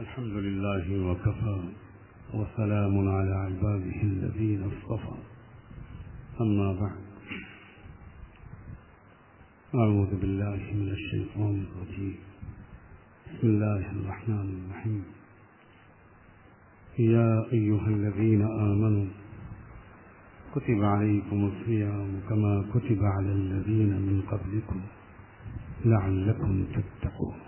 الحمد لله وكفى وسلام على عباده الذين اصطفى. أما بعد، أعوذ بالله من الشيطان الرجيم. بسم الله الرحمن الرحيم. يا أيها الذين آمنوا، كتب عليكم الصيام كما كتب على الذين من قبلكم لعلكم تتقون.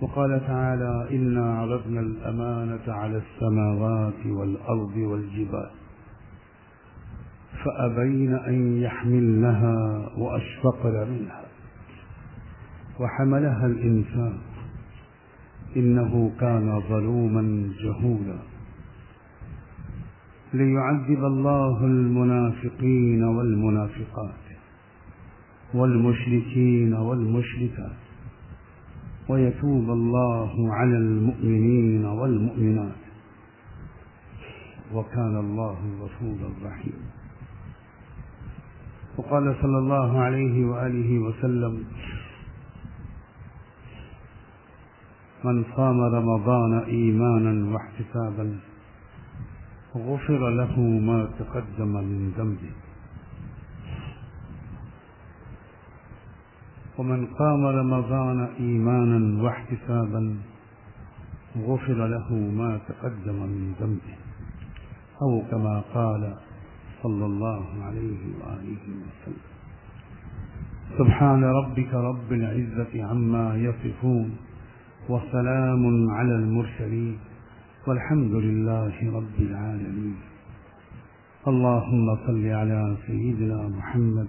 وقال تعالى إنا عرضنا الأمانة على السماوات والأرض والجبال فأبين أن يحملنها وأشفقن منها وحملها الإنسان إنه كان ظلوما جهولا ليعذب الله المنافقين والمنافقات والمشركين والمشركات ويتوب الله على المؤمنين والمؤمنات. وكان الله غفورا رحيما. وقال صلى الله عليه وآله وسلم، من صام رمضان إيمانا واحتسابا، غفر له ما تقدم من ذنبه. ومن قام رمضان إيمانا واحتسابا غفر له ما تقدم من ذنبه أو كما قال صلى الله عليه وآله وسلم. سبحان ربك رب العزة عما يصفون وسلام على المرسلين والحمد لله رب العالمين. اللهم صل على سيدنا محمد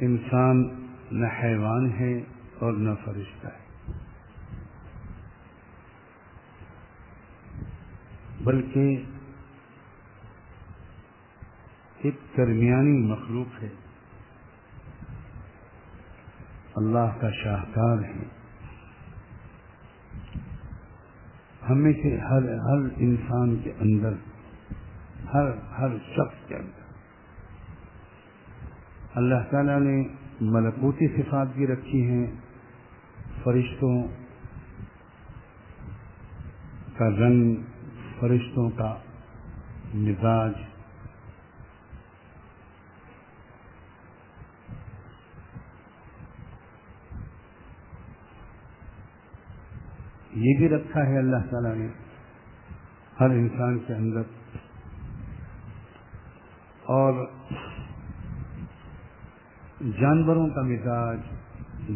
انسان نہ حیوان ہے اور نہ فرشتہ ہے۔ بلکہ ایک درمیانی مخلوق ہے۔ اللہ کا شاہکار ہے۔ ہمیں سے ہر ہر انسان کے اندر، ہر ہر شخص کے اندر اللہ تعالیٰ نے ملکوتی صفات بھی رکھی ہیں فرشتوں کا رنگ، فرشتوں کا مزاج۔ یہ بھی رکھا ہے اللہ تعالیٰ نے ہر انسان کے اندر۔ اور جانوروں کا مزاج،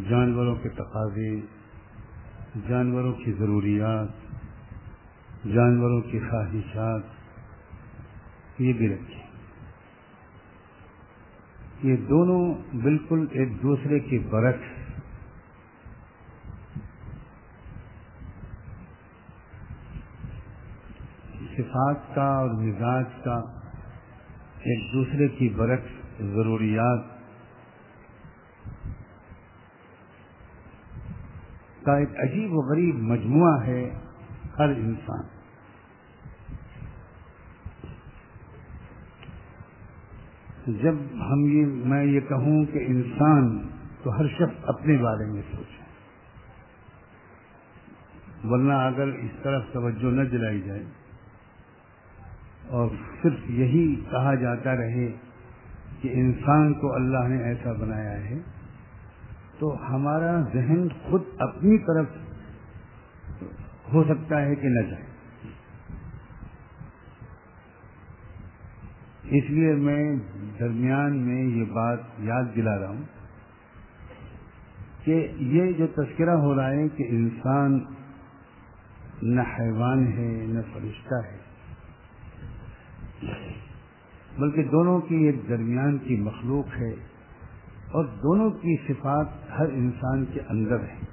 جانوروں کے تقاضے، جانوروں کی ضروریات، جانوروں کی خواہشات، یہ بھی رکھے یہ دونوں بالکل ایک دوسرے کے برعکس صفات کا اور مزاج کا ایک دوسرے کی برعکس ضروریات کا ایک عجیب و غریب مجموعہ ہے ہر انسان۔ جب ہم یہ، میں یہ کہوں کہ انسان تو ہر شخص اپنے بارے میں سوچے۔ ورنہ اگر اس طرف توجہ نہ دلائی جائے۔ اور صرف یہی کہا جاتا رہے کہ انسان کو اللہ نے ایسا بنایا ہے تو ہمارا ذہن خود اپنی طرف ہو سکتا ہے کہ نہ جائے۔ اس لیے میں درمیان میں یہ بات یاد دلا رہا ہوں کہ یہ جو تذکرہ ہو رہا ہے کہ انسان نہ حیوان ہے، نہ فرشتہ ہے، بلکہ دونوں کی ایک درمیان کی مخلوق ہے۔ اور دونوں کی صفات ہر انسان کے اندر ہے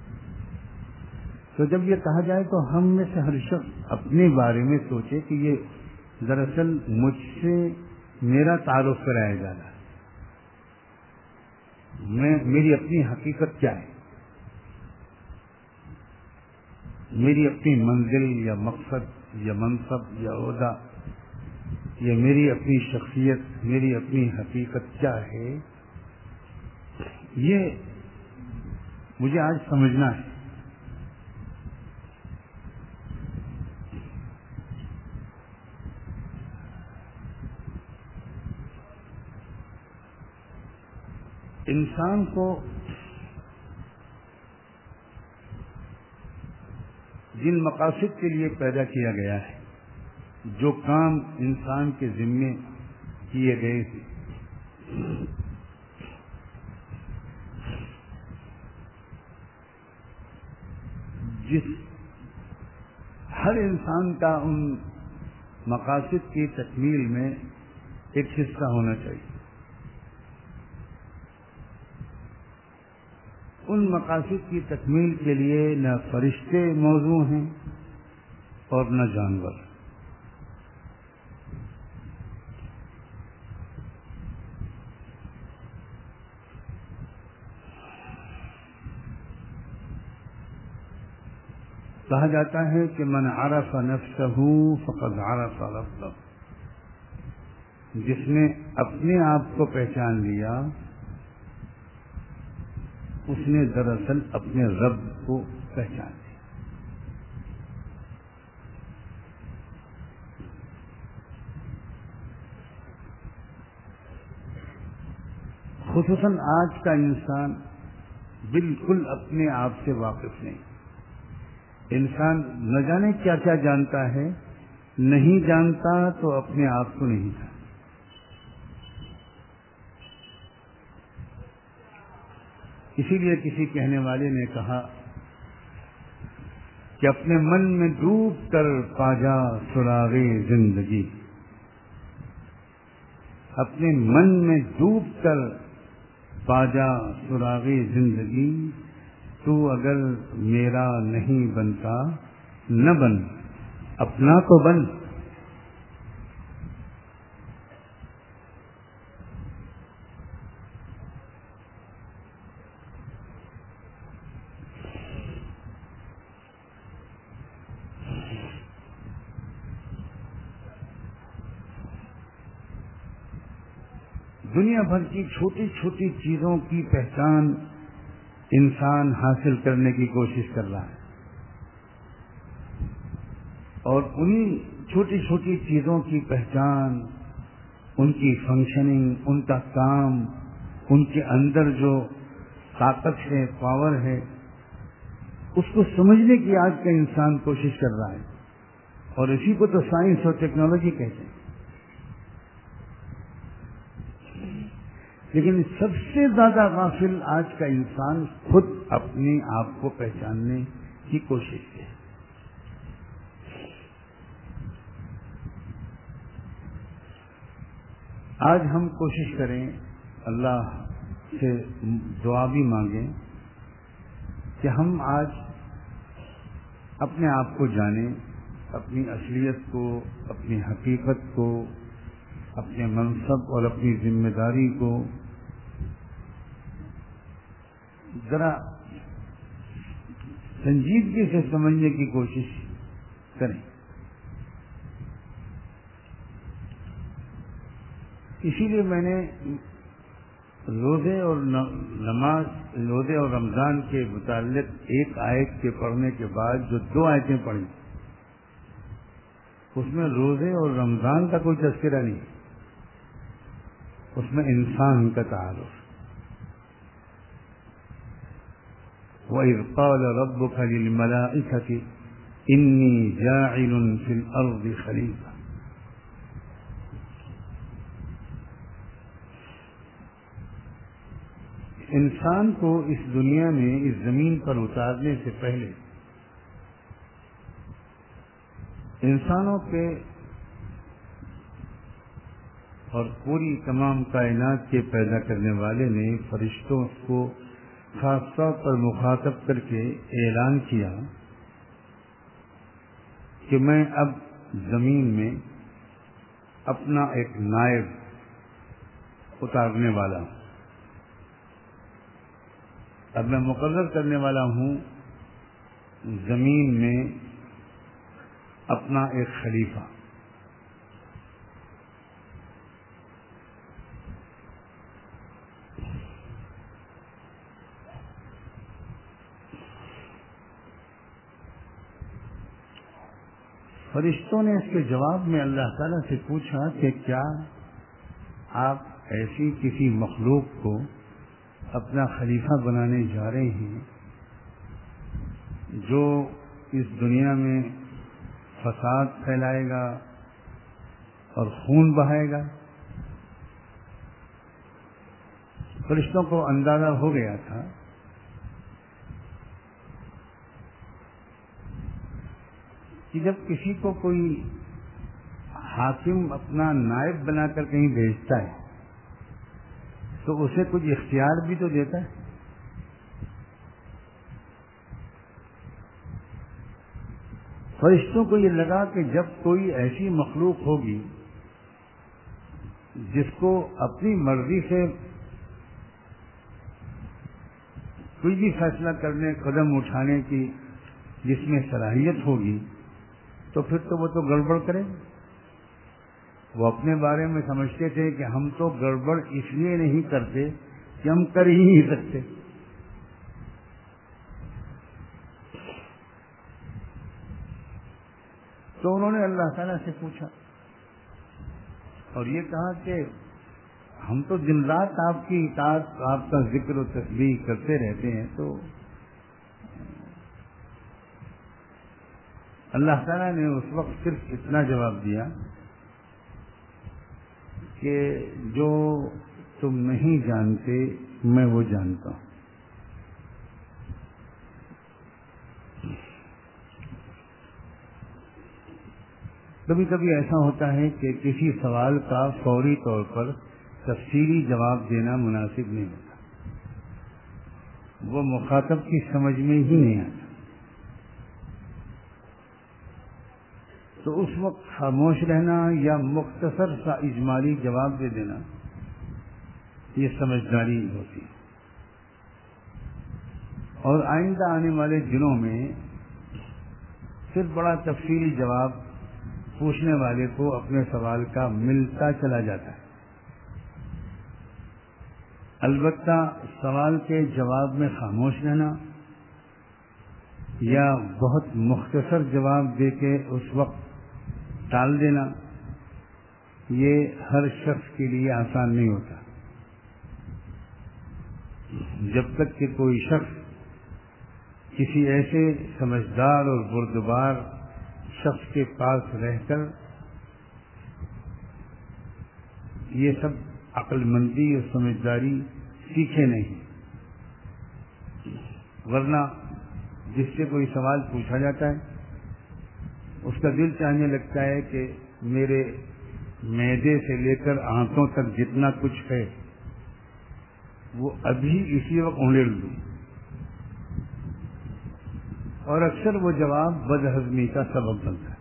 تو جب یہ کہا جائے تو ہم میں سے ہر شخص اپنے بارے میں سوچے کہ یہ دراصل مجھ سے میرا تعارف کرایا جا رہا ہے۔ میں، میری اپنی حقیقت کیا ہے؟ میری اپنی منزل یا مقصد یا منصب یا عہدہ یا میری اپنی شخصیت، میری اپنی حقیقت کیا ہے؟ یہ مجھے آج سمجھنا ہے۔ انسان کو جن مقاصد کے لیے پیدا کیا گیا ہے، جو کام انسان کے ذمے کیے گئے تھے۔ جس ہر انسان کا ان مقاصد کی تکمیل میں ایک حصہ ہونا چاہیے۔ ان مقاصد کی تکمیل کے لیے نہ فرشتے موضوع ہیں اور نہ جانور۔ کہا جاتا ہے کہ من عرف نفسہ فقد عرف ربہ جس نے اپنے آپ کو پہچان لیا، اس نے دراصل اپنے رب کو پہچان لیا۔ خصوصاً آج کا انسان بالکل اپنے آپ سے واقف نہیں۔ انسان نہ جانے کیا کیا جانتا ہے، نہیں جانتا تو اپنے آپ کو نہیں جانتا اسی لیے کسی کہنے والے نے کہا کہ اپنے من میں ڈوب کر پاجا سراغے زندگی۔ اپنے من میں ڈوب کر پاجا سراغے زندگی تو اگر میرا نہیں بنتا، نہ بن، اپنا تو بن۔ دنیا بھر کی چھوٹی چھوٹی چیزوں کی پہچان انسان حاصل کرنے کی کوشش کر رہا ہے۔ اور انہیں چھوٹی چھوٹی چیزوں کی پہچان، ان کی فنکشننگ ان کا کام، ان کے اندر جو طاقت ہے پاور ہے، اس کو سمجھنے کی آج کا انسان کوشش کر رہا ہے۔ اور اسی کو تو سائنس اور ٹیکنالوجی کہتے ہیں۔ لیکن سب سے زیادہ غافل آج کا انسان خود اپنے آپ کو پہچاننے کی کوشش ہے۔ آج ہم کوشش کریں اللہ سے دعا بھی مانگیں کہ ہم آج اپنے آپ کو جانیں، اپنی اصلیت کو، اپنی حقیقت کو، اپنے منصب اور اپنی ذمہ داری کو ذرا سنجیدگی سے سمجھنے کی کوشش کریں۔ اسی لیے میں نے روزے اور نماز، روزے اور رمضان کے متعلق ایک آیت کے پڑھنے کے بعد جو دو آیتیں پڑھی اس میں روزے اور رمضان کا کوئی تذکرہ نہیں، اس میں انسان کا تعارف۔ وَإِذْ قَالَ رَبُّكَ لِلْمَلَائِكَةِ إِنِّي جَاعِلٌ فِي الْأَرْضِ خَلِيفَةً انسان کو اس دنیا میں اس زمین پر اتارنے سے پہلے انسانوں کے اور پوری تمام کائنات کے پیدا کرنے والے نے فرشتوں کو خاص طور پر مخاطب کر کے اعلان کیا کہ میں اب زمین میں اپنا ایک نائب اتارنے والا ہوں۔ اب میں مقرر کرنے والا ہوں زمین میں اپنا ایک خلیفہ۔ فرشتوں نے اس کے جواب میں اللہ تعالی سے پوچھا کہ کیا آپ ایسی کسی مخلوق کو اپنا خلیفہ بنانے جا رہے ہیں جو اس دنیا میں فساد پھیلائے گا اور خون بہائے گا؟ فرشتوں کو اندازہ ہو گیا تھا کہ جب کسی کو کوئی حاکم اپنا نائب بنا کر کہیں بھیجتا ہے، تو اسے کچھ اختیار بھی تو دیتا ہے۔ فرشتوں کو یہ لگا کہ جب کوئی ایسی مخلوق ہوگی جس کو اپنی مرضی سے کوئی بھی فیصلہ کرنے، قدم اٹھانے کی جس میں صلاحیت ہوگی تو پھر تو وہ تو گڑبڑ کرے وہ اپنے بارے میں سمجھتے تھے کہ ہم تو گڑبڑ اس لیے نہیں کرتے کہ ہم کر ہی نہیں سکتے۔ تو انہوں نے اللہ تعالیٰ سے پوچھا اور یہ کہا کہ ہم تو دن رات آپ کی اطاعت، آپ کا ذکر و تصویر کرتے رہتے ہیں تو اللہ تعالیٰ نے اس وقت صرف اتنا جواب دیا کہ جو تم نہیں جانتے میں وہ جانتا ہوں۔ کبھی کبھی ایسا ہوتا ہے کہ کسی سوال کا فوری طور پر تفصیلی جواب دینا مناسب نہیں ہوتا۔ وہ مخاطب کی سمجھ میں ہی نہیں آتا۔ تو اس وقت خاموش رہنا یا مختصر سا اجمالی جواب دے دینا، یہ سمجھداری ہوتی۔ ہے اور آئندہ آنے والے دنوں میں پھر بڑا تفصیلی جواب پوچھنے والے کو اپنے سوال کا ملتا چلا جاتا ہے۔ البتہ سوال کے جواب میں خاموش رہنا یا بہت مختصر جواب دے کے اس وقت ٹال دینا، یہ ہر شخص کے لیے آسان نہیں ہوتا۔ جب تک کہ کوئی شخص کسی ایسے سمجھدار اور بردبار شخص کے پاس رہ کر یہ سب عقل مندی اور سمجھداری سیکھے نہیں، ورنہ جس سے کوئی سوال پوچھا جاتا ہے اس کا دل چاہنے لگتا ہے کہ میرے میدے سے لے کر آنکھوں تک جتنا کچھ ہے، وہ ابھی اسی وقت اونڈیل دوں اور اکثر وہ جواب بد ہضمی کا سبب بنتا ہے۔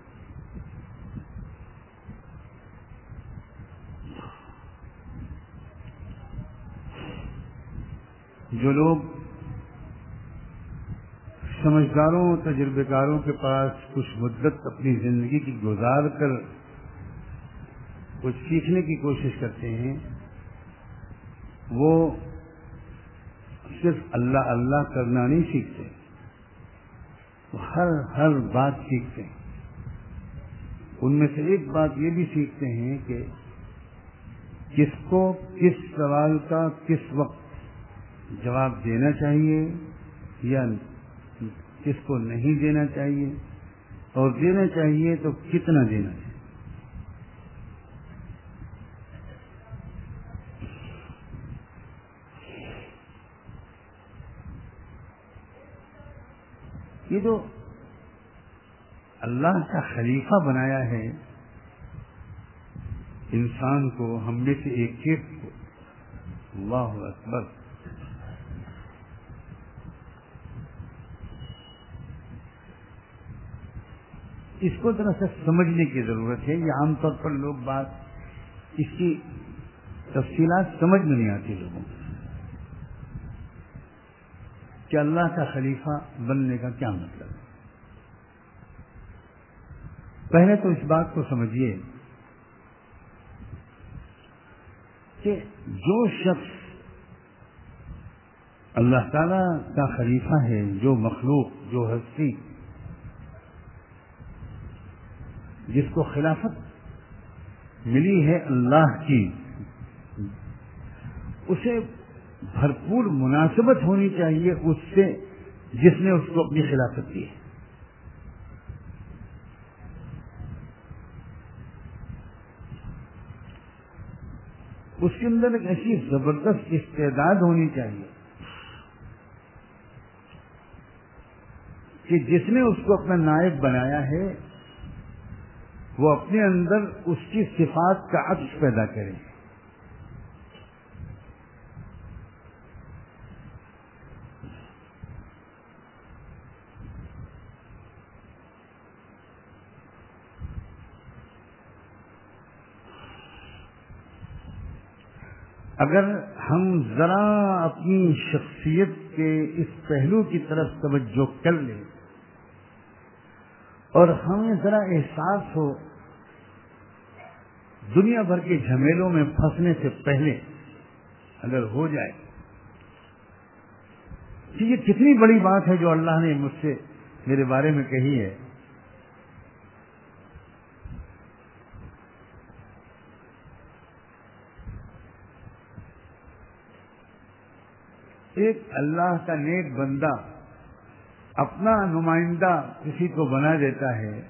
جو لوگ سمجھداروں تجربے کاروں کے پاس کچھ مدت اپنی زندگی کی گزار کر کچھ سیکھنے کی کوشش کرتے ہیں، وہ صرف اللہ اللہ کرنا نہیں سیکھتے، وہ ہر ہر بات سیکھتے ہیں۔ ان میں سے ایک بات یہ بھی سیکھتے ہیں کہ کس کو کس سوال کا کس وقت جواب دینا چاہیے یا کس کو نہیں دینا چاہیے اور دینا چاہیے تو کتنا دینا چاہیے؟ یہ جو اللہ کا خلیفہ بنایا ہے، انسان کو، ہم میں سے ایک ایک کو، اللہ اکبر اس کو ذرا سے سمجھنے کی ضرورت ہے۔ یہ عام طور پر لوگ بات اس کی تفصیلات سمجھ میں نہیں آتی لوگوں کو۔ کہ اللہ کا خلیفہ بننے کا کیا مطلب ہے؟ پہلے تو اس بات کو سمجھیے کہ جو شخص اللہ تعالی کا خلیفہ ہے، جو مخلوق، جو ہستی جس کو خلافت ملی ہے اللہ کی، اسے بھرپور مناسبت ہونی چاہیے اس سے جس نے اس کو اپنی خلافت دی ہے۔ اس کے اندر ایک ایسی زبردست استعداد ہونی چاہیے کہ جس نے اس کو اپنا نائب بنایا ہے وہ اپنے اندر اس کی صفات کا عکس پیدا کرے اگر ہم ذرا اپنی شخصیت کے اس پہلو کی طرف توجہ کر لیں اور ہمیں ذرا احساس ہو دنیا بھر کے جھمیلوں میں پھنسنے سے پہلے اگر ہو جائے کہ یہ کتنی بڑی بات ہے جو اللہ نے مجھ سے میرے بارے میں کہی ہے۔ ایک اللہ کا نیک بندہ اپنا نمائندہ کسی کو بنا دیتا ہے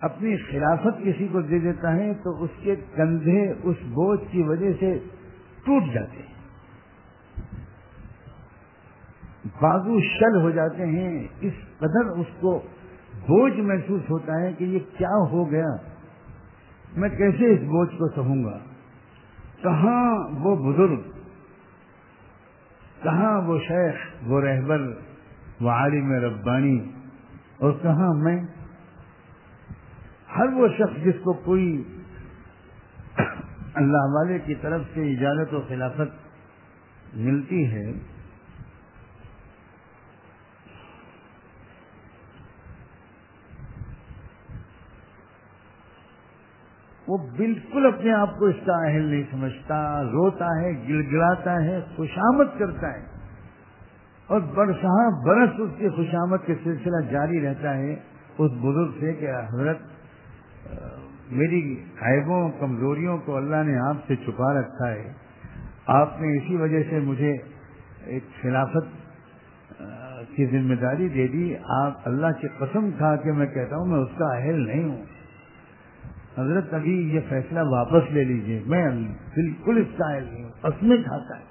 اپنی خلافت کسی کو دے دیتا ہے تو اس کے کندھے اس بوجھ کی وجہ سے ٹوٹ جاتے ہیں۔ بازو شل ہو جاتے ہیں۔ اس قدر اس کو بوجھ محسوس ہوتا ہے کہ یہ کیا ہو گیا۔ میں کیسے اس بوجھ کو سہوں گا؟ کہاں وہ بزرگ؟ کہاں وہ شیخ، وہ رہبر، وہ عالم ربانی؟ اور کہاں میں ہر وہ شخص جس کو کوئی اللہ والے کی طرف سے اجازت و خلافت ملتی ہے، وہ بالکل اپنے آپ کو اس کا اہل نہیں سمجھتا، روتا ہے، گلگلاتا ہے، خوشامد کرتا ہے اور برسہ برس اس کی خوشامد کے سلسلہ جاری رہتا ہے۔ اس بزرگ سے کہ حضرت میری عیبوں، کمزوریوں کو اللہ نے آپ سے چھپا رکھا ہے۔ آپ نے اسی وجہ سے مجھے ایک خلافت کی ذمہ داری دے دی۔ آپ اللہ کی قسم کھا کے میں کہتا ہوں، میں اس کا اہل نہیں ہوں۔ حضرت ابھی یہ فیصلہ واپس لے لیجیے۔ میں بالکل اس کا اہل نہیں ہوں، قسمیں کھاتا ہے۔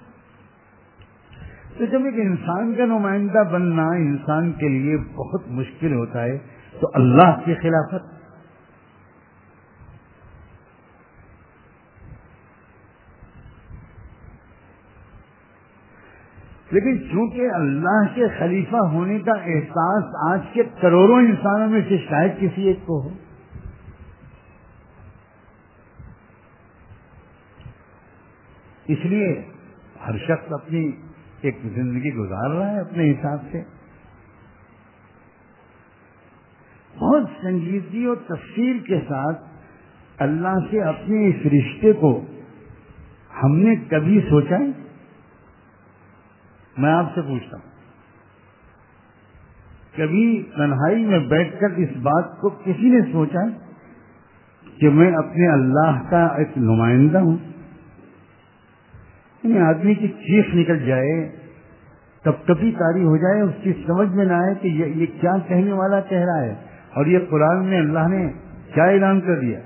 تو جب ایک انسان کا نمائندہ بننا انسان کے لیے بہت مشکل ہوتا ہے، تو اللہ کی خلافت۔ لیکن چونکہ اللہ کے خلیفہ ہونے کا احساس آج کے کروڑوں انسانوں میں سے شاید کسی ایک کو ہو۔ اس لیے ہر شخص اپنی ایک زندگی گزار رہا ہے اپنے حساب سے۔ بہت سنجیدگی اور تفصیل کے ساتھ اللہ سے اپنے اس رشتے کو ہم نے کبھی سوچا ہے؟ میں آپ سے پوچھتا ہوں۔ کبھی تنہائی میں بیٹھ کر اس بات کو کسی نے سوچا ہے کہ میں اپنے اللہ کا ایک نمائندہ ہوں؟ یعنی آدمی کی چیخ نکل جائے کب کبھی تاری ہو جائے، اس کی سمجھ میں نہ آئے کہ یہ کیا کہنے والا کہہ رہا ہے اور یہ قرآن میں اللہ نے کیا اعلان کر دیا۔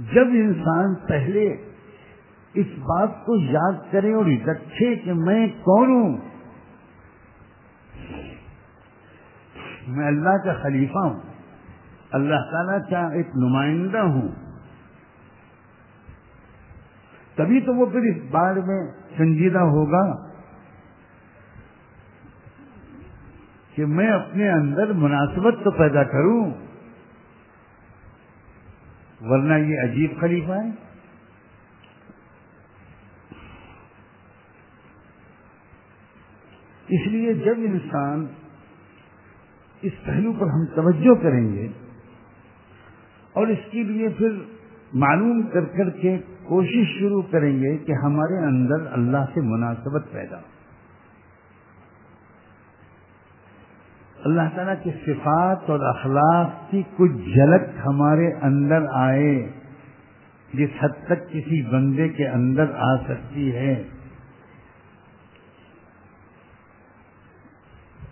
جب انسان پہلے اس بات کو یاد کرے اور رکھے کہ میں کون ہوں؟ میں اللہ کا خلیفہ ہوں۔ اللہ تعالیٰ کا ایک نمائندہ ہوں۔ تبھی تو وہ پھر اس بارے میں سنجیدہ ہوگا کہ میں اپنے اندر مناسبت تو پیدا کروں۔ ورنہ یہ عجیب خلیفہ ہے۔ اس لیے جب انسان اس پہلو پر ہم توجہ کریں گے اور اس کے لیے پھر معلوم کر کر کے کوشش شروع کریں گے کہ ہمارے اندر اللہ سے مناسبت پیدا ہو۔ اللہ تعالیٰ کی صفات اور اخلاق کی کچھ جھلک ہمارے اندر آئے، جس حد تک کسی بندے کے اندر آ سکتی ہے۔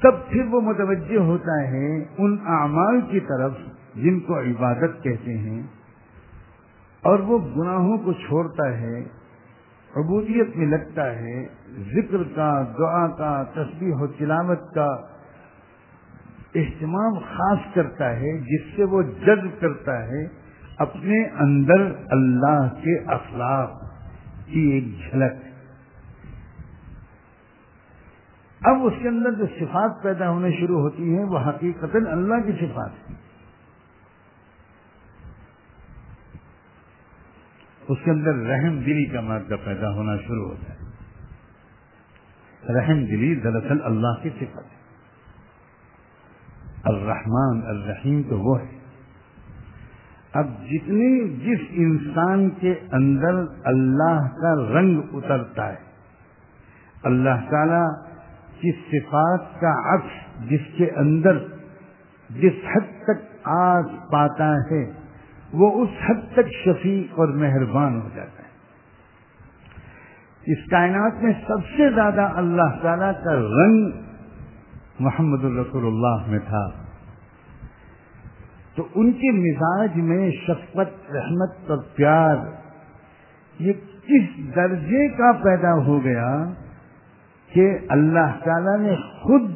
تب پھر وہ متوجہ ہوتا ہے ان اعمال کی طرف جن کو عبادت کہتے ہیں، اور وہ گناہوں کو چھوڑتا ہے، عبودیت میں لگتا ہے، ذکر کا، دعا کا، تسبیح و تلاوت کا اہتمام خاص کرتا ہے، جس سے وہ جذب کرتا ہے اپنے اندر اللہ کے اخلاق کی ایک جھلک۔ اب اس کے اندر جو صفات پیدا ہونے شروع ہوتی ہیں، وہ حقیقت اللہ کی صفات ہے اس کے اندر رحم دلی کا مادہ پیدا ہونا شروع ہوتا ہے رحم دلی دراصل اللہ کی صفت ہے۔ الرحمن الرحیم تو وہ ہے۔ اب جتنی جس انسان کے اندر اللہ کا رنگ اترتا ہے، اللہ تعالی کی صفات کا عکس جس کے اندر جس حد تک آس پاتا ہے، وہ اس حد تک شفیق اور مہربان ہو جاتا ہے۔ اس کائنات میں سب سے زیادہ اللہ تعالی کا رنگ محمد الرسول اللہ میں تھا۔ تو ان کے مزاج میں شفقت، رحمت اور پیار، یہ کس درجے کا پیدا ہو گیا کہ اللہ تعالی نے خود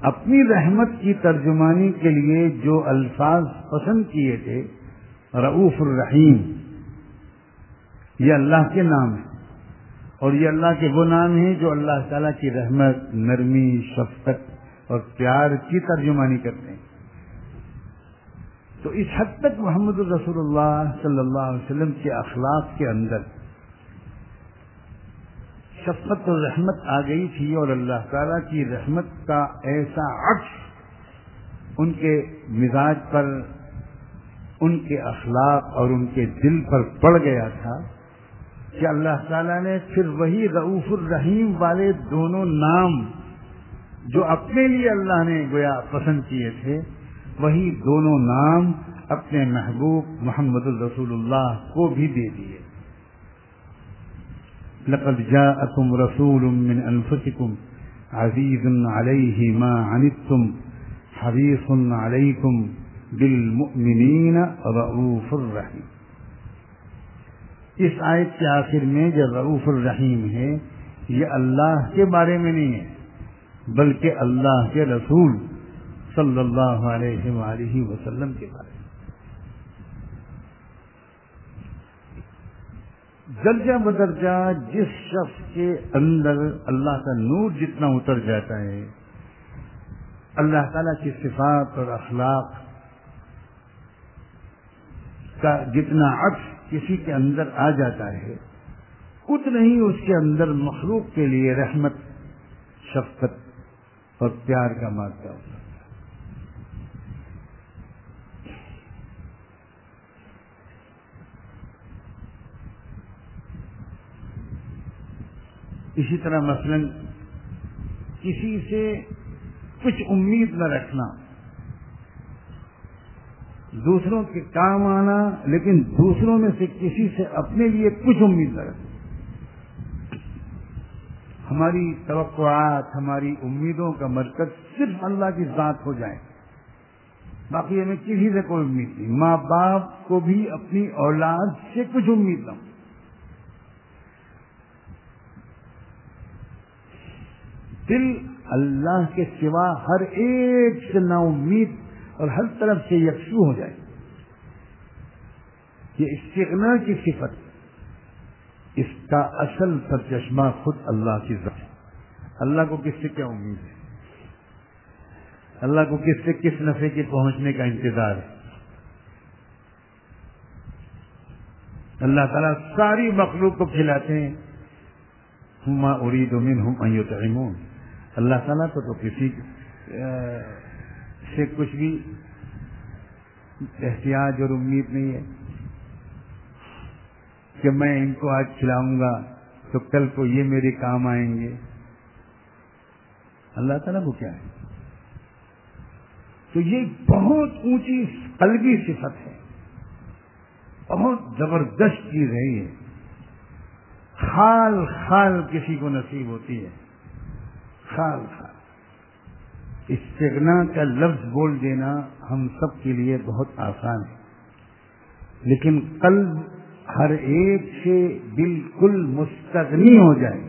اپنی رحمت کی ترجمانی کے لیے جو الفاظ پسند کیے تھے رعوف الرحیم، یہ اللہ کے نام ہے۔ اور یہ اللہ کے وہ نام ہیں جو اللہ تعالیٰ کی رحمت، نرمی، شفقت اور پیار کی ترجمانی کرتے ہیں۔ تو اس حد تک محمد الرسول اللہ صلی اللہ علیہ وسلم کے اخلاق کے اندر شفقت اور رحمت آ گئی تھی اور اللہ تعالی کی رحمت کا ایسا عکس ان کے مزاج پر، ان کے اخلاق اور ان کے دل پر پڑ گیا تھا۔ کہ اللہ تعالیٰ نے پھر وہی رعوف الرحیم والے دونوں نام جو اپنے لیے اللہ نے گویا پسند کیے تھے، وہی دونوں نام اپنے محبوب محمد الرسول اللہ کو بھی دے دیے۔ لقد جاءكم رسول من أنفسكم عزيز عليه ما عنتم حريص عليكم بالمؤمنين رؤوف الرحيم اس آیت کے آخر میں جو رعوف الرحیم ہے، یہ اللہ کے بارے میں نہیں ہے، بلکہ اللہ کے رسول صلی اللہ علیہ وآلہ وسلم کے بارے میں۔ درجہ بدرجہ جس شخص کے اندر اللہ کا نور جتنا اتر جاتا ہے، اللہ تعالی کی صفات اور اخلاق کا جتنا عکس کسی کے اندر آ جاتا ہے۔ اتنا ہی اس کے اندر مخلوق کے لیے رحمت، شفقت اور پیار کا مادہ ہوتا ہے۔ اسی طرح مثلا کسی سے کچھ امید نہ رکھنا۔ دوسروں کے کام آنا، لیکن دوسروں میں سے کسی سے اپنے لیے کچھ امید نہ رکھنا ہماری توقعات، ہماری امیدوں کا مرکز صرف اللہ کی ذات ہو جائے۔ باقی ہمیں کسی سے کوئی امید نہیں۔ ماں باپ کو بھی اپنی اولاد سے کچھ امید نہ ہو۔ دل اللہ کے سوا ہر ایک سے نا امید اور ہر طرف سے یکسو ہو جائے۔ یہ استغنا کی صفت اس کا اصل سرچشمہ خود اللہ کی ذات اللہ کو کس سے کیا امید ہے؟ اللہ کو کس سے کس نفے کے پہنچنے کا انتظار ہے؟ اللہ تعالیٰ ساری مخلوق کو کھلاتے ہیں۔ ہما ارید امین ہوں اللہ تعالیٰ کو تو کسی سے کچھ بھی احتیاط اور امید نہیں ہے۔ کہ میں ان کو آج کھلاؤں گا تو کل کو یہ میرے کام آئیں گے۔ اللہ تعالیٰ کو کیا ہے؟ تو یہ بہت اونچی قلبی صفت ہے۔ بہت زبردست چیز ہے یہ۔ خال خال کسی کو نصیب ہوتی ہے۔ خال خال۔ استغنا کا لفظ بول دینا ہم سب کے لیے بہت آسان ہے۔ لیکن قلب ہر ایک سے بالکل مستغنی ہو جائے۔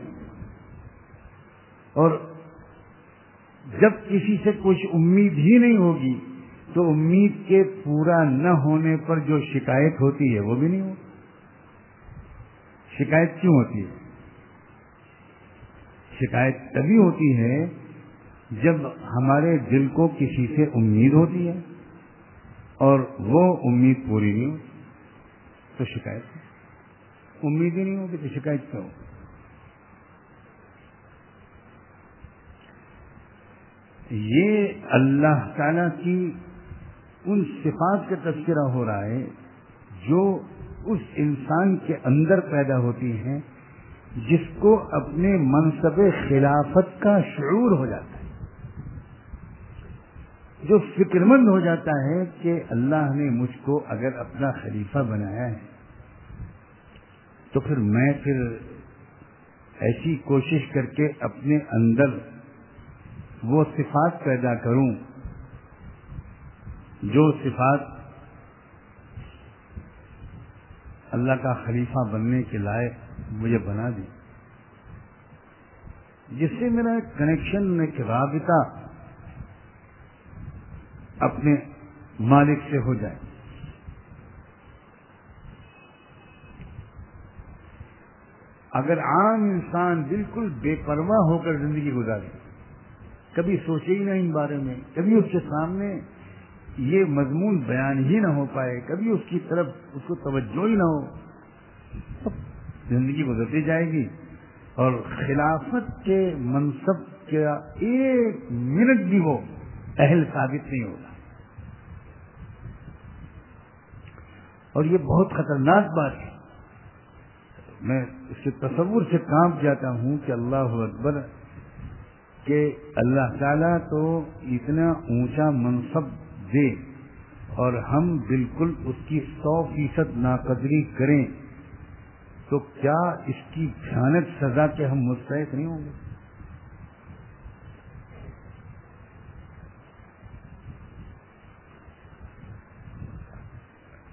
اور جب کسی سے کچھ امید ہی نہیں ہوگی، تو امید کے پورا نہ ہونے پر جو شکایت ہوتی ہے، وہ بھی نہیں ہوتی۔ شکایت کیوں ہوتی ہے؟ شکایت تبھی ہوتی ہے جب ہمارے دل کو کسی سے امید ہوتی ہے اور وہ امید پوری نہیں ہوتی، تو شکایت امید ہی نہیں ہوگی تو شکایت کیا ہوگی؟ یہ اللہ تعالی کی ان صفات کا تذکرہ ہو رہا ہے جو اس انسان کے اندر پیدا ہوتی ہیں، جس کو اپنے منصب خلافت کا شعور ہو جاتا ہے۔ جو فکر مند ہو جاتا ہے کہ اللہ نے مجھ کو اگر اپنا خلیفہ بنایا ہے، تو پھر میں پھر ایسی کوشش کر کے اپنے اندر وہ صفات پیدا کروں جو صفات اللہ کا خلیفہ بننے کے لائق مجھے بنا دی جس سے میرا کنیکشن ایک رابطہ اپنے مالک سے ہو جائے۔ اگر عام انسان بالکل بے پرواہ ہو کر زندگی گزارے، کبھی سوچے ہی نہ ان بارے میں، کبھی اس کے سامنے یہ مضمون بیان ہی نہ ہو پائے، کبھی اس کی طرف اس کو توجہ ہی نہ ہو زندگی گزرتی جائے گی۔ اور خلافت کے منصب کا ایک منٹ بھی وہ اہل ثابت نہیں ہوگا۔ اور یہ بہت خطرناک بات ہے۔ میں اس کے تصور سے کانپ جاتا ہوں کہ اللہ اکبر کہ اللہ تعالیٰ تو اتنا اونچا منصب دے اور ہم بالکل اس کی سو فیصد ناقدری کریں تو کیا اس کی بھیانک سزا کے ہم مستحق نہیں ہوں گے؟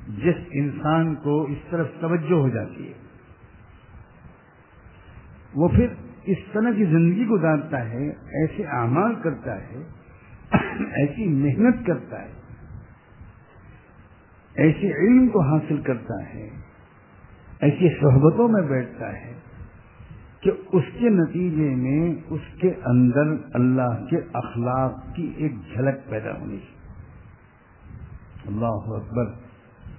جس انسان کو اس طرف توجہ ہو جاتی ہے، وہ پھر اس طرح کی زندگی گزارتا ہے، ایسے اعمال کرتا ہے، ایسی محنت کرتا ہے ایسے علم کو حاصل کرتا ہے، ایسی صحبتوں میں بیٹھتا ہے کہ اس کے نتیجے میں اس کے اندر اللہ کے اخلاق کی ایک جھلک پیدا ہونی چاہیے۔ اللہ اکبر۔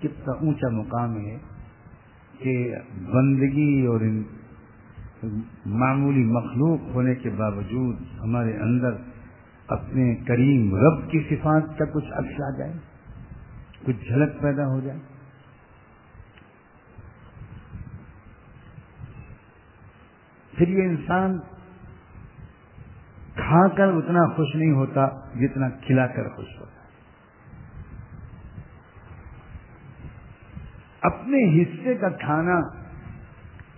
کتنا اونچا مقام ہے کہ بندگی اور معمولی مخلوق ہونے کے باوجود ہمارے اندر اپنے کریم رب کی صفات کا کچھ عکس آ جائے، کچھ جھلک پیدا ہو جائے۔ پھر یہ انسان کھا کر اتنا خوش نہیں ہوتا جتنا کھلا کر خوش ہوتا۔ اپنے حصے کا کھانا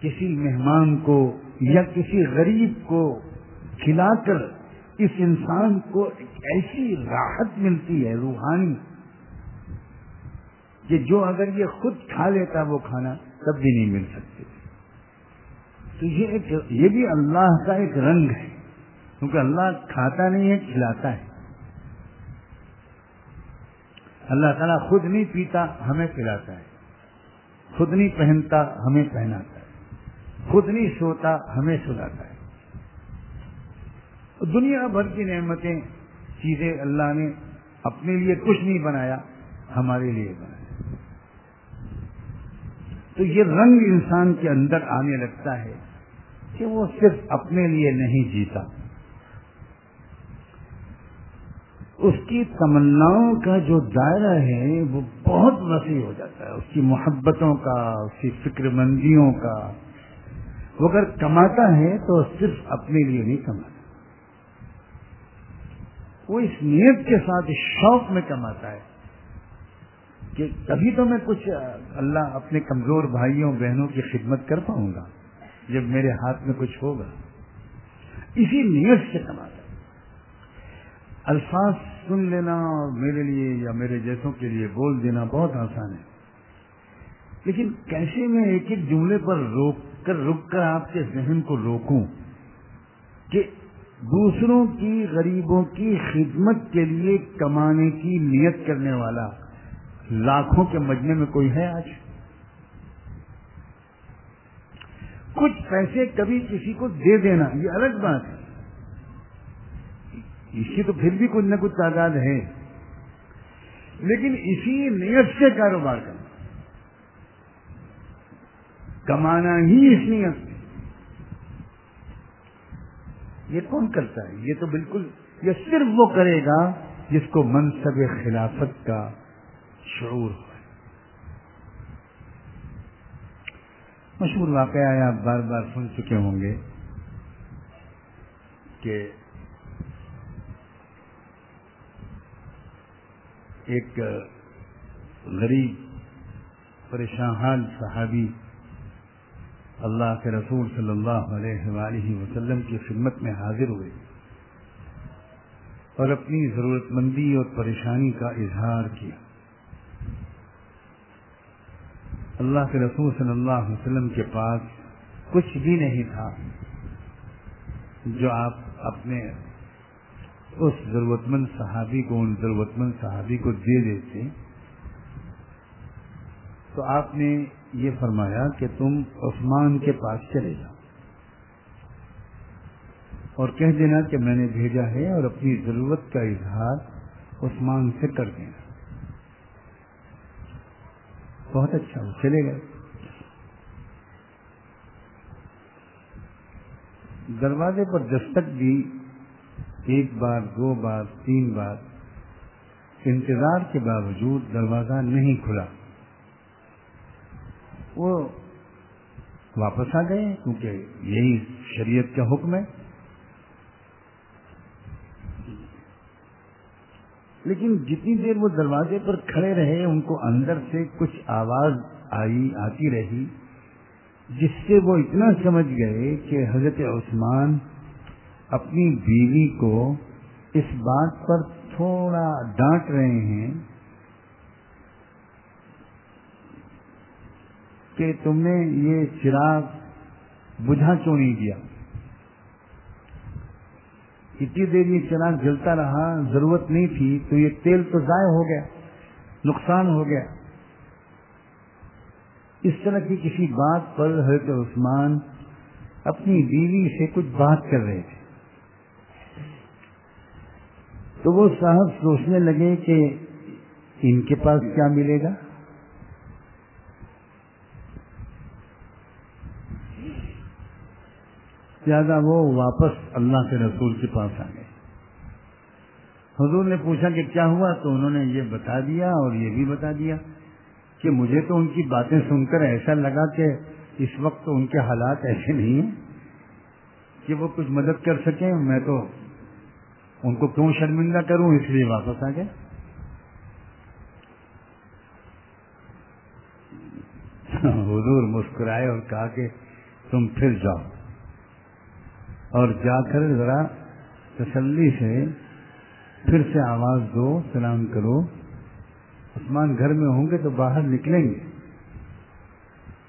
کسی مہمان کو یا کسی غریب کو کھلا کر اس انسان کو ایک ایسی راحت ملتی ہے، روحانی، کہ جو اگر یہ خود کھا لیتا وہ کھانا تب بھی نہیں مل سکتی تو یہ ایک، یہ بھی اللہ کا ایک رنگ ہے، کیونکہ اللہ کھاتا نہیں ہے، کھلاتا ہے۔ اللہ تعالیٰ خود نہیں پیتا، ہمیں پلاتا ہے۔ خود نہیں پہنتا، ہمیں پہناتا ہے۔ خود نہیں سوتا، ہمیں سلاتا ہے۔ دنیا بھر کی نعمتیں، چیزیں اللہ نے اپنے لیے کچھ نہیں بنایا، ہمارے لیے بنایا۔ تو یہ رنگ انسان کے اندر آنے لگتا ہے کہ وہ صرف اپنے لیے نہیں جیتا۔ اس کی تمناؤں کا جو دائرہ ہے وہ بہت وسیع ہو جاتا ہے، اس کی محبتوں کا، اس کی فکر مندیوں کا۔ وہ اگر کماتا ہے تو صرف اپنے لیے نہیں کماتا۔ وہ اس نیت کے ساتھ، اس شوق میں کماتا ہے کہ کبھی تو میں کچھ، اللہ اپنے کمزور بھائیوں، بہنوں کی خدمت کر پاؤں گا، جب میرے ہاتھ میں کچھ ہوگا۔ اسی نیت سے کماتا ہے۔ الفاظ سن لینا اور میرے لیے یا میرے جیسوں کے لیے بول دینا بہت آسان ہے۔ لیکن کیسے میں ایک ایک جملے پر روک کر رک کر آپ کے ذہن کو روکوں کہ دوسروں کی، غریبوں کی خدمت کے لیے کمانے کی نیت کرنے والا لاکھوں کے مجمے میں کوئی ہے آج؟ کچھ پیسے کبھی کسی کو دے دینا، یہ الگ بات ہے۔ اس کی تو پھر بھی کچھ نہ کچھ تعداد ہے۔ لیکن اسی نیت سے کاروبار کرنا۔ کمانا ہی اس نیت سے۔ یہ کون کرتا ہے؟ یہ تو بالکل یہ صرف وہ کرے گا جس کو منصب خلافت کا شعور ہو۔ مشہور واقعہ آپ بار بار سن چکے ہوں گے کہ ایک غریب، پریشان حال صحابی اللہ کے رسول صلی اللہ علیہ وآلہ وسلم کی خدمت میں حاضر ہوئے اور اپنی ضرورت مندی اور پریشانی کا اظہار کیا۔ اللہ کے رسول صلی اللہ علیہ وسلم کے پاس کچھ بھی نہیں تھا جو آپ اپنے اس ضرورت مند صحابی کو، ان ضرورت مند صحابی کو دے دیتے تو آپ نے یہ فرمایا کہ تم عثمان کے پاس چلے جاؤ۔ اور کہہ دینا کہ میں نے بھیجا ہے اور اپنی ضرورت کا اظہار عثمان سے کر دینا۔ بہت اچھا وہ چلے گئے۔ دروازے پر دستک دی ایک بار، دو بار، تین بار۔ انتظار کے باوجود دروازہ نہیں کھلا۔ وہ واپس آ گئے کیونکہ یہی شریعت کا حکم ہے۔ لیکن جتنی دیر وہ دروازے پر کھڑے رہے، ان کو اندر سے کچھ آواز آئی، آتی رہی، جس سے وہ اتنا سمجھ گئے کہ حضرت عثمان اپنی بیوی کو اس بات پر تھوڑا ڈانٹ رہے ہیں کہ تم نے یہ چراغ بجھا کیوں نہیں دیا؟ اتنی دیر یہ چراغ جلتا رہا، ضرورت نہیں تھی، تو یہ تیل تو ضائع ہو گیا، نقصان ہو گیا۔ اس طرح کی کسی بات پر حضرت عثمان اپنی بیوی سے کچھ بات کر رہے تھے۔ تو وہ صاحب سوچنے لگے کہ ان کے پاس کیا ملے گا؟ زیادہ وہ واپس اللہ کے رسول کے پاس آ گئے۔ حضور نے پوچھا کہ کیا ہوا؟ تو انہوں نے یہ بتا دیا اور یہ بھی بتا دیا کہ مجھے تو ان کی باتیں سن کر ایسا لگا کہ اس وقت تو ان کے حالات ایسے نہیں ہیں کہ وہ کچھ مدد کر سکیں۔ میں تو ان کو کیوں شرمندہ کروں؟ اس لیے واپس آ گئے حضور مسکرائے اور کہا کہ تم پھر جاؤ۔ اور جا کر ذرا تسلی سے پھر سے آواز دو، سلام کرو۔ عثمان گھر میں ہوں گے تو باہر نکلیں گے۔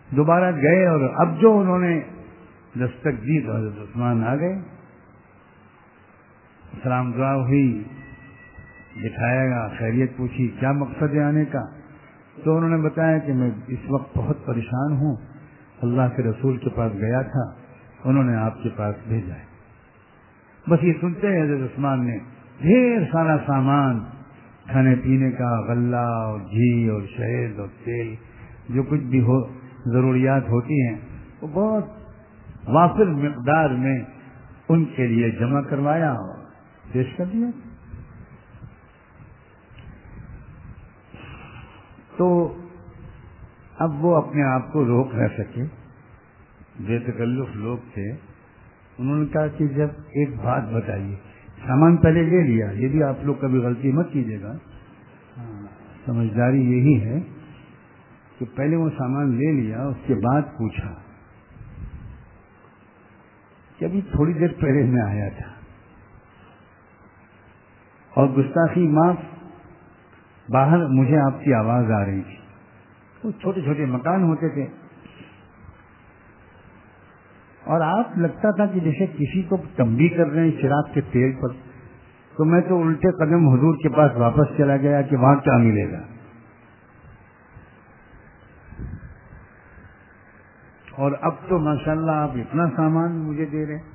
دوبارہ گئے اور اب جو انہوں نے دستک دی تو حضرت عثمان آ گئے سلام دعا ہوئی، بٹھایا گا، خیریت پوچھی، کیا مقصد ہے آنے کا؟ تو انہوں نے بتایا کہ میں اس وقت بہت پریشان ہوں، اللہ کے رسول کے پاس گیا تھا، انہوں نے آپ کے پاس بھیجا ہے۔ بس یہ سنتے ہیں، حضرت عثمان نے ڈھیر سارا سامان، کھانے پینے کا غلہ اور گھی اور شہد اور تیل، جو کچھ بھی ہو، ضروریات ہوتی ہیں، وہ بہت وافر مقدار میں ان کے لیے جمع کروایا اور پیش کر دیا۔ تو اب وہ اپنے آپ کو روک نہ سکے۔ بے تکلف لوگ تھے۔ انہوں نے کہا کہ جب ایک بات بتائیے۔ سامان پہلے لے لیا۔ یہ بھی آپ لوگ کبھی غلطی مت کیجیے گا۔ سمجھداری یہی ہے کہ پہلے وہ سامان لے لیا، اس کے بعد پوچھا۔ کہ ابھی تھوڑی دیر پہلے میں آیا تھا۔ اور گستاخی معاف باہر مجھے آپ کی آواز آ رہی تھی۔ وہ چھوٹے چھوٹے مکان ہوتے تھے۔ اور آپ لگتا تھا کہ جیسے کسی کو تمبی کر رہے ہیں چراغ کے تیل پر، تو میں تو الٹے قدم حضور کے پاس واپس چلا گیا کہ وہاں کیا ملے گا۔ اور اب تو ماشاءاللہ آپ اتنا سامان مجھے دے رہے ہیں۔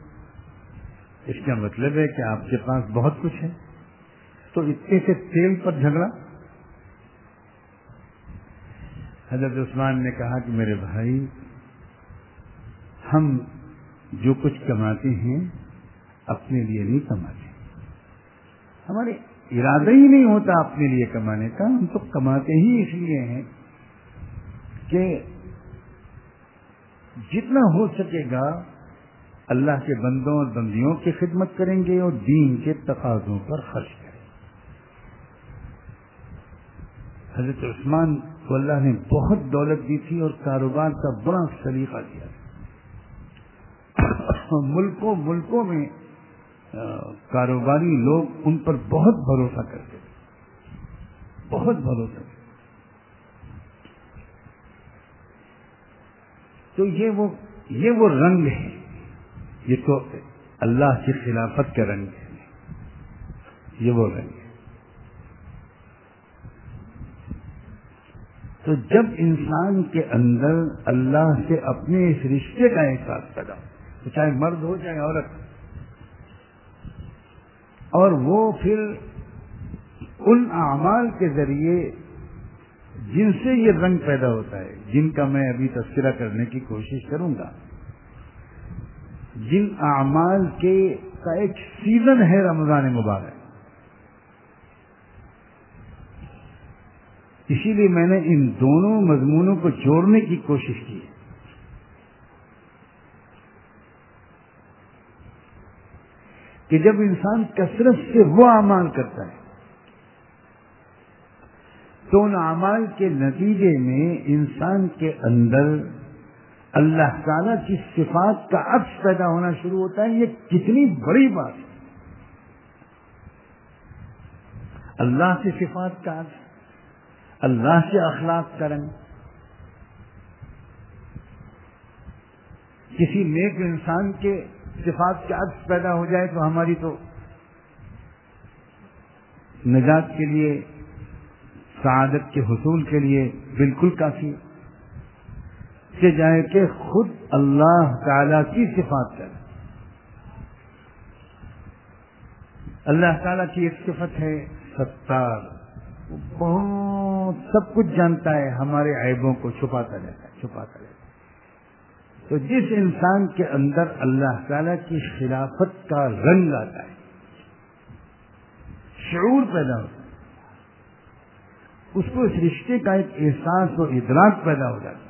اس کا مطلب ہے کہ آپ کے پاس بہت کچھ ہے۔ تو اتنے سے تیل پر جھگڑا؟ حضرت عثمان نے کہا کہ میرے بھائی، ہم جو کچھ کماتے ہیں، اپنے لیے نہیں کماتے۔ ہمارے ارادہ ہی نہیں ہوتا اپنے لیے کمانے کا، ہم تو کماتے ہی اس لیے ہیں کہ جتنا ہو سکے گا، اللہ کے بندوں اور بندیوں کی خدمت کریں گے اور دین کے تقاضوں پر خرچ کریں گے۔ حضرت عثمان کو اللہ نے بہت دولت دی تھی اور کاروبار کا بڑا سلیقہ دیا ملکوں ملکوں میں کاروباری لوگ ان پر بہت بھروسہ کرتے تھے۔ بہت بھروسہ۔ کرتے تو یہ وہ یہ وہ رنگ ہے۔ یہ تو اللہ کی خلافت کا رنگ ہے یہ وہ رنگ ہے۔ تو جب انسان کے اندر اللہ سے اپنے اس رشتے کا احساس پیدا تو چاہے مرد ہو، چاہے عورت، اور وہ پھر ان اعمال کے ذریعے جن سے یہ رنگ پیدا ہوتا ہے، جن کا میں ابھی تذکرہ کرنے کی کوشش کروں گا، جن اعمال کے کا ایک سیزن ہے رمضان مبارک۔ اسی لیے میں نے ان دونوں مضمونوں کو جوڑنے کی کوشش کی کہ جب انسان کثرت سے وہ اعمال کرتا ہے، تو ان اعمال کے نتیجے میں انسان کے اندر اللہ تعالی کی صفات کا عکس پیدا ہونا شروع ہوتا ہے۔ یہ کتنی بڑی بات ہے۔ اللہ کی صفات کا عکس۔ اللہ کے اخلاق کا رنگ کسی نیک انسان کے صفات کا عکس پیدا ہو جائے تو ہماری تو نجات کے لیے، سعادت کے حصول کے لیے بالکل کافی۔ کہ جائے کہ خود اللہ تعالی کی صفات کر اللہ تعالی کی ایک صفت ہے ستار۔ بہت سب کچھ جانتا ہے، ہمارے عیبوں کو چھپاتا رہتا ہے، چھپاتا رہتا ہے۔ تو جس انسان کے اندر اللہ تعالی کی خلافت کا رنگ آتا ہے، شعور پیدا ہوتا ہے۔ اس کو اس رشتے کا ایک احساس اور ادراک پیدا ہو جاتا ہے۔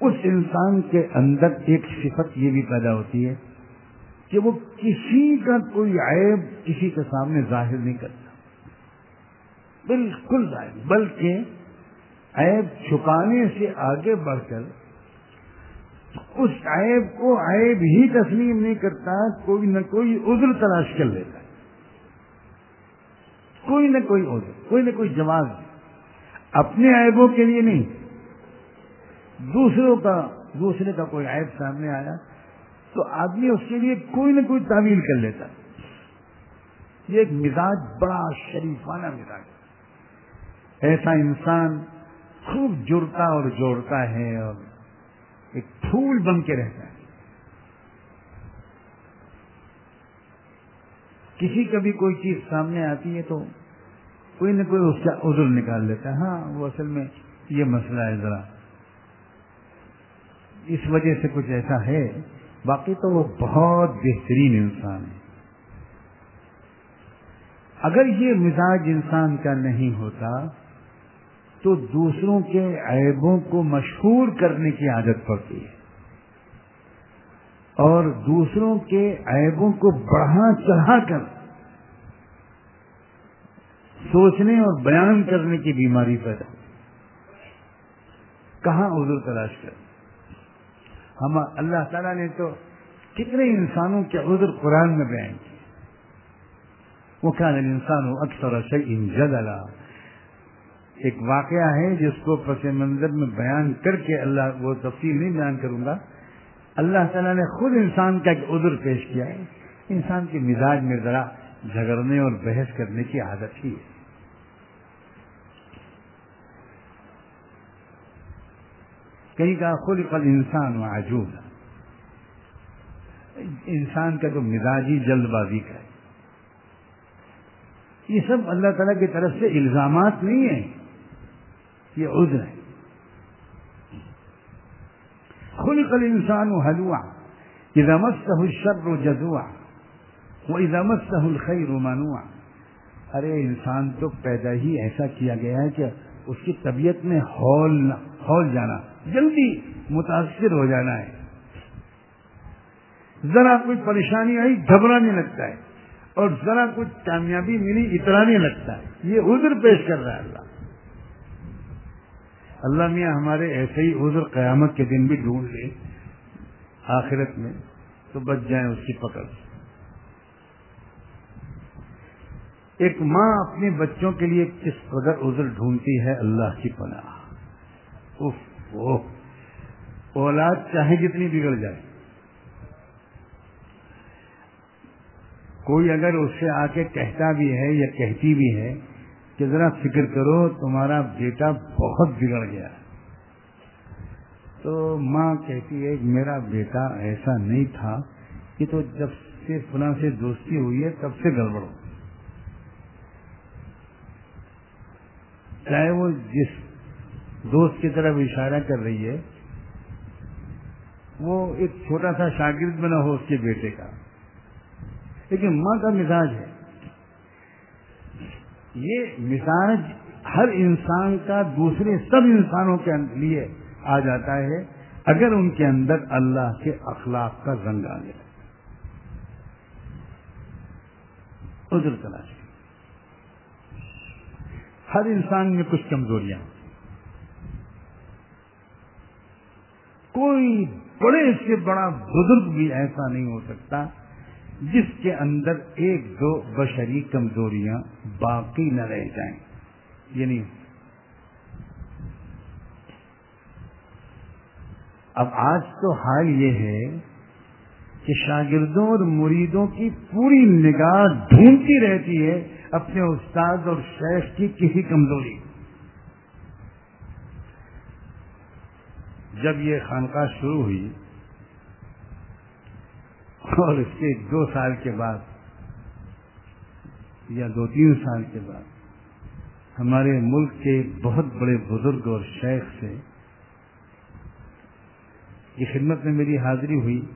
اس انسان کے اندر ایک صفت یہ بھی پیدا ہوتی ہے کہ وہ کسی کا کوئی عیب کسی کے سامنے ظاہر نہیں کرتا۔ بالکل ظاہر بلکہ عیب چھپانے سے آگے بڑھ کر اس عیب کو عیب ہی تسلیم نہیں کرتا، کوئی نہ کوئی عذر تلاش کر لیتا کوئی نہ کوئی عذر، کوئی نہ کوئی جواز۔ اپنے عیبوں کے لیے نہیں۔ دوسروں کا، دوسرے کا کوئی عیب سامنے آیا تو آدمی اس کے لیے کوئی نہ کوئی تعویل کر لیتا یہ ایک مزاج، بڑا شریفانہ مزاج۔ ایسا انسان خوب جڑتا اور جوڑتا ہے اور ایک پھول بن کے رہتا ہے۔ کسی کا بھی کوئی چیز سامنے آتی ہے تو کوئی نہ کوئی اس کا عذر نکال لیتا ہے۔ ہاں وہ اصل میں یہ مسئلہ ہے ذرا۔ اس وجہ سے کچھ ایسا ہے۔ باقی تو وہ بہت بہترین انسان ہے۔ اگر یہ مزاج انسان کا نہیں ہوتا تو دوسروں کے عیبوں کو مشہور کرنے کی عادت پڑتی ہے۔ اور دوسروں کے عیبوں کو بڑھا چڑھا کر سوچنے اور بیان کرنے کی بیماری پیدا کہاں عذر تلاش کر ہم اللہ تعالیٰ نے تو کتنے انسانوں کے عذر قرآن میں بیان کیے۔ وہ کیا انسان ہو اکثر شعین جدلا ایک واقعہ ہے جس کو پس منظر میں بیان کر کے اللہ وہ تفصیل نہیں بیان کروں گا۔ اللہ تعالیٰ نے خود انسان کا ایک عذر پیش کیا ہے۔ انسان کے مزاج میں ذرا جھگڑنے اور بحث کرنے کی عادت ہی ہے۔ کہیں کا خود قل انسان و عجوب انسان کا جو مزاجی جلد بازی کا ہے یہ سب اللہ تعالیٰ کی طرف سے الزامات نہیں ہیں۔ یہ عذر ہے۔ خلق الانسان حلوا اذا مسه الشر جزوع واذا مسه الخير منوع ارے، انسان تو پیدا ہی ایسا کیا گیا ہے کہ اس کی طبیعت میں ہول ہول جانا، جلدی متاثر ہو جانا ہے۔ ذرا کوئی پریشانی آئی، گھبرانے لگتا ہے، اور ذرا کچھ کامیابی ملی، اترانے لگتا ہے۔ یہ عذر پیش کر رہا ہے اللہ۔ اللہ میاں ہمارے ایسے ہی عذر قیامت کے دن بھی ڈھونڈ لے، آخرت میں تو بچ جائیں اس کی پکڑ۔ ایک ماں اپنے بچوں کے لیے کس قدر عذر ڈھونڈتی ہے اللہ کی پناہ؟ اولاد چاہے جتنی بگڑ جائے۔ کوئی اگر اس سے آ کے کہتا بھی ہے یا کہتی بھی ہے کہ ذرا فکر کرو، تمہارا بیٹا بہت بگڑ گیا تو ماں کہتی ہے، میرا بیٹا ایسا نہیں تھا کہ تو جب سے فلاں سے دوستی ہوئی ہے، تب سے گڑبڑ ہو۔ چاہے وہ جس دوست کی طرف اشارہ کر رہی ہے، وہ ایک چھوٹا سا شاگرد بنا ہو اس کے بیٹے کا۔ لیکن ماں کا مزاج ہے۔ یہ مزاج ہر انسان کا دوسرے سب انسانوں کے لیے آ جاتا ہے، اگر ان کے اندر اللہ کے اخلاق کا رنگ آ گیا ادھر تلاش ہر انسان میں کچھ کمزوریاں کوئی بڑے سے بڑا بزرگ بھی ایسا نہیں ہو سکتا جس کے اندر ایک دو بشری کمزوریاں باقی نہ رہ جائیں۔ یعنی اب آج تو حال یہ ہے کہ شاگردوں اور مریدوں کی پوری نگاہ ڈھونڈتی رہتی ہے اپنے استاد اور شیخ کی کسی کمزوری۔ جب یہ خانقاہ شروع ہوئی اور اس کے دو سال کے بعد یا دو تین سال کے بعد ہمارے ملک کے بہت بڑے بزرگ اور شیخ سے یہ خدمت میں میری حاضری ہوئی،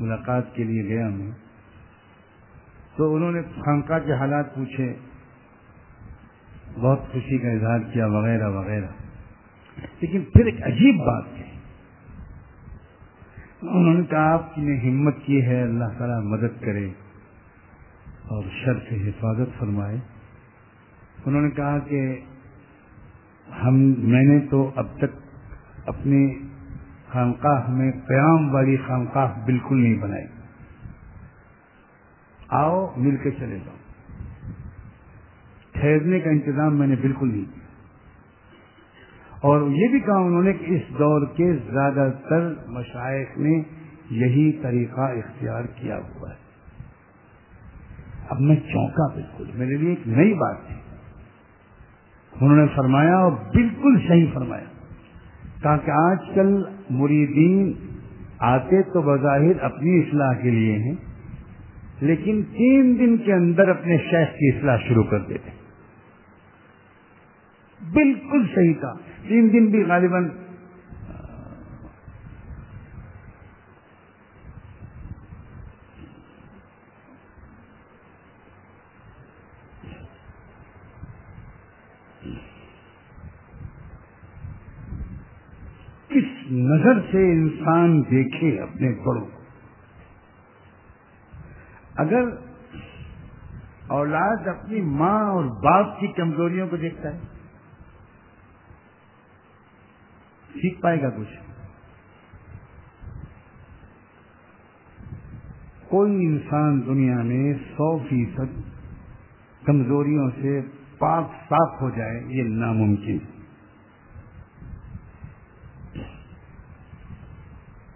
ملاقات کے لیے گیا میں۔ تو انہوں نے خانقاہ کے حالات پوچھے، بہت خوشی کا اظہار کیا، وغیرہ وغیرہ۔ لیکن پھر ایک عجیب بات ہے۔ انہوں نے کہا، آپ نے ہمت کی ہے، اللہ تعالیٰ مدد کرے اور شر سے حفاظت فرمائے۔ انہوں نے کہا کہ ہم، میں نے تو اب تک اپنی خانقاہ میں قیام والی خانقاہ بالکل نہیں بنائی۔ آؤ، مل کے چلے جاؤ۔ ٹھہرنے کا انتظام میں نے بالکل نہیں کیا۔ اور یہ بھی کہا انہوں نے کہ اس دور کے زیادہ تر مشائق نے یہی طریقہ اختیار کیا ہوا ہے۔ اب میں چونکا بالکل، میرے لیے ایک نئی بات تھی انہوں نے فرمایا اور بالکل صحیح فرمایا، تاکہ آج کل مریدین آتے تو بظاہر اپنی اصلاح کے لیے ہیں، لیکن تین دن کے اندر اپنے شیخ کی اصلاح شروع کر دیتے بالکل صحیح تھا تین دن بھی غالباً، کس نظر سے انسان دیکھے اپنے بڑوں کو؟ اگر اولاد اپنی ماں اور باپ کی کمزوریوں کو دیکھتا ہے سیکھ پائے گا کچھ۔ کوئی انسان دنیا میں سو فیصد کمزوریوں سے پاک صاف ہو جائے، یہ ناممکن۔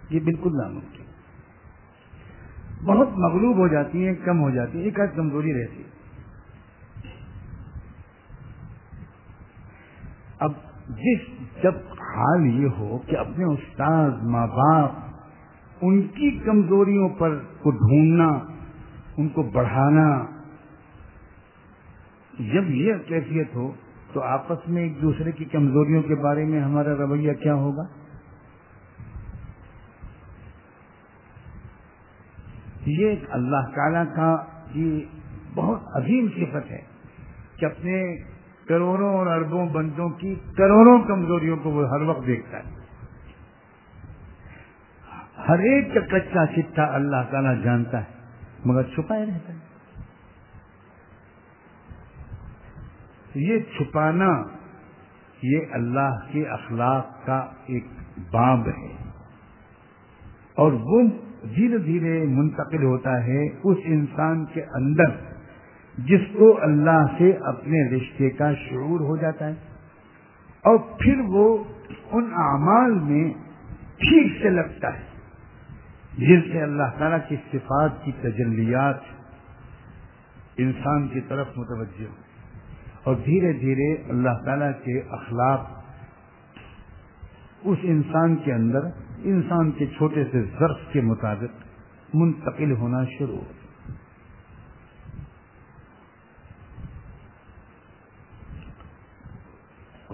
یہ بالکل ناممکن۔ بہت مغلوب ہو جاتی ہیں، کم ہو جاتی ہیں، ایک آدھ کمزوری رہتی ہے اب جس جب حال یہ ہو کہ اپنے استاد ماں باپ ان کی کمزوریوں پر کو ڈھونڈنا، ان کو بڑھانا، جب یہ کیفیت ہو تو آپس میں ایک دوسرے کی کمزوریوں کے بارے میں ہمارا رویہ کیا ہوگا؟ یہ اللہ تعالی کا یہ بہت عظیم صفت ہے کہ اپنے کروڑوں اور اربوں بندوں کی کروڑوں کمزوریوں کو وہ ہر وقت دیکھتا ہے۔ ہر ایک کا کچا چٹا اللہ تعالیٰ جانتا ہے، مگر چھپائے رہتا ہے۔ یہ چھپانا یہ اللہ کے اخلاق کا ایک باب ہے۔ اور وہ دھیرے دھیرے منتقل ہوتا ہے اس انسان کے اندر۔ جس کو اللہ سے اپنے رشتے کا شعور ہو جاتا ہے اور پھر وہ ان اعمال میں ٹھیک سے لگتا ہے، جن سے اللہ تعالیٰ کی صفات کی تجلیات انسان کی طرف متوجہ اور دھیرے دھیرے اللہ تعالیٰ کے اخلاق اس انسان کے اندر، انسان کے چھوٹے سے ظرف کے مطابق منتقل ہونا شروع ہو۔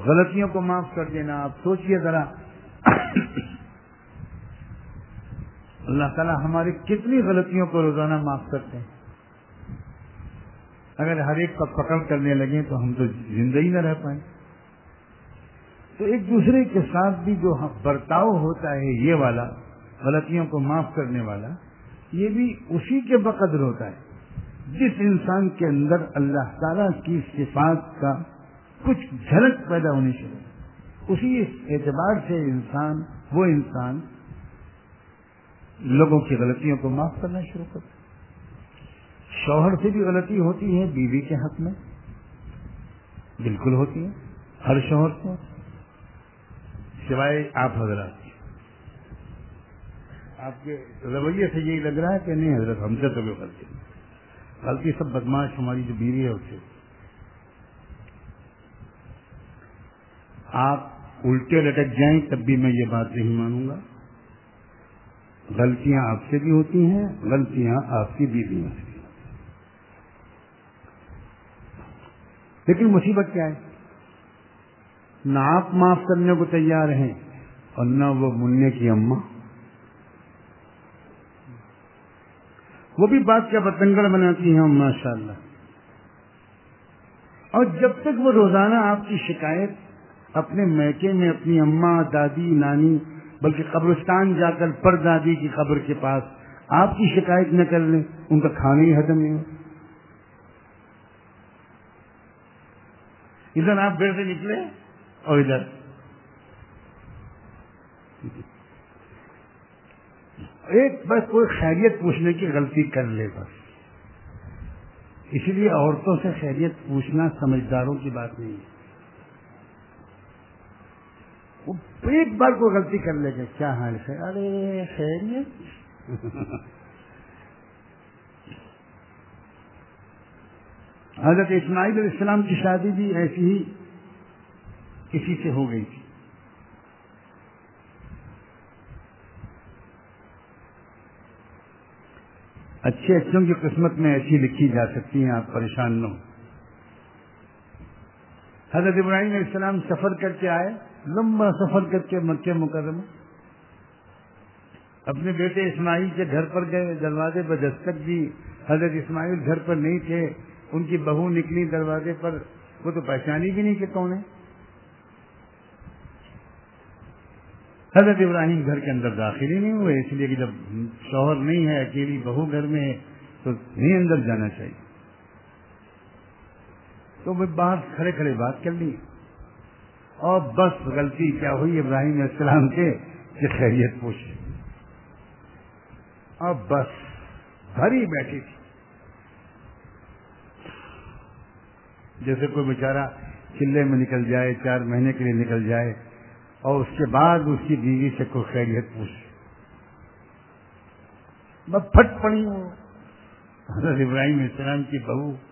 غلطیوں کو معاف کر دینا، آپ سوچئے ذرا۔ اللہ تعالیٰ ہماری کتنی غلطیوں کو روزانہ معاف کرتے ہیں۔ اگر ہر ایک کا پکڑ کرنے لگے تو ہم تو زندگی نہ رہ پائیں۔ تو ایک دوسرے کے ساتھ بھی جو برتاؤ ہوتا ہے، یہ والا، غلطیوں کو معاف کرنے والا، یہ بھی اسی کے بقدر ہوتا ہے۔ جس انسان کے اندر اللہ تعالی کی صفات کا کچھ جھلک پیدا ہونی چاہیے اسی اعتبار سے انسان، وہ انسان لوگوں کی غلطیوں کو معاف کرنا شروع کرتا شوہر سے بھی غلطی ہوتی ہے، بیوی کے حق میں بالکل ہوتی ہے، ہر شوہر سے، سوائے آپ حضرات آپ کے رویے سے یہی لگ رہا ہے کہ نہیں حضرت، ہم سے تو کوئی غلطی غلطی سب بدماش، ہماری جو بیوی ہے اسے آپ الٹے لٹک جائیں تب بھی میں یہ بات نہیں مانوں گا۔ غلطیاں آپ سے بھی ہوتی ہیں، غلطیاں آپ کی بیویوں سے بھی لیکن مصیبت کیا ہے؟ نہ آپ معاف کرنے کو تیار ہیں اور نہ وہ منع کی اماں۔ وہ بھی بات کا پتنگڑ بناتی ہیں ماشاء اللہ اور جب تک وہ روزانہ آپ کی شکایت اپنے میکے میں اپنی اماں، دادی، نانی، بلکہ قبرستان جا کر پر دادی کی قبر کے پاس آپ کی شکایت نہ کر لیں، ان کا کھانا ہی ختم نہیں ہو۔ ادھر آپ گھر سے نکلے اور ادھر۔ ایک بس کوئی خیریت پوچھنے کی غلطی کر لے بس۔ اسی لیے عورتوں سے خیریت پوچھنا سمجھداروں کی بات نہیں ہے۔ ایک بار کوئی غلطی کر لے گا، کیا حال ہے؟ ارے، خیریت۔ حضرت اسماعیل علیہ السلام کی شادی بھی ایسی ہی کسی سے ہو گئی تھی۔ اچھے اچھوں کی قسمت میں ایسی لکھی جا سکتی ہیں آپ پریشان نہ ہو حضرت ابراہیم علیہ السلام سفر کر کے آئے۔ لمبا سفر کر کے مکہ مقدمہ اپنے بیٹے اسماعیل کے گھر پر گئے، دروازے پر دستک دی۔ حضرت اسماعیل گھر پر نہیں تھے، ان کی بہو نکلی دروازے پر۔ وہ تو پہچانی بھی نہیں کہ کون ہے۔ حضرت ابراہیم گھر کے اندر داخل ہی نہیں ہوئے، اس لیے کہ جب شوہر نہیں ہے، اکیلی بہو گھر میں ہے، تو نہیں اندر جانا چاہیے۔ تو وہ باہر کھڑے کھڑے بات کر لی۔ اور بس غلطی کیا ہوئی ابراہیم علیہ السلام کے کہ خیریت پوچھے۔ اور بس بھری بیٹھی تھی۔ جیسے کوئی بیچارہ چلے میں نکل جائے، چار مہینے کے لیے نکل جائے اور اس کے بعد اس کی بیوی سے کوئی خیریت پوچھے۔ بس پھٹ پڑی ہو حضرت ابراہیم علیہ السلام کی بہو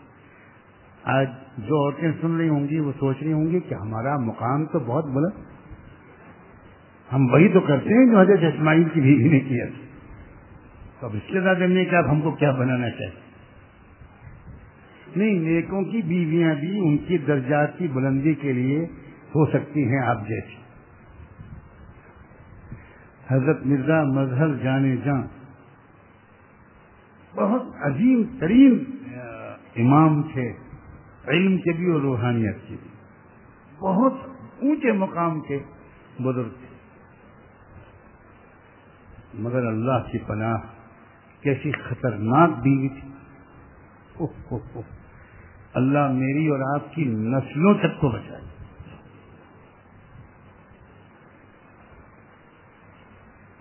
آج جو عورتیں سن رہی ہوں گی، وہ سوچ رہی ہوں گی کہ ہمارا مقام تو بہت بلند ہم وہی تو کرتے ہیں جو حضرت اسماعیل کی بیوی نے کیا۔ تو اب اس کے ساتھ نے کہ اب ہم کو کیا بنانا چاہیے؟ نہیں، نیکوں کی بیویاں بھی ان کی درجات کی بلندی کے لیے ہو سکتی ہیں آپ جیسی حضرت مرزا مظہر جانے جان بہت عظیم ترین امام تھے۔ علم کے بھی اور روحانیت کے بھی۔ بہت اونچے مقام کے بزرگ تھے۔ مگر اللہ کی پناہ کیسی خطرناک بیوی تھی۔ اللہ میری اور آپ کی نسلوں تک کو بچائے۔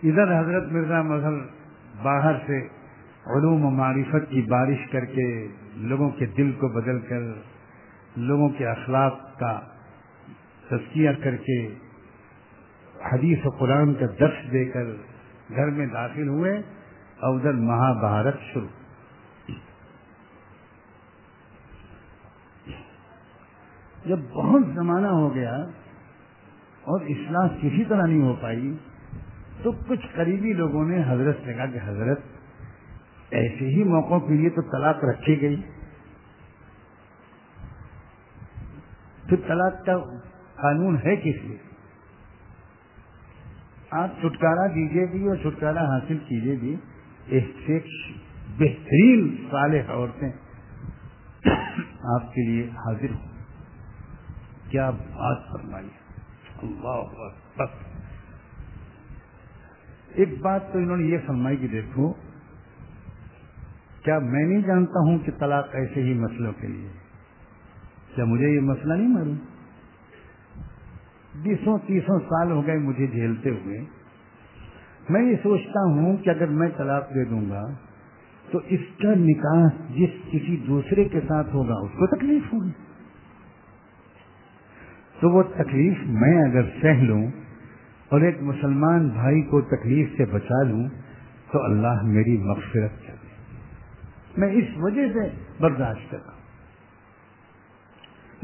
ادھر حضرت مرزا مظہر باہر سے علوم و معرفت کی بارش کر کے لوگوں کے دل کو بدل کر لوگوں کے اخلاق کا تزکیہ کر کے حدیث و قرآن کا درس دے کر گھر میں داخل ہوئے اور ادھر مہابھارت شروع۔ جب بہت زمانہ ہو گیا اور اصلاح کسی طرح نہیں ہو پائی، تو کچھ قریبی لوگوں نے حضرت سے کہا کہ حضرت، ایسے ہی موقعوں کے لیے تو طلاق رکھی گئی۔ پھر طلاق کا قانون ہے کس لیے؟ آپ چھٹکارا دیجیے بھی اور چھٹکارا حاصل کیجیے بھی۔ ایک بہترین صالح عورتیں آپ کے لیے حاضر ہوں کیا بات فرمائی؟ اللہ بس ایک بات تو انہوں نے یہ فرمائی کہ دیکھو، کیا میں نہیں جانتا ہوں کہ طلاق ایسے ہی مسئلوں کے لیے کیا مجھے یہ مسئلہ نہیں معلوم؟ بیسوں تیسوں سال ہو گئے مجھے جھیلتے ہوئے۔ میں یہ سوچتا ہوں کہ اگر میں طلاق دے دوں گا، تو اس کا نکاح جس کسی دوسرے کے ساتھ ہوگا، اس کو تکلیف ہوگی۔ تو وہ تکلیف میں اگر سہ لوں اور ایک مسلمان بھائی کو تکلیف سے بچا لوں، تو اللہ میری مغفرت کر دے میں اس وجہ سے برداشت کرتا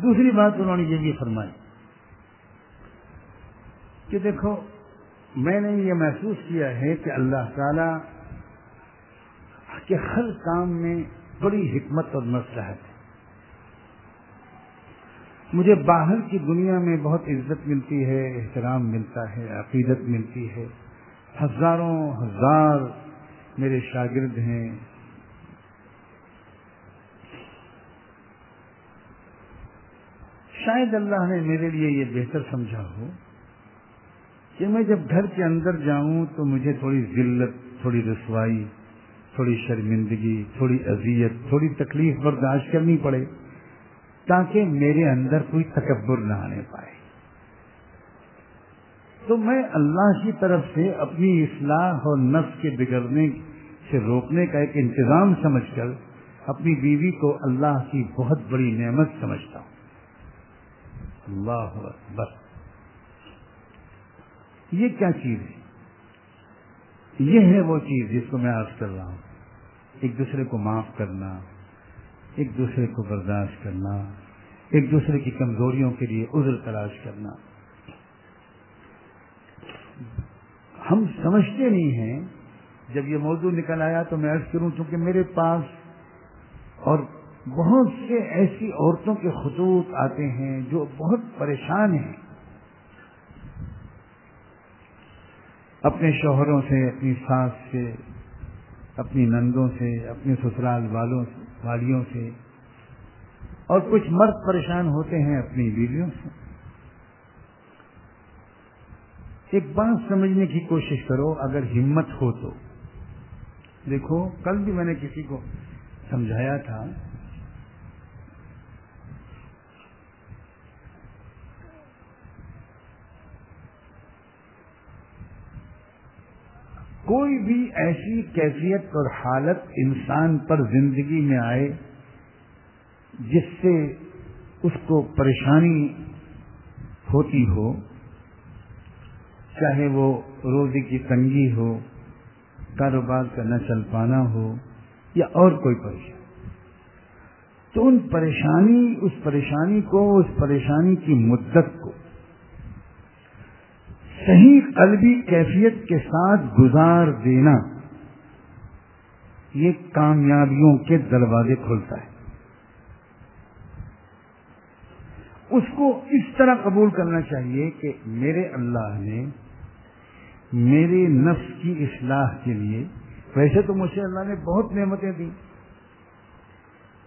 دوسری بات انہوں نے یہ بھی فرمائی کہ دیکھو، میں نے یہ محسوس کیا ہے کہ اللہ تعالی کے ہر کام میں بڑی حکمت اور مسلحت ہے۔ مجھے باہر کی دنیا میں بہت عزت ملتی ہے، احترام ملتا ہے، عقیدت ملتی ہے۔ ہزاروں ہزار میرے شاگرد ہیں۔ شاید اللہ نے میرے لیے یہ بہتر سمجھا ہو کہ میں جب گھر کے اندر جاؤں تو مجھے تھوڑی ذلت، تھوڑی رسوائی، تھوڑی شرمندگی، تھوڑی اذیت، تھوڑی تکلیف برداشت کرنی پڑے تاکہ میرے اندر کوئی تکبر نہ آنے پائے۔ تو میں اللہ کی طرف سے اپنی اصلاح اور نفس کے بگڑنے سے روکنے کا ایک انتظام سمجھ کر اپنی بیوی کو اللہ کی بہت بڑی نعمت سمجھتا ہوں۔ اللہ بس یہ کیا چیز ہے؟ یہ ہے وہ چیز جس کو میں عرض کر رہا ہوں۔ ایک دوسرے کو معاف کرنا، ایک دوسرے کو برداشت کرنا، ایک دوسرے کی کمزوریوں کے لیے عذر تلاش کرنا۔ ہم سمجھتے نہیں ہیں، جب یہ موضوع نکل آیا تو میں عرض کروں، چونکہ میرے پاس اور بہت سے ایسی عورتوں کے خطوط آتے ہیں جو بہت پریشان ہیں۔ اپنے شوہروں سے، اپنی ساس سے، اپنی نندوں سے، اپنے سسرال والوں والیوں سے۔ اور کچھ مرد پریشان ہوتے ہیں اپنی بیویوں سے۔ ایک بات سمجھنے کی کوشش کرو، اگر ہمت ہو تو۔ دیکھو، کل بھی میں نے کسی کو سمجھایا تھا کوئی بھی ایسی کیفیت اور حالت انسان پر زندگی میں آئے جس سے اس کو پریشانی ہوتی ہو، چاہے وہ روزی کی تنگی ہو، کاروبار کا نہ چل پانا ہو یا اور کوئی پریشانی۔ تو ان پریشانی، اس پریشانی کو، اس پریشانی کی مدت کو صحیح قلبی کیفیت کے ساتھ گزار دینا یہ کامیابیوں کے دروازے کھولتا ہے۔ اس کو اس طرح قبول کرنا چاہیے کہ میرے اللہ نے میرے نفس کی اصلاح کے لیے، ویسے تو مجھے اللہ نے بہت نعمتیں دی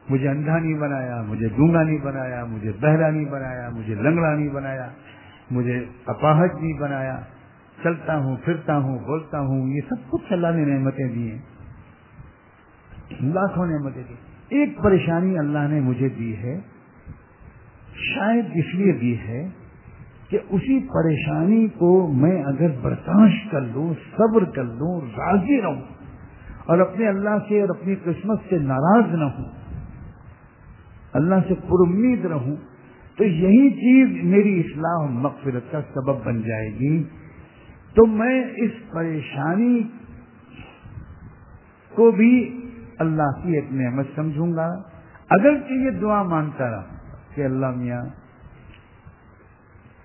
مجھے اندھا نہیں بنایا، مجھے گونگا نہیں بنایا، مجھے بہرا نہیں بنایا، مجھے لنگڑا نہیں بنایا۔ مجھے اپاہج نہیں بنایا، چلتا ہوں، پھرتا ہوں، بولتا ہوں، یہ سب کچھ اللہ نے نعمتیں دی ہیں۔ لاکھوں نعمتیں دی۔ ایک پریشانی اللہ نے مجھے دی ہے، شاید اس لیے دی ہے کہ اسی پریشانی کو میں اگر برداشت کر لوں، صبر کر لوں، راضی رہوں اور اپنے اللہ سے اور اپنی قسمت سے ناراض نہ ہوں، اللہ سے پر امید رہوں تو یہی چیز میری اصلاح و مغفرت کا سبب بن جائے گی۔ تو میں اس پریشانی کو بھی اللہ کی ایک نعمت سمجھوں گا۔ اگر یہ دعا مانتا رہا کہ اللہ میاں،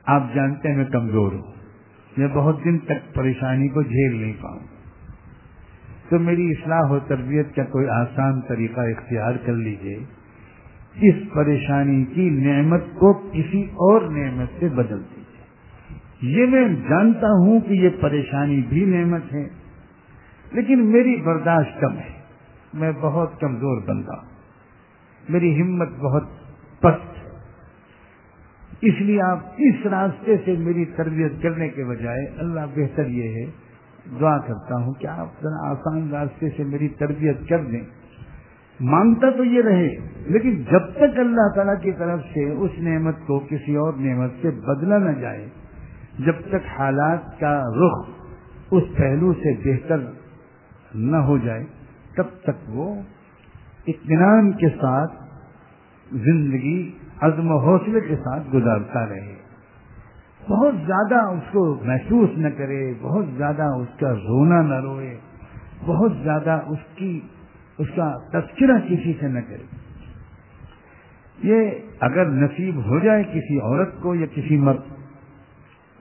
آپ جانتے ہیں میں کمزور ہوں۔ میں بہت دن تک پریشانی کو جھیل نہیں پاؤں۔ تو میری اصلاح و تربیت کا کوئی آسان طریقہ اختیار کر لیجیے۔ اس پریشانی کی نعمت کو کسی اور نعمت سے بدل دیجیے۔ یہ میں جانتا ہوں کہ یہ پریشانی بھی نعمت ہے، لیکن میری برداشت کم ہے۔ میں بہت کمزور بندہ ہوں۔ میری ہمت بہت پست اس لیے آپ اس راستے سے میری تربیت کرنے کے بجائے اللہ بہتر یہ ہے، دعا کرتا ہوں کہ آپ ذرا آسان راستے سے میری تربیت کر دیں۔ مانگتا تو یہ رہے، لیکن جب تک اللہ تعالیٰ کی طرف سے اس نعمت کو کسی اور نعمت سے بدلا نہ جائے، جب تک حالات کا رخ اس پہلو سے بہتر نہ ہو جائے، تب تک وہ اطمینان کے ساتھ، زندگی، عزم و حوصلے کے ساتھ گزارتا رہے۔ بہت زیادہ اس کو محسوس نہ کرے، بہت زیادہ اس کا رونا نہ روئے، بہت زیادہ اس کی اس کا تذکرہ کسی سے نہ کرے۔ یہ اگر نصیب ہو جائے کسی عورت کو یا کسی مرد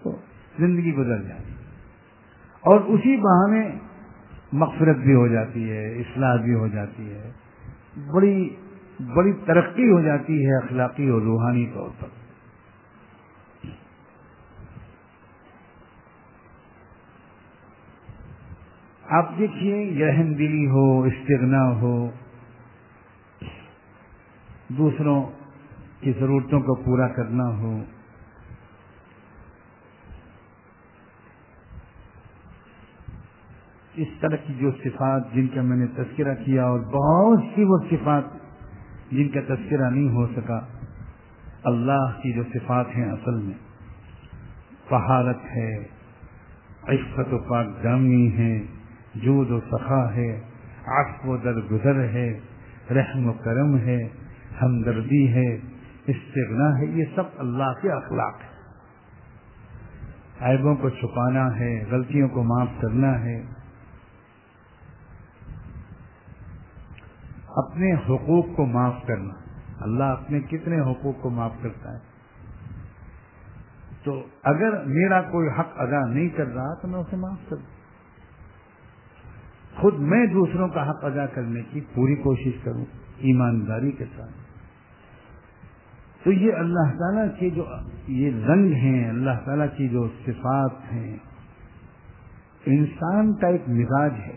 تو زندگی گزر جائے اور اسی بہانے مغفرت بھی ہو جاتی ہے، اصلاح بھی ہو جاتی ہے۔ بڑی بڑی ترقی ہو جاتی ہے اخلاقی اور روحانی طور پر۔ آپ دیکھیے رحم دلی ہو، استغنا ہو، دوسروں کی ضرورتوں کو پورا کرنا ہو۔ اس طرح کی جو صفات جن کا میں نے تذکرہ کیا اور بہت سی وہ صفات جن کا تذکرہ نہیں ہو سکا، اللہ کی جو صفات ہیں اصل میں پہارت ہے، عفت و پاک جامی ہے جود و سخا ہے، عفو و درگزر ہے، رحم و کرم ہے، ہمدردی ہے، استغنا ہے، یہ سب اللہ کے اخلاق ہے عیبوں کو چھپانا ہے، غلطیوں کو معاف کرنا ہے۔ اپنے حقوق کو معاف کرنا۔ اللہ اپنے کتنے حقوق کو معاف کرتا ہے۔ تو اگر میرا کوئی حق ادا نہیں کر رہا تو میں اسے معاف کر دوں۔ خود میں دوسروں کا حق ادا کرنے کی پوری کوشش کروں، ایمانداری کے ساتھ۔ تو یہ اللہ تعالیٰ کے جو یہ رنگ ہیں، اللہ تعالیٰ کی جو صفات ہیں، انسان کا ایک مزاج ہے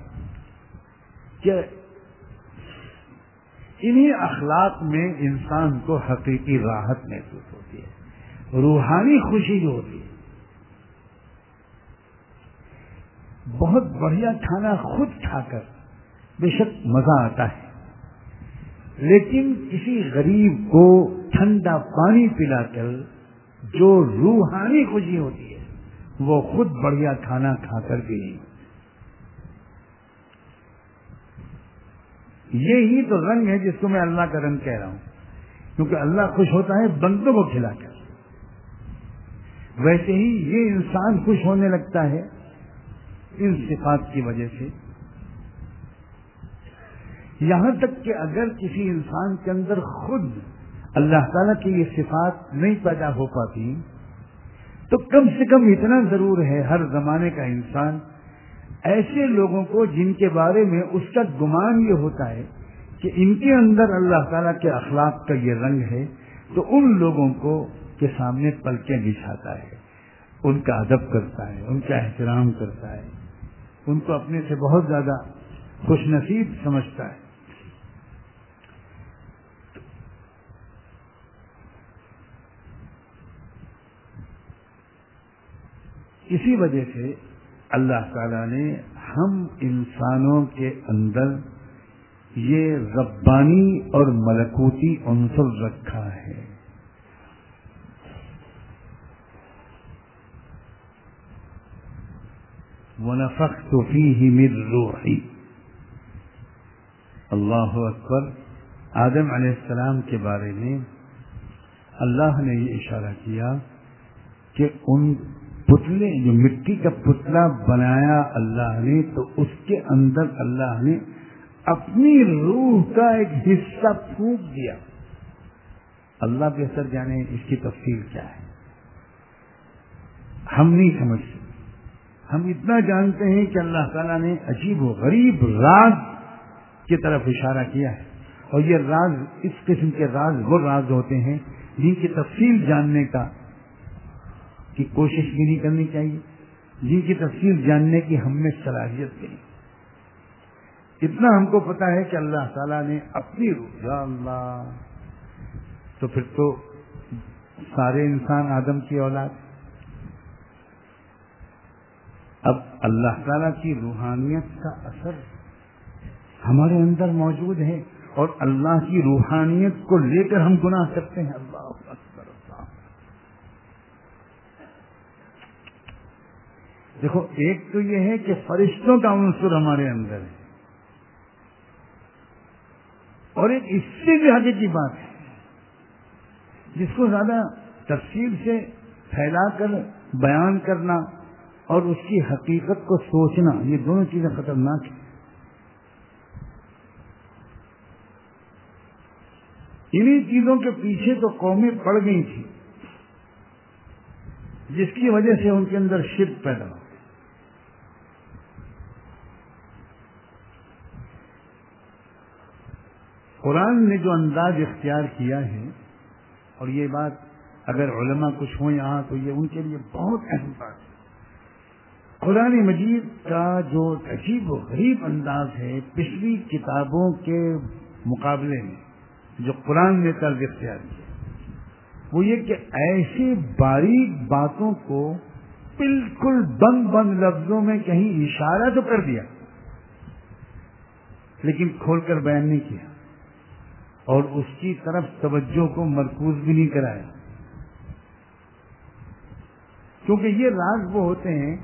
کہ انہی اخلاق میں انسان کو حقیقی راحت محسوس ہوتی ہے، روحانی خوشی جو ہوتی ہے۔ بہت بڑھیا کھانا خود کھا کر بے شک مزہ آتا ہے۔ لیکن کسی غریب کو ٹھنڈا پانی پلا کر جو روحانی خوشی ہوتی ہے، وہ خود بڑھیا کھانا کھا کر بھی نہیں۔ یہی تو رنگ ہے جس کو میں اللہ کا رنگ کہہ رہا ہوں۔ کیونکہ اللہ خوش ہوتا ہے بندوں کو کھلا کر۔ ویسے ہی یہ انسان خوش ہونے لگتا ہے۔ ان صفات کی وجہ سے۔ یہاں تک کہ اگر کسی انسان کے اندر خود اللہ تعالیٰ کی یہ صفات نہیں پیدا ہو پاتی، تو کم سے کم اتنا ضرور ہے ہر زمانے کا انسان ایسے لوگوں کو جن کے بارے میں اس کا گمان یہ ہوتا ہے کہ ان کے اندر اللہ تعالیٰ کے اخلاق کا یہ رنگ ہے، تو ان لوگوں کو کے سامنے پلکیں بچھاتا ہے، ان کا ادب کرتا ہے، ان کا احترام کرتا ہے۔ ان کو اپنے سے بہت زیادہ خوش نصیب سمجھتا ہے۔ اسی وجہ سے اللہ تعالی نے ہم انسانوں کے اندر یہ ربانی اور ملکوتی عنصر رکھا ہے۔ ونفخت فيه من روحي اللہ اکبر. آدم علیہ السلام کے بارے میں اللہ نے یہ اشارہ کیا کہ ان پتلے، جو مٹی کا پتلا بنایا اللہ نے، تو اس کے اندر اللہ نے اپنی روح کا ایک حصہ پھونک دیا. اللہ بہتر جانے اس کی تفصیل کیا ہے؟ ہم نہیں سمجھتے. ہم اتنا جانتے ہیں کہ اللہ تعالیٰ نے عجیب و غریب راز کی طرف اشارہ کیا ہے۔ اور یہ راز اس قسم کے راز وہ راز ہوتے ہیں جن کی تفصیل جاننے کا کی کوشش بھی نہیں کرنی چاہیے۔ جن کی تفصیل جاننے کی ہم میں صلاحیت بھی نہیں۔ اتنا ہم کو پتا ہے کہ اللہ تعالیٰ نے اپنی روح، یا اللہ۔ تو پھر تو سارے انسان آدم کی اولاد اب اللہ تعالیٰ کی روحانیت کا اثر ہمارے اندر موجود ہے اور اللہ کی روحانیت کو لے کر ہم گناہ کرتے ہیں۔ اللہ اکبر دیکھو، ایک تو یہ ہے کہ فرشتوں کا عنصر ہمارے اندر ہے۔ اور ایک اس سے بھی آگے کی بات ہے۔ جس کو زیادہ تفصیل سے پھیلا کر بیان کرنا اور اس کی حقیقت کو سوچنا، یہ دونوں چیزیں خطرناک ہیں۔ انہی چیزوں کے پیچھے تو قومیں پڑ گئی تھی جس کی وجہ سے ان کے اندر شرک پیدا ہو قرآن نے جو انداز اختیار کیا ہے، اور یہ بات اگر علماء کچھ ہوں یہاں تو یہ ان کے لیے بہت اہم بات ہے۔ قرآن مجید کا جو عجیب و غریب انداز ہے پچھلی کتابوں کے مقابلے میں، جو قرآن نے طرز اختیار کیا، وہ یہ کہ ایسی باریک باتوں کو بالکل بند بند لفظوں میں کہیں اشارہ تو کر دیا، لیکن کھول کر بیان نہیں کیا، اور اس کی طرف توجہ کو مرکوز بھی نہیں کرایا۔ کیونکہ یہ راز وہ ہوتے ہیں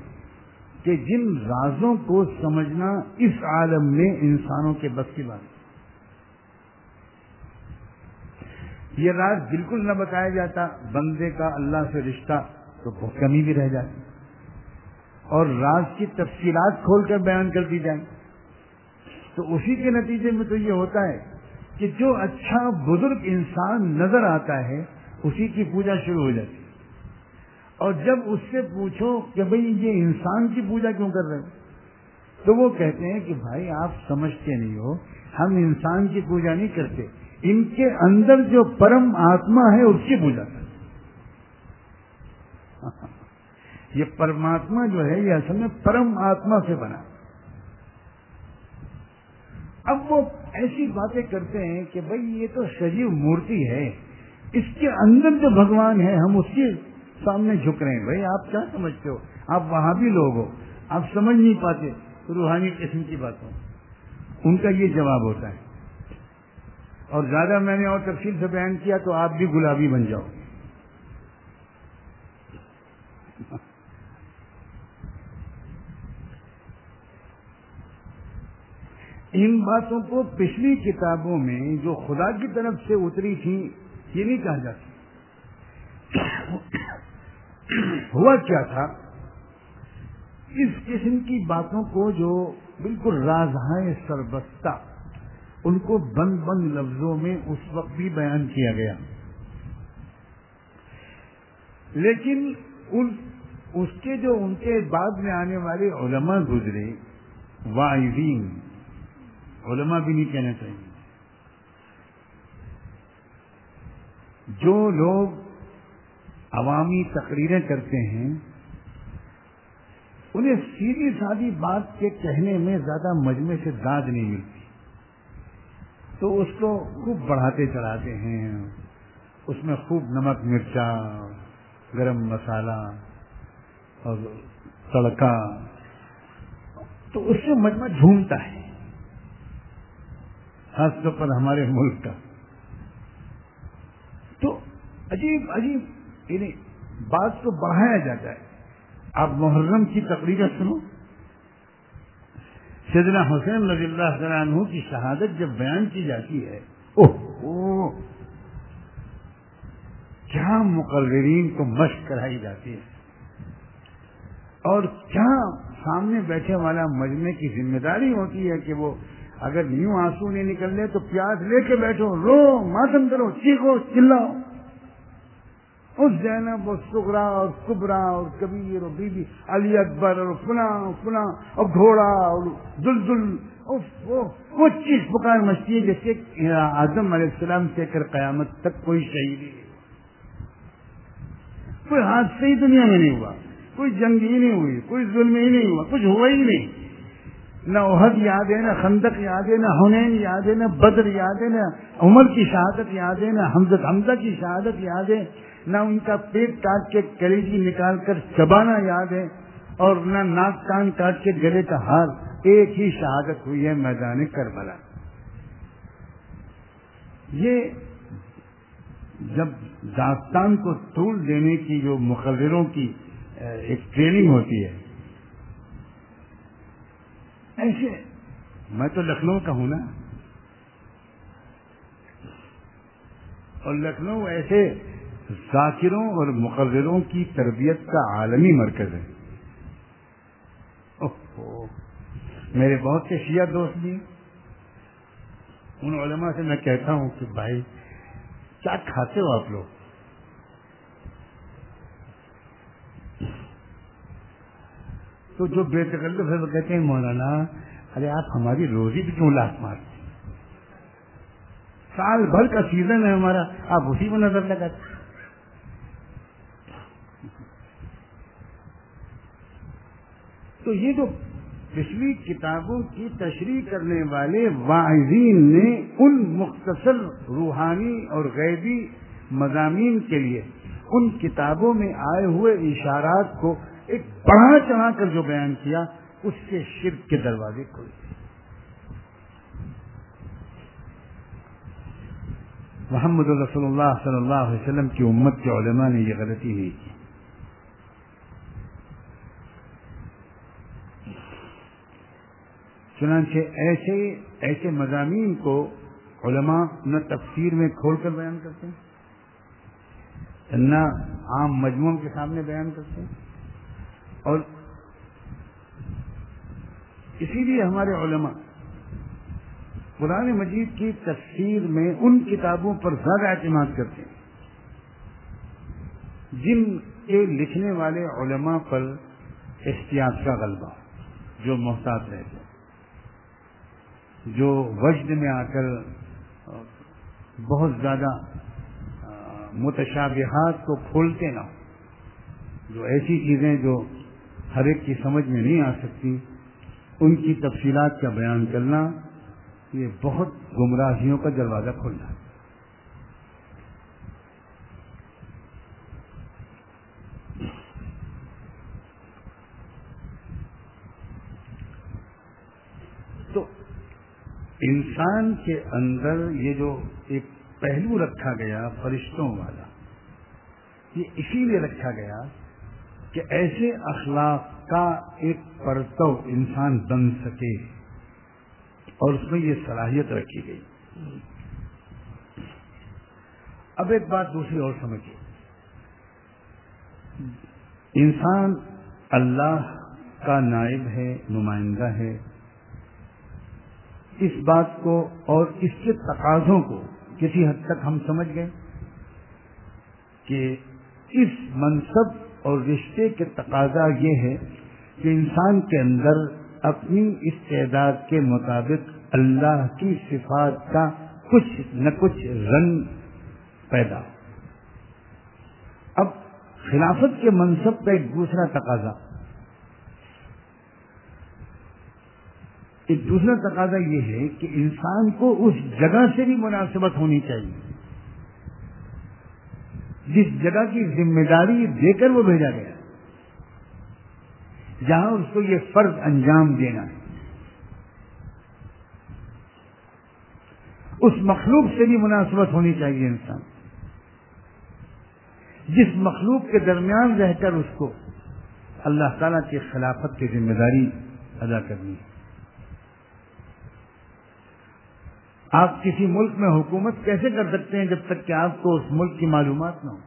کہ جن رازوں کو سمجھنا اس عالم میں انسانوں کے بس کی بات یہ راز بالکل نہ بتایا جاتا، بندے کا اللہ سے رشتہ تو بہت کمی بھی رہ جاتی۔ اور راز کی تفصیلات کھول کر بیان کر دی جائیں۔ تو اسی کے نتیجے میں تو یہ ہوتا ہے کہ جو اچھا بزرگ انسان نظر آتا ہے، اسی کی پوجا شروع ہو جاتی۔ ہے اور جب اس سے پوچھو کہ بھئی یہ انسان کی پوجا کیوں کر رہے تو وہ کہتے ہیں کہ بھائی آپ سمجھتے نہیں ہو، ہم انسان کی پوجا نہیں کرتے، ان کے اندر جو پرم آتما ہے اس کی پوجا کرتے یہ پرماتما جو ہے، یہ اصل میں پرم آتما سے بنا اب وہ ایسی باتیں کرتے ہیں کہ بھائی یہ تو شجیو مورتی ہے، اس کے اندر جو بھگوان ہے، ہم اس کے سامنے جھک رہے ہیں۔ بھائی، آپ کیا سمجھتے ہو؟ آپ وہاں بھی لوگ ہو۔ آپ سمجھ نہیں پاتے روحانی قسم کی باتوں۔ ان کا یہ جواب ہوتا ہے۔ اور زیادہ میں نے اور تفصیل سے بیان کیا تو آپ بھی گلابی بن جاؤ۔ ان باتوں کو پچھلی کتابوں میں جو خدا کی طرف سے اتری تھی یہ نہیں کہا جاتا۔ ہوا کیا تھا؟ اس قسم کی باتوں کو جو بالکل رازہائے سربستہ، ان کو بند بند لفظوں میں اس وقت بھی بیان کیا گیا۔ لیکن اس کے جو ان کے بعد میں آنے والے علماء گزرے، واعظین، علماء بھی نہیں کہنا چاہیے جو لوگ عوامی تقریریں کرتے ہیں، انہیں سیدھی سادی بات کے کہنے میں زیادہ مجمے سے داد نہیں ملتی۔ تو اس کو خوب بڑھاتے چڑھاتے ہیں، اس میں خوب نمک، مرچا، گرم مسالہ اور تڑکا، تو اس سے مجمع جھومتا ہے، خاص طور پر ہمارے ملک کا۔ تو عجیب عجیب یعنی بات کو بڑھایا جاتا ہے۔ آپ محرم کی تقریر سنو۔ سیدنا حسین رضی اللہ عنہ کی شہادت جب بیان کی جاتی ہے، اوہ کیا مقررین کو مشق کرائی جاتی ہے۔ اور کیا سامنے بیٹھے والا مجمے کی ذمہ داری ہوتی ہے کہ وہ اگر نیو آنسو نہیں نکلنے تو پیاز لے کے بیٹھو، رو، ماتم کرو، چیخو، چلاؤ۔ اس زینب اور سگرا اور کبرا اور کبیر اور بی بی علی اکبر اور فنا فنا اور گھوڑا اور دل وہ چیز پکار مچتی ہے جیسے آدم علیہ السلام سے کر قیامت تک کوئی شہید نہیں کوئی حادثہ ہی دنیا میں نہیں ہوا، کوئی جنگ ہی نہیں ہوئی، کوئی ظلم ہی نہیں ہوا، کچھ ہوا ہی نہیں۔ نہ عہد یاد ہے، نہ خندق یاد ہے، نہ حنین یاد ہے، نہ بدر یاد ہے، نہ عمر کی شہادت یاد ہے، نہ حمزت حمزہ کی شہادت یاد ہے۔ نہ ان کا پیٹ کاٹ کے کلیجی نکال کر چبانا یاد ہے اور نہ ناک کان کاٹ کے گلے کا ہار، ایک ہی شہادت ہوئی ہے میدان کربلا۔ یہ جب داستان کو طول دینے کی جو مقرروں کی ایک ٹریننگ ہوتی ہے۔ ایسے، میں تو لکھنؤ کا ہوں نا۔ اور لکھنؤ ایسے ذاکروں اور مقرروں کی تربیت کا عالمی مرکز ہے۔ میرے بہت سے شیعہ دوست بھی ان علماء سے میں کہتا ہوں کہ بھائی، کیا کھاتے ہو آپ لوگ؟ تو جو بے تکلف ہے، وہ کہتے ہیں، مولانا، ارے آپ ہماری روزی بھی کیوں لاکھ مارتے سال بھر کا سیزن ہے ہمارا، آپ اسی میں نظر لگاتے تو یہ جو پچھلی کتابوں کی تشریح کرنے والے واعظین نے ان مختصر روحانی اور غیبی مضامین کے لیے ان کتابوں میں آئے ہوئے اشارات کو ایک بڑھا چڑھا کر جو بیان کیا، اس سے شرک کے دروازے کھولے محمد رسول اللہ صلی اللہ علیہ وسلم کی امت کے علماء نے یہ غلطی نہیں کی۔ چنانچہ ایسے ایسے مضامین کو علماء نہ تفسیر میں کھول کر بیان کرتے ہیں، نہ عام مجموعوں کے سامنے بیان کرتے ہیں۔ اور اسی لیے ہمارے علماء قرآن مجید کی تفسیر میں ان کتابوں پر زیادہ اعتماد کرتے ہیں۔ جن کے لکھنے والے علماء پر احتیاط کا غلبہ جو محتاط رہتے ہیں۔ جو وجد میں آ کر بہت زیادہ متشابہات کو کھولتے نہ ہو جو ایسی چیزیں جو ہر ایک کی سمجھ میں نہیں آ سکتی، ان کی تفصیلات کا بیان کرنا، یہ بہت گمراہیوں کا دروازہ کھولنا ہے تو انسان کے اندر یہ جو ایک پہلو رکھا گیا فرشتوں والا، یہ اسی لیے رکھا گیا کہ ایسے اخلاق کا ایک پرتو انسان بن سکے اور اس میں یہ صلاحیت رکھی گئی۔ اب ایک بات دوسری اور سمجھیے۔ انسان اللہ کا نائب ہے، نمائندہ ہے اس بات کو اور اس کے تقاضوں کو کسی حد تک ہم سمجھ گئے کہ اس منصب اور رشتے کے تقاضا یہ ہے کہ انسان کے اندر اپنی استعداد کے مطابق اللہ کی صفات کا کچھ نہ کچھ رنگ پیدا اب خلافت کے منصب کا ایک دوسرا تقاضا۔ ایک دوسرا تقاضا یہ ہے کہ انسان کو اس جگہ سے بھی مناسبت ہونی چاہیے۔ جس جگہ کی ذمہ داری دے کر وہ بھیجا گیا۔ جہاں اس کو یہ فرض انجام دینا ہے۔ اس مخلوق سے بھی مناسبت ہونی چاہیے انسان۔ جس مخلوق کے درمیان رہ کر اس کو اللہ تعالی کی خلافت کی ذمہ داری ادا کرنی ہے۔ آپ کسی ملک میں حکومت کیسے کر سکتے ہیں جب تک کہ آپ کو اس ملک کی معلومات نہ ہو؟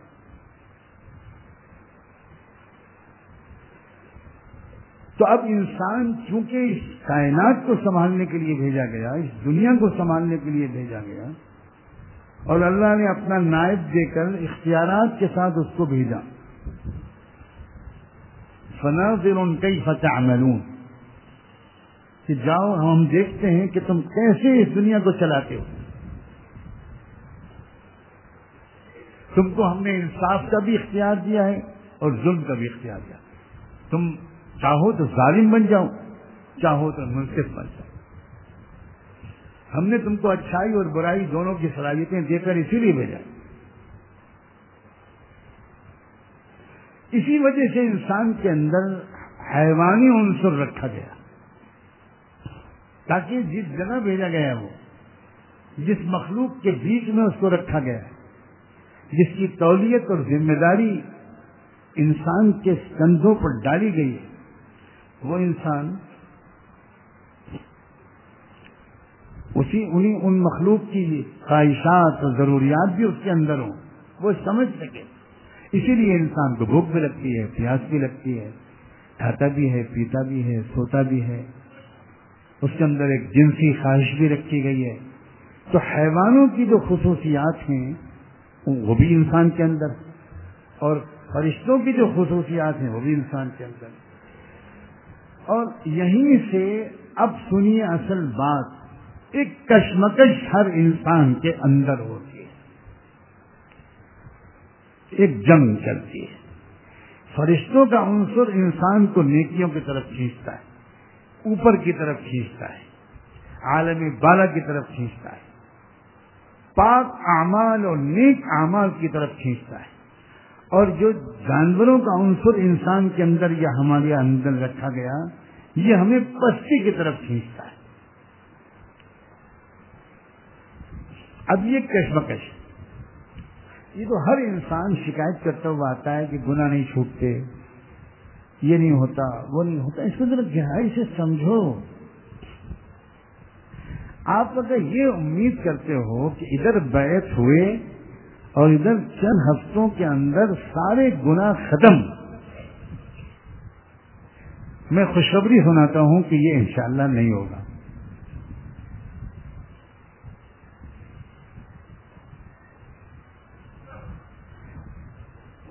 تو اب انسان چونکہ اس کائنات کو سنبھالنے کے لیے بھیجا گیا، اس دنیا کو سنبھالنے کے لیے بھیجا گیا، اور اللہ نے اپنا نائب دے کر اختیارات کے ساتھ اس کو بھیجا۔ فنا دن ان کئی فتح کہ جاؤ، ہم دیکھتے ہیں کہ تم کیسے اس دنیا کو چلاتے ہو۔ تم کو ہم نے انصاف کا بھی اختیار دیا ہے اور ظلم کا بھی اختیار دیا تم چاہو تو ظالم بن جاؤ، چاہو تو منصف بن جاؤ۔ ہم نے تم کو اچھائی اور برائی دونوں کی صلاحیتیں دے کر اسی لیے بھیجا۔ اسی وجہ سے انسان کے اندر حیوانی عنصر رکھا گیا۔ تاکہ جس جگہ بھیجا گیا وہ، جس مخلوق کے بیچ میں اس کو رکھا گیا جس کی تولیت اور ذمہ داری انسان کے کندھوں پر ڈالی گئی وہ انسان اسی انہیں ان مخلوق کی خواہشات اور ضروریات بھی اس کے اندر ہوں، وہ سمجھ سکے۔ اسی لیے انسان کو بھوک بھی لگتی ہے، پیاس بھی لگتی ہے، کھاتا بھی ہے، پیتا بھی ہے، سوتا بھی ہے۔ اس کے اندر ایک جنسی خواہش بھی رکھی گئی ہے۔ تو حیوانوں کی جو خصوصیات ہیں، وہ بھی انسان کے اندر، اور فرشتوں کی جو خصوصیات ہیں، وہ بھی انسان کے اندر۔ اور یہیں سے اب سنیے اصل بات، ایک کشمکش ہر انسان کے اندر ہوتی ہے۔ ایک جنگ چلتی ہے۔ فرشتوں کا عنصر انسان کو نیکیوں کی طرف کھینچتا ہے۔ اوپر کی طرف کھینچتا ہے عالمی بالا کی طرف کھینچتا ہے۔ پاک اعمال اور نیک اعمال کی طرف کھینچتا ہے۔ اور جو جانوروں کا عنصر انسان کے اندر یا ہمارے اندر رکھا گیا، یہ ہمیں پستی کی طرف کھینچتا ہے۔ اب یہ کشمکش یہ تو ہر انسان شکایت کرتا ہوا آتا ہے کہ گناہ نہیں چھوٹتے۔ یہ نہیں ہوتا، وہ نہیں ہوتا۔ اس کو ذرا گہرائی سے سمجھو۔ آپ اگر یہ امید کرتے ہو کہ ادھر بیعت ہوئے اور ادھر چند ہفتوں کے اندر سارے گنا ختم، میں خوشخبری سناتا ہوں کہ یہ انشاءاللہ نہیں ہوگا۔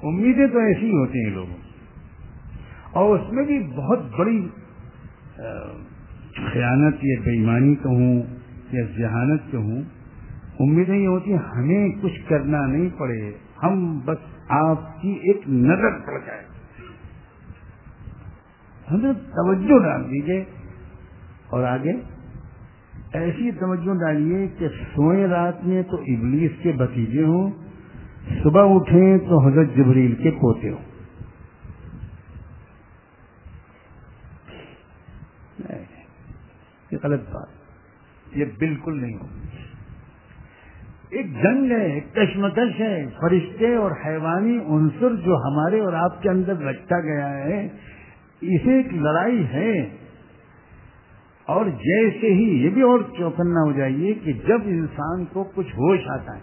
امیدیں تو ایسی ہی ہوتی ہیں لوگوں اور اس میں بھی بہت بڑی خیانت یا بےمانی کہوں یا ذہانت کہوں امیدیں یہ ہوتی ہمیں کچھ کرنا نہیں پڑے، ہم بس آپ کی ایک نظر پڑ جائے ہمیں توجہ ڈال دیجیے اور آگے، ایسی توجہ ڈالیے کہ سوئے رات میں تو ابلیس کے بتیجے ہوں، صبح اٹھیں تو حضرت جبریل کے پوتے ہوں یہ غلط بات یہ بالکل نہیں ہو ایک جنگ ہے، ایک کشمکش ہے، فرشتے اور حیوانی عنصر جو ہمارے اور آپ کے اندر رکھا گیا ہے، اسے ایک لڑائی ہے۔ اور جیسے ہی یہ بھی اور چوکنا ہو جائیے کہ جب انسان کو کچھ ہوش آتا ہے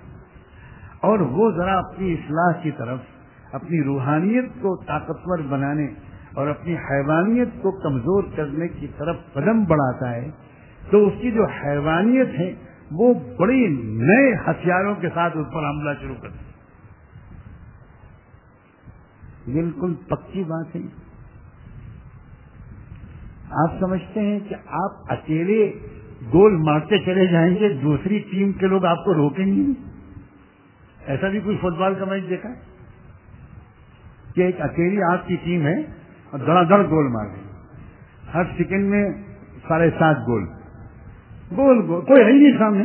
اور وہ ذرا اپنی اصلاح کی طرف، اپنی روحانیت کو طاقتور بنانے اور اپنی حیوانیت کو کمزور کرنے کی طرف قدم بڑھاتا ہے تو اس کی جو حیوانیت ہے وہ بڑی نئے ہتھیاروں کے ساتھ اس پر حملہ شروع کرتی بالکل پکی بات ہے۔ آپ سمجھتے ہیں کہ آپ اکیلے گول مارتے چلے جائیں گے، دوسری ٹیم کے لوگ آپ کو روکیں گے؟ ایسا بھی کوئی فٹ بال کا میچ دیکھا ہے؟ کہ ایک اکیلی آپ کی ٹیم ہے اور دڑا دڑ گول مار گئی ہر سیکنڈ میں ساڑھے سات گول۔ گول گول کوئی ہے ہی نہیں سامنے۔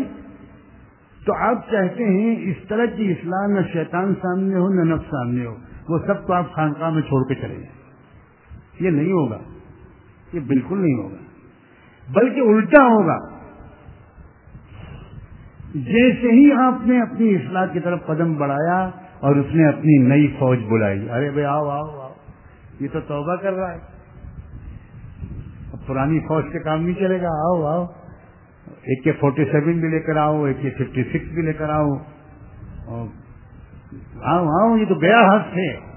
تو آپ چاہتے ہیں اس طرح کی اسلام نہ شیطان سامنے ہو، نہ نفس سامنے ہو۔ وہ سب تو آپ خانقاہ میں چھوڑ کے چلے جائیں یہ نہیں ہوگا۔ یہ بالکل نہیں ہوگا۔ بلکہ الٹا ہوگا۔ جیسے ہی آپ نے اپنی اصلاح کی طرف قدم بڑھایا اور اس نے اپنی نئی فوج بلائی۔ ارے بھائی، آؤ آؤ آؤ۔ یہ تو توبہ کر رہا ہے۔ اب پرانی فوج کے کام نہیں چلے گا۔ آؤ آؤ۔ ایک کے فورٹی سیون بھی لے کر آؤ ایک کے ففٹی سکس بھی لے کر آؤ آؤ آؤ یہ تو گیا ہاتھ سے۔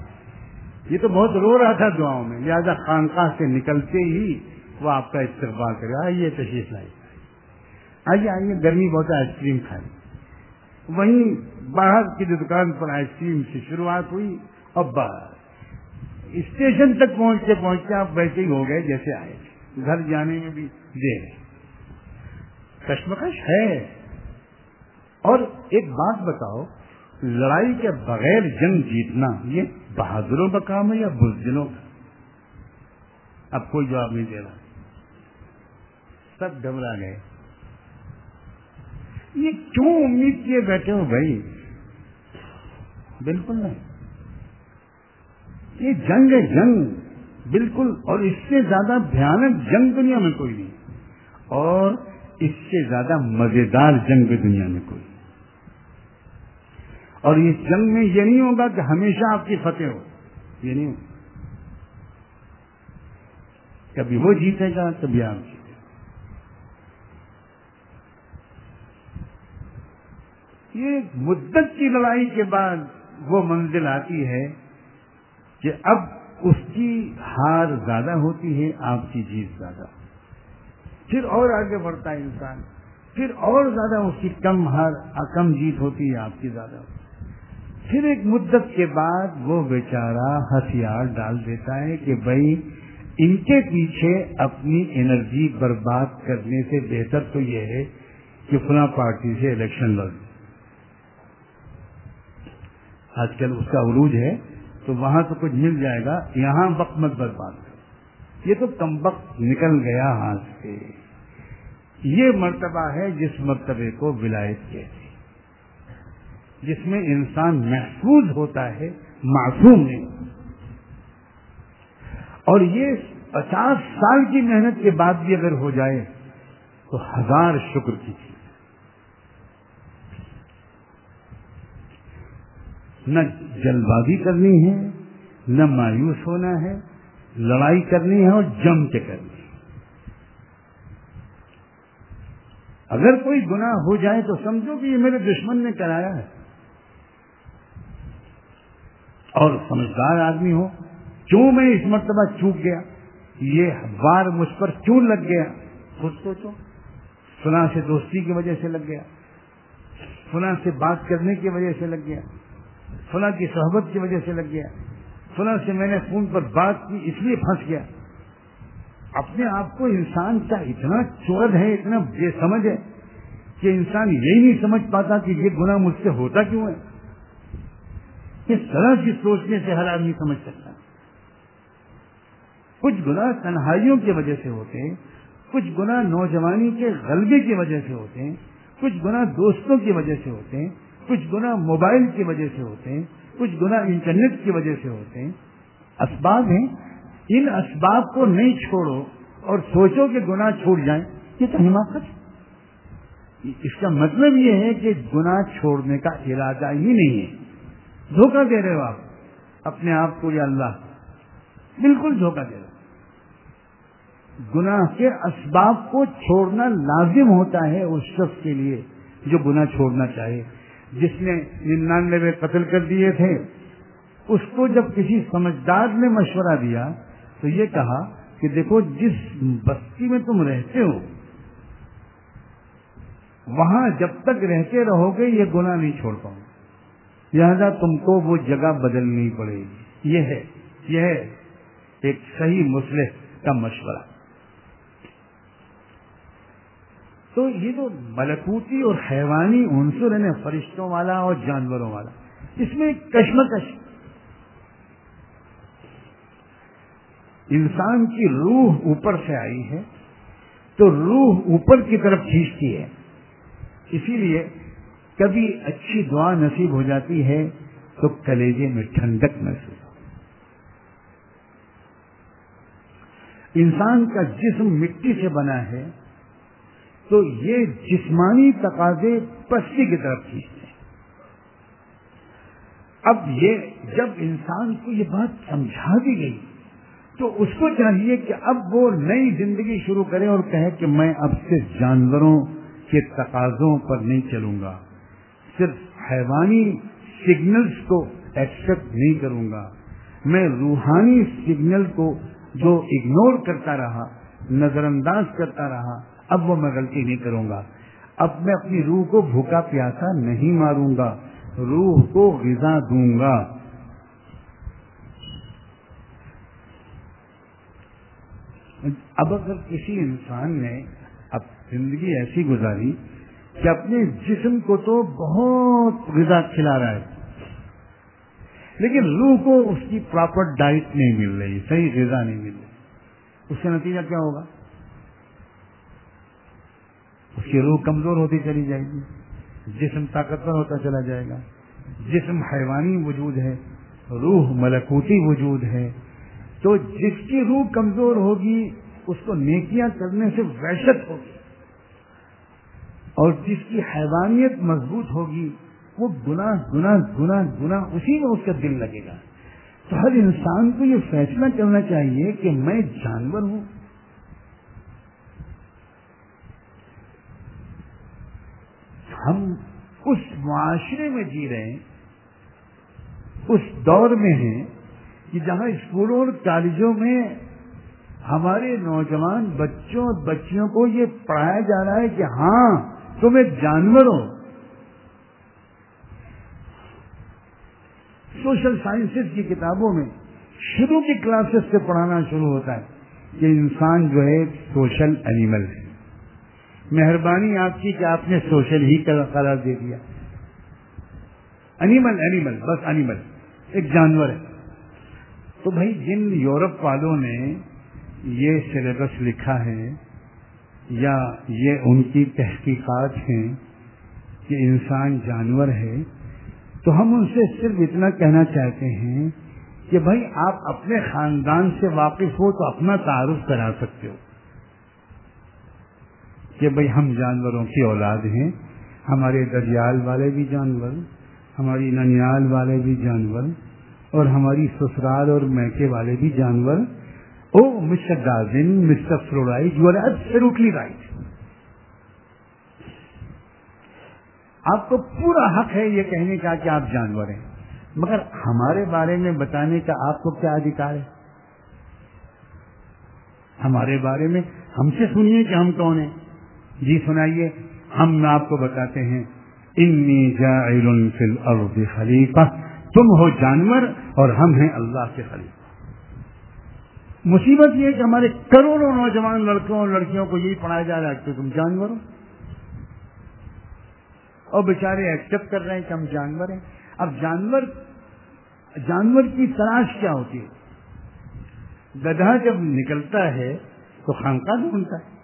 یہ تو بہت رو رہا تھا دعاؤں میں۔ لہٰذا خانقاہ سے نکلتے ہی وہ آپ کا استقبال کرے۔ آئیے تشریف لائی آئیے آئیے، گرمی بہت آئس کریم کھائی وہیں باہر کی جو دکان پر آئس کریم سے شروعات ہوئی اور باہر۔ اسٹیشن تک پہنچتے پہنچتے آپ ویسے ہی ہو گئے، جیسے آئے۔ گھر جانے میں بھی دیر ہے۔ کشمکش ہے۔ اور ایک بات بتاؤ، لڑائی کے بغیر جنگ جیتنا یہ بہادروں کا کام ہے یا بزدلوں کا؟ اب کوئی جواب نہیں دے رہا۔ سب گھبرا گئے۔ یہ کیوں امید کیے بیٹھے ہو بھائی؟ بالکل نہیں۔ یہ جنگ ہے جنگ، بالکل، اور اس سے زیادہ بھیانک جنگ دنیا میں کوئی نہیں۔ اور اس سے زیادہ مزیدار جنگ بھی دنیا میں کوئی۔ اور اس جنگ میں یہ نہیں ہوگا کہ ہمیشہ آپ کی فتح ہو۔ یہ نہیں ہوگا۔ کبھی وہ جیتے گا کبھی آپ جیتے یہ مدت کی لڑائی کے بعد وہ منزل آتی ہے کہ اب اس کی ہار زیادہ ہوتی ہے، آپ کی جیت زیادہ ہوتی ہے۔ پھر اور آگے بڑھتا ہے انسان۔ پھر اور زیادہ اس کی کم ہار کم جیت ہوتی ہے آپ کی زیادہ۔ پھر ایک مدت کے بعد وہ بیچارہ ہتھیار ڈال دیتا ہے کہ بھائی، ان کے پیچھے اپنی انرجی برباد کرنے سے بہتر تو یہ ہے کہ فلاں پارٹی سے الیکشن لڑ۔ آج کل اس کا عروج ہے تو وہاں تو کچھ مل جائے گا، یہاں وقت مت برباد۔ یہ تو کم وقت نکل گیا ہاتھ سے۔ یہ مرتبہ ہے جس مرتبے کو ولایت کہتے جس میں انسان محفوظ ہوتا ہے، معصوم نہیں۔ اور یہ پچاس سال کی محنت کے بعد بھی اگر ہو جائے تو ہزار شکر کی چیز نہ جلد بازی کرنی ہے، نہ مایوس ہونا ہے لڑائی کرنی ہے اور جم کے کرنی ہے۔ اگر کوئی گناہ ہو جائے تو سمجھو کہ یہ میرے دشمن نے کرایا ہے۔ اور سمجھدار آدمی ہو، کیوں میں اس مرتبہ چوک گیا؟ یہ بار مجھ پر کیوں لگ گیا؟ خود سوچو۔ فلاں سے دوستی کی وجہ سے لگ گیا۔ فلاں سے بات کرنے کی وجہ سے لگ گیا۔ فلاں کی صحبت کی وجہ سے لگ گیا۔ فلاں سے میں نے فون پر بات کی، اس لیے پھنس گیا۔ اپنے آپ کو انسان کا اتنا چور ہے، اتنا بے سمجھ ہے کہ انسان یہی نہیں سمجھ پاتا کہ یہ گناہ مجھ سے ہوتا کیوں ہے۔ اس طرح کی سوچنے سے ہر آدمی سمجھ سکتا کچھ گناہ تنہائیوں کی وجہ سے ہوتے ہیں، کچھ گناہ نوجوانی کے غلبے کی وجہ سے ہوتے ہیں، کچھ گناہ دوستوں کی وجہ سے ہوتے ہیں، کچھ گناہ موبائل کی وجہ سے ہوتے ہیں۔ کچھ گناہ انٹرنیٹ کی وجہ سے ہوتے ہیں۔ اسباب ہیں۔ ان اسباب کو نہیں چھوڑو اور سوچو کہ گناہ چھوٹ جائیں۔ یہ تو حماقت اس کا مطلب یہ ہے کہ گناہ چھوڑنے کا ارادہ ہی نہیں ہے۔ دھوکہ دے رہے ہو آپ۔ اپنے آپ کو یا اللہ۔ بالکل دھوکہ دے رہے گناہ کے اسباب کو چھوڑنا لازم ہوتا ہے اس شخص کے لیے جو گناہ چھوڑنا چاہے۔ جس نے ننانوے قتل کر دیے تھے، اس کو جب کسی سمجھدار نے مشورہ دیا، تو یہ کہا کہ دیکھو، جس بستی میں تم رہتے ہو، وہاں جب تک رہتے رہو گے، یہ گناہ نہیں چھوڑ پاؤں لہذا تم کو وہ جگہ بدلنی پڑے گی۔ یہ ہے یہ ہے ایک صحیح مسلح کا مشورہ۔ تو یہ جو ملکوتی اور حیوانی عنصر ہے نا، فرشتوں والا اور جانوروں والا، اس میں کشمکش۔ انسان کی روح اوپر سے آئی ہے، تو روح اوپر کی طرف کھینچتی ہے۔ اسی لیے کبھی اچھی دعا نصیب ہو جاتی ہے، تو کلیجے میں ٹھنڈک محسوس انسان کا جسم مٹی سے بنا ہے تو یہ جسمانی تقاضے پستی کی طرف کھینچتے ہیں۔ اب یہ جب انسان کو یہ بات سمجھا دی گئی، تو اس کو چاہیے کہ اب وہ نئی زندگی شروع کرے اور کہے کہ میں اب سے جانوروں کے تقاضوں پر نہیں چلوں گا، صرف حیوانی سگنلز کو ایکسپٹ نہیں کروں گا۔ میں روحانی سگنل کو جو اگنور کرتا رہا نظر انداز کرتا رہا اب وہ میں غلطی نہیں کروں گا۔ اب میں اپنی روح کو بھوکا پیاسا نہیں ماروں گا۔ روح کو غذا دوں گا۔ اب اگر کسی انسان نے اب زندگی ایسی گزاری کہ اپنے جسم کو تو بہت غذا کھلا رہا ہے، لیکن روح کو اس کی پراپر ڈائٹ نہیں مل رہی، صحیح غذا نہیں مل رہی، اس کا نتیجہ کیا ہوگا؟ اس کی روح کمزور ہوتی چلی جائے گی، جسم طاقتور ہوتا چلا جائے گا۔ جسم حیوانی وجود ہے، روح ملکوتی وجود ہے۔ تو جس کی روح کمزور ہوگی، اس کو نیکیاں کرنے سے وحشت ہوگی۔ اور جس کی حیوانیت مضبوط ہوگی، وہ گنا گنا گنا گنا اسی میں اس کا دل لگے گا۔ تو ہر انسان کو یہ فیصلہ کرنا چاہیے کہ میں جانور ہوں۔ ہم اس معاشرے میں جی رہے ہیں، اس دور میں ہیں کہ جہاں اسکولوں اور کالجوں میں ہمارے نوجوان بچوں اور بچیوں کو یہ پڑھایا جا رہا ہے کہ ہاں تم ایک جانور ہو۔ سوشل سائنسز کی کتابوں میں شروع کی کلاسز سے پڑھانا شروع ہوتا ہے کہ انسان جو ہے سوشل اینیمل ہے۔ مہربانی آپ کی کہ آپ نے سوشل ہی قرار دے دیا۔ اینیمل اینیمل بس اینیمل ایک جانور ہے۔ تو بھائی جن یورپ والوں نے یہ سلیبس لکھا ہے یا یہ ان کی تحقیقات ہیں کہ انسان جانور ہے، تو ہم ان سے صرف اتنا کہنا چاہتے ہیں کہ بھائی آپ اپنے خاندان سے واقف ہو تو اپنا تعارف کرا سکتے ہو۔ کہ بھائی ہم جانوروں کی اولاد ہیں، ہمارے دریال والے بھی جانور، ہماری ننیال والے بھی جانور، اور ہماری سسرال اور میکے والے بھی جانور۔ او mister Darwin mister Freud, you are absolutely right آپ کو پورا حق ہے یہ کہنے کا کہ آپ جانور ہیں، مگر ہمارے بارے میں بتانے کا آپ کو کیا ادھیکار ہے؟ ہمارے بارے میں ہم سے سنیے کہ ہم کون ہیں۔ جی سنائیے، ہم آپ کو بتاتے ہیں، انی جاعل فی الارض خلیفہ. تم ہو جانور اور ہم ہیں اللہ کے خلیفہ۔ مصیبت یہ ہے کہ ہمارے کروڑوں نوجوان لڑکوں اور لڑکیوں کو یہی پڑھایا جا رہا ہے کہ تم جانور ہو۔ اور بیچارے ایکسپٹ کر رہے ہیں کہ ہم جانور ہیں۔ اب جانور جانور کی تلاش کیا ہوتی ہے؟ گدھا جب نکلتا ہے تو خانقاہ ڈھونڈتا ہے۔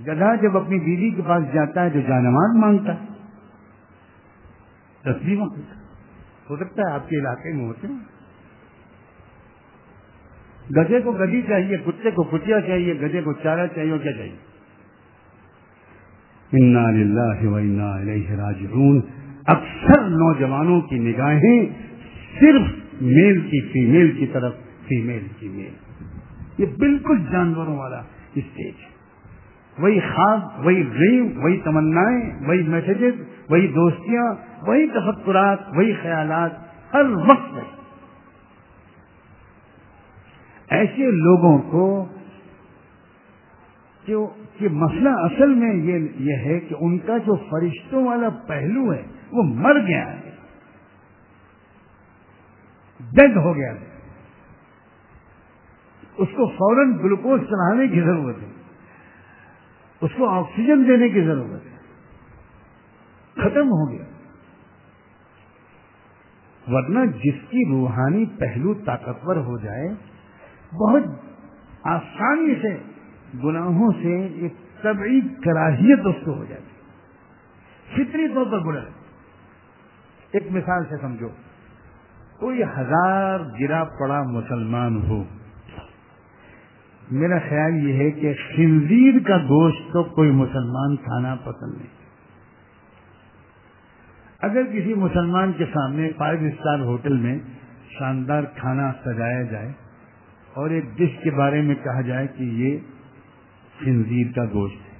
گدھا جب اپنی بیوی کے پاس جاتا ہے تو جانماز مانگتا ہے۔ تصویر ہو سکتا ہے۔ آپ کے علاقے میں ہوتے ہیں۔ گدھے کو گدی چاہیے، کتے کو کٹیا چاہیے، گدھے کو چارہ چاہیے، اور کیا چاہیے؟ انا للہ و انا الیہ راجعون۔ اکثر نوجوانوں کی نگاہیں صرف میل کی فیمیل کی طرف فیمیل کی میل۔ یہ بالکل جانوروں والا اسٹیج ہے۔ وہی خواب، وہی ڈریم، وہی تمنائیں، وہی میسجز وہی دوستیاں، وہی تفکرات، وہی خیالات ہر وقت ایسے لوگوں کو کہ مسئلہ اصل میں یہ ہے کہ ان کا جو فرشتوں والا پہلو ہے، وہ مر گیا ہے۔ ڈیڈ ہو گیا ہے۔ اس کو فوراً گلوکوز چڑھانے کی ضرورت ہے۔ اس کو آکسیجن دینے کی ضرورت ہے۔ ختم ہو گیا۔ ورنہ جس کی روحانی پہلو طاقتور ہو جائے، بہت آسانی سے، گناہوں سے ایک طبعی کراہیت اس کو ہو جاتی۔ فطری طور پر برا ایک مثال سے سمجھو۔ کوئی ہزار گرا پڑا مسلمان ہو میرا خیال یہ ہے کہ خنزیر کا گوشت تو کوئی مسلمان کھانا پسند نہیں۔ اگر کسی مسلمان کے سامنے فائیو اسٹار ہوٹل میں شاندار کھانا سجایا جائے اور ایک ڈش کے بارے میں کہا جائے کہ یہ خنزیر کا گوشت ہے۔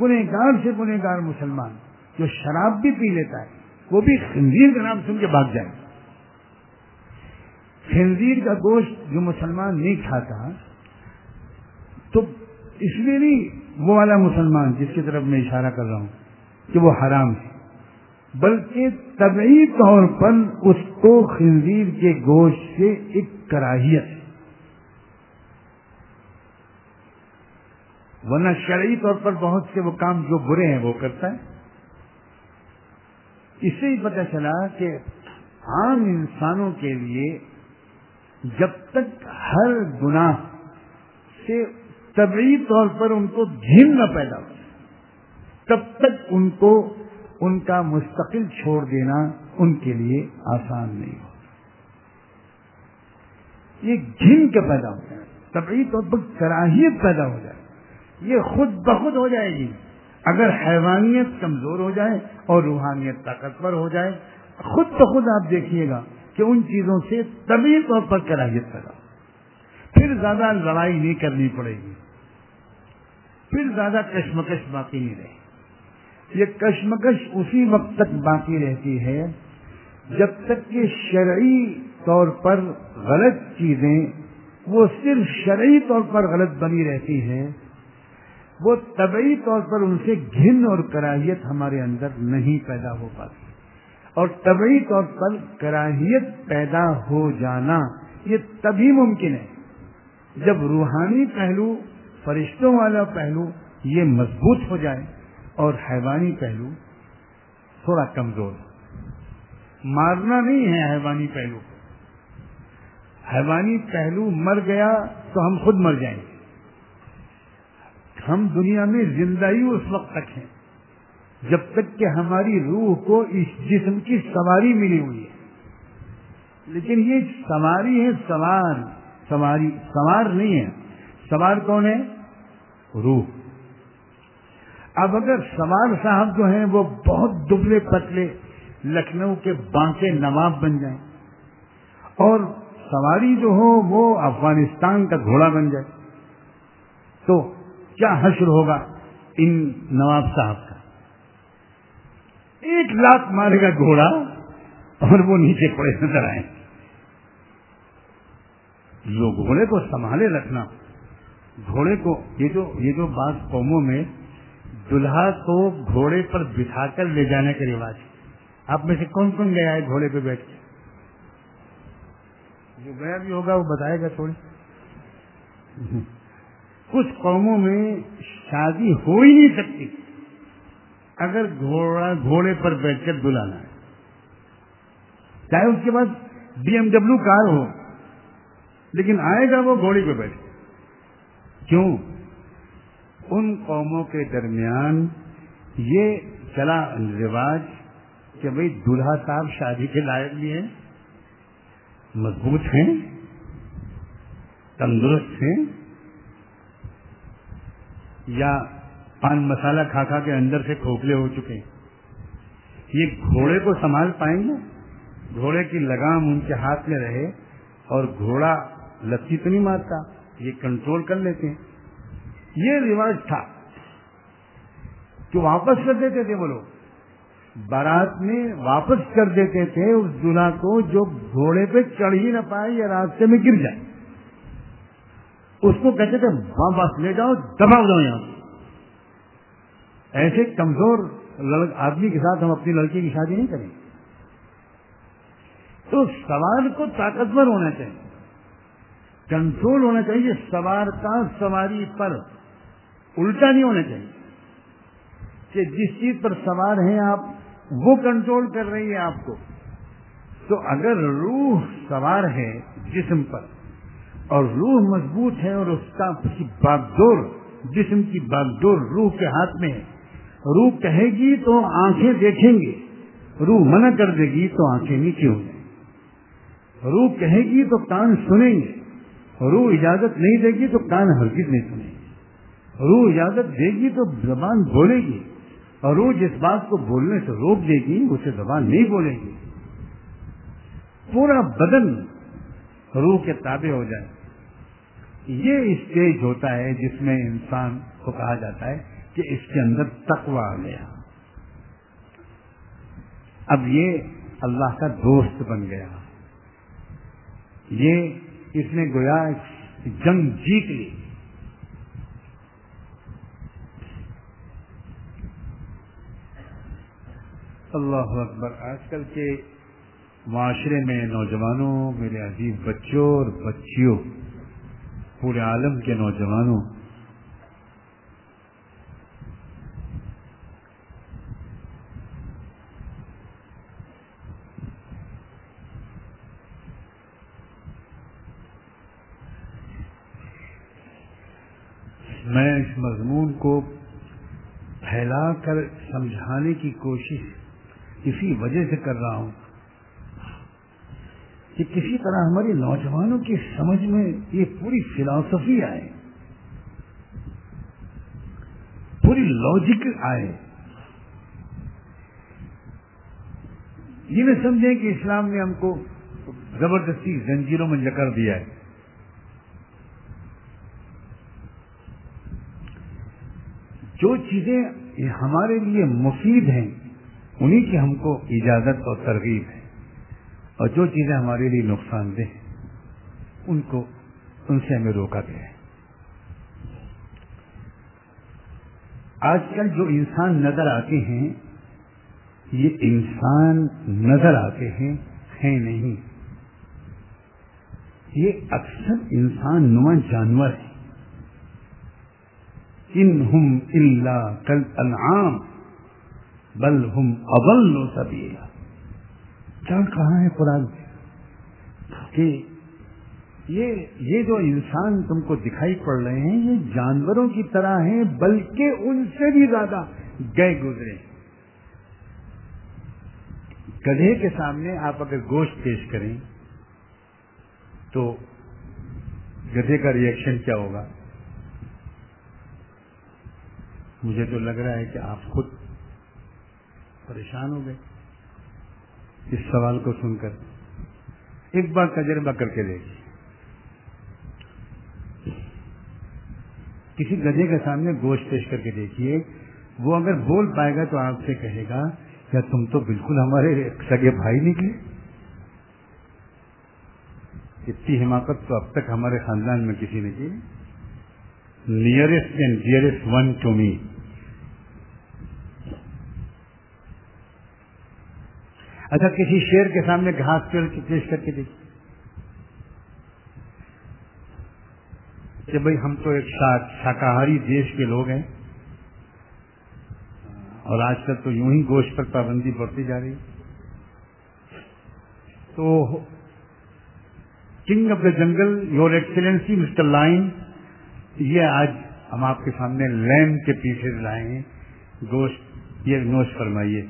گنےگار سے گنےگار مسلمان جو شراب بھی پی لیتا ہے، وہ بھی خنزیر کا نام سن کے بھاگ جائے۔ خنزیر کا گوشت جو مسلمان نہیں کھاتا، تو اس لیے نہیں، وہ والا مسلمان جس کی طرف میں اشارہ کر رہا ہوں کہ وہ حرام ہے۔ بلکہ طبعی طور پر اس کو خنزیر کے گوشت سے ایک کراہیت ہے۔ ورنہ شرعی طور پر بہت سے وہ کام جو برے ہیں وہ کرتا ہے۔ اس سے ہی پتہ چلا کہ عام انسانوں کے لیے جب تک ہر گناہ سے طبعی طور پر ان کو گھن نہ پیدا ہو تب تک ان کو ان کا مستقل چھوڑ دینا ان کے لیے آسان نہیں ہو یہ گھن کے پیدا ہو جائے طبعی طور پر کراہیت پیدا ہو جائے، یہ خود بخود ہو جائے گی۔ اگر حیوانیت کمزور ہو جائے اور روحانیت طاقتور ہو جائے، خود بخود آپ دیکھیے گا کہ ان چیزوں سے طبی طور پر کراہیت پیدا پھر زیادہ لڑائی نہیں کرنی پڑے گی۔ پھر زیادہ کشمکش باقی نہیں رہے۔ یہ کشمکش اسی وقت تک باقی رہتی ہے جب تک کہ شرعی طور پر غلط چیزیں وہ صرف شرعی طور پر غلط بنی رہتی ہیں، وہ طبعی طور پر ان سے گھن اور کراہیت ہمارے اندر نہیں پیدا ہو پاتی۔ اور طبعی طور پر کراہیت پیدا ہو جانا یہ تبھی ممکن ہے۔ جب روحانی پہلو، فرشتوں والا پہلو یہ مضبوط ہو جائے اور حیوانی پہلو تھوڑا کمزور۔ مارنا نہیں ہے حیوانی پہلو۔ کو حیوانی پہلو مر گیا تو ہم خود مر جائیں۔ گے ہم دنیا میں زندہ ہی اس وقت تک ہیں۔ جب تک کہ ہماری روح کو اس جسم کی سواری ملی ہوئی ہے۔ لیکن یہ سواری ہے، سوار، سواری، سوار نہیں ہے۔ سوار کون ہے؟ روح۔ اب اگر سوار صاحب جو ہیں وہ بہت دبلے پتلے لکھنؤ کے بانکے نواب بن جائیں اور سواری جو ہو وہ افغانستان کا گھوڑا بن جائے تو کیا حشر ہوگا ان نواب صاحب کا؟ ایک لاکھ مارے گا گھوڑا اور وہ نیچے پڑے نظر آئے۔ جو گھوڑے کو سنبھالے رکھنا۔ گھوڑے کو، یہ جو یہ جو بعض قوموں میں دلہا کو گھوڑے پر بٹھا کر لے جانے کا رواج۔ آپ میں سے کون کون گیا ہے گھوڑے پہ بیٹھ کے؟ جو گیا بھی ہوگا وہ بتائے گا تھوڑی۔ کچھ قوموں میں شادی ہو ہی نہیں سکتی۔ اگر گھوڑا گھوڑے پر بیٹھ کر دلانا ہے۔ چاہے اس کے بعد بی ایم ڈبلو کار ہو، لیکن آئے گا وہ گھوڑے پہ بیٹھ۔ کیوں؟ ان قوموں کے درمیان یہ چلا رواج کہ بھائی دلہا صاحب شادی کے لائق بھی ہیں، مضبوط ہیں، تندرست ہیں، یا پان مسالہ کھا کھا کے اندر سے کھوکھلے ہو چکے یہ گھوڑے کو سنبھال پائیں گے؟ گھوڑے کی لگام ان کے ہاتھ میں رہے اور گھوڑا لسی تو نہیں مارتا، یہ کنٹرول کر لیتے ہیں۔ یہ رواج تھا کہ واپس کر دیتے تھے وہ لوگ۔ بارات میں واپس کر دیتے تھے اس دلہا کو جو گھوڑے پہ چڑھ ہی نہ پائے یا راستے میں گر جائے۔ اس کو کہتے تھے واپس لے جاؤ دباؤ جاؤ یہاں ایسے کمزور آدمی کے ساتھ ہم اپنی لڑکی کی شادی نہیں کریں تو سوار کو طاقتور ہونا چاہیے۔ کنٹرول ہونا چاہیے، سوار کا سواری پر۔ الٹا نہیں ہونا چاہیے کہ جس چیز پر سوار ہیں آپ، وہ کنٹرول کر رہی ہے آپ کو۔ تو اگر روح سوار ہے جسم پر، اور روح مضبوط ہے اور اس کا باغدور جسم کی باغدور روح کے ہاتھ میں ہے روح کہے گی تو آنکھیں دیکھیں گے، روح منع کر دے گی تو آنکھیں نیچے ہو جائیں روح کہے گی تو کان سنیں گے، روح اجازت نہیں دے گی تو کان ہرگز نہیں سنیں گے۔ روح اجازت دے گی تو زبان بولے گی، اور وہ جس بات کو بولنے سے روک دے گی اسے زبان نہیں بولے گی۔ پورا بدن روح کے تابع ہو جائے۔ یہ اسٹیج ہوتا ہے جس میں انسان کو کہا جاتا ہے کہ اس کے اندر تقوا آ گیا۔ اب یہ اللہ کا دوست بن گیا۔ یہ اس نے گویا جنگ جیت لی۔ اللہ اکبر، آج کل کے معاشرے میں نوجوانوں، میرے عزیز بچوں اور بچیوں، پورے عالم کے نوجوانوں میں اس مضمون کو پھیلا کر سمجھانے کی کوشش اسی وجہ سے کر رہا ہوں کہ کسی طرح ہمارے نوجوانوں کی سمجھ میں یہ پوری فلاسفی آئے، پوری لاجک آئے۔ یہ نہ سمجھیں کہ اسلام نے ہم کو زبردستی زنجیروں میں جکڑ دیا ہے۔ جو چیزیں ہمارے لیے مفید ہیں، انہی کی ہم کو اجازت اور ترغیب ہے۔ اور جو چیزیں ہمارے لیے نقصان دہ ہیں، ان کو، ان سے ہمیں روکا گیا ہے۔ آج کل جو انسان نظر آتے ہیں، یہ انسان نظر آتے ہیں ہیں نہیں۔ یہ اکثر انسان نما جانور ہے۔ ان ہم اللہ کل انعام بل ہم ابل سبھی کہاں ہے قرآن؟ کہ یہ یہ جو انسان تم کو دکھائی پڑ رہے ہیں، یہ جانوروں کی طرح ہیں، بلکہ ان سے بھی زیادہ گئے گزرے۔ گدھے کے سامنے آپ اگر گوشت پیش کریں، تو گدھے کا ریئیکشن کیا ہوگا؟ مجھے تو لگ رہا ہے کہ آپ خود پریشان ہو گئے۔ اس سوال کو سن کر ایک بار تجربہ کر کے دیکھیے۔ کسی گدے کے سامنے گوشت پیش کر کے دیکھیے۔ وہ اگر بول پائے گا تو آپ سے کہے گا کیا تم تو بالکل ہمارے سگے بھائی نکلے۔ اتنی حماقت تو اب تک ہمارے خاندان میں کسی نے کی۔ Nearest and dearest one to me اچھا کسی شیر کے سامنے گھاس پیڑ کی پیش کر کے دیکھیے۔ کہ بھائی، ہم تو ایک شاکاہاری دیش کے لوگ ہیں۔ اور آج کل تو یوں ہی گوشت پر پابندی بڑھتی جا رہی تو کنگ آف دا جنگل یور ایکسلینسی مسٹر لائن یہ آج ہم آپ کے سامنے لین کے پیچھے لائے ہیں۔ گوشت، یہ نوش فرمائیے۔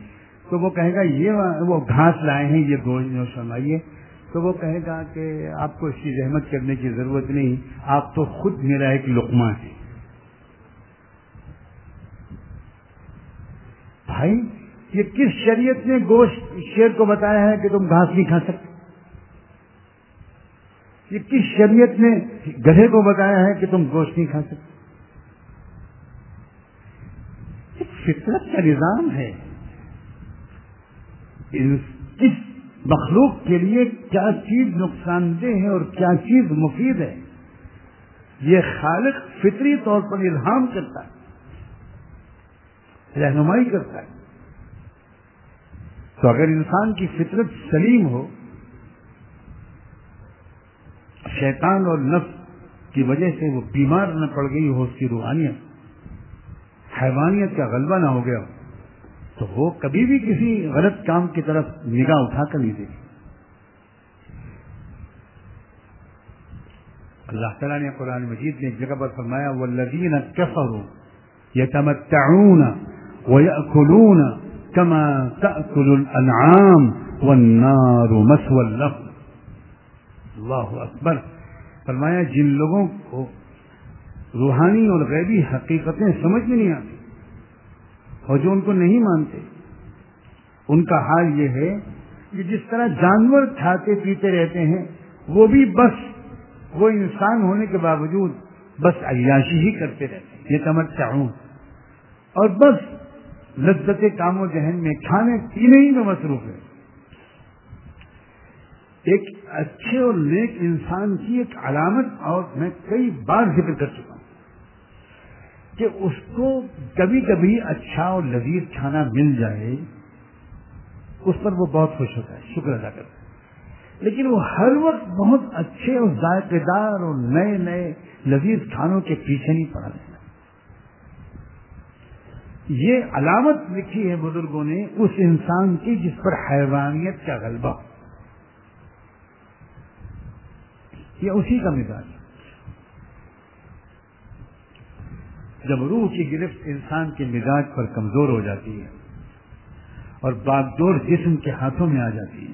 تو وہ کہے گا یہ وہ گھاس لائے ہیں، یہ گوشت نوش تو وہ کہے گا کہ آپ کو اس کی رحمت کرنے کی ضرورت نہیں، آپ تو خود میرا ایک لقمہ ہے بھائی، یہ کس شریعت نے گوشت شیر کو بتایا ہے کہ تم گھاس نہیں کھا سکتے؟ یہ کس شریعت نے گدھے کو بتایا ہے کہ تم گوشت نہیں کھا سکتے؟ فطرت کا نظام ہے۔ کس مخلوق کے لیے کیا چیز نقصان دہ ہے اور کیا چیز مفید ہے؟ یہ خالق فطری طور پر الہام کرتا ہے، رہنمائی کرتا ہے۔ تو اگر انسان کی فطرت سلیم ہو، شیطان اور نفس کی وجہ سے وہ بیمار نہ پڑ گئی ہو، اس کی روحانیت، حیوانیت کا غلبہ نہ ہو گیا ہو تو وہ کبھی بھی کسی غلط کام کی طرف نگاہ اٹھا کر نہیں دیکھی اللہ تعالیٰ نے قرآن مجید نے ایک جگہ پر فرمایا وہ لدین کفر یہ تمتعون ويأكلون كما تأكل الأنعام والنار مسوى اللهم اللہ اکبر۔ فرمایا، جن لوگوں کو روحانی اور غیبی حقیقتیں سمجھ میں نہیں آتی اور جو ان کو نہیں مانتے، ان کا حال یہ ہے کہ جس طرح جانور کھاتے پیتے رہتے ہیں، وہ بھی بس، وہ انسان ہونے کے باوجود بس عیاشی ہی کرتے رہتے ہیں، یہ تمر چاہوں اور بس لذت کام و ذہن میں کھانے پینے ہی میں مصروف ہے ایک اچھے اور نیک انسان کی ایک علامت اور میں کئی بار ذکر کر چکا ہوں۔ کہ اس کو کبھی کبھی اچھا اور لذیذ کھانا مل جائے، اس پر وہ بہت خوش ہوتا ہے، شکر ادا کرتا ہے۔ لیکن وہ ہر وقت بہت اچھے اور ذائقے دار اور نئے نئے لذیذ کھانوں کے پیچھے نہیں پڑا رہتا یہ علامت لکھی ہے بزرگوں نے اس انسان کی جس پر حیوانیت کا غلبہ یہ اسی کا مزاج جب روح کی گرفت انسان کے مزاج پر کمزور ہو جاتی ہے اور باغدور جسم کے ہاتھوں میں آ جاتی ہے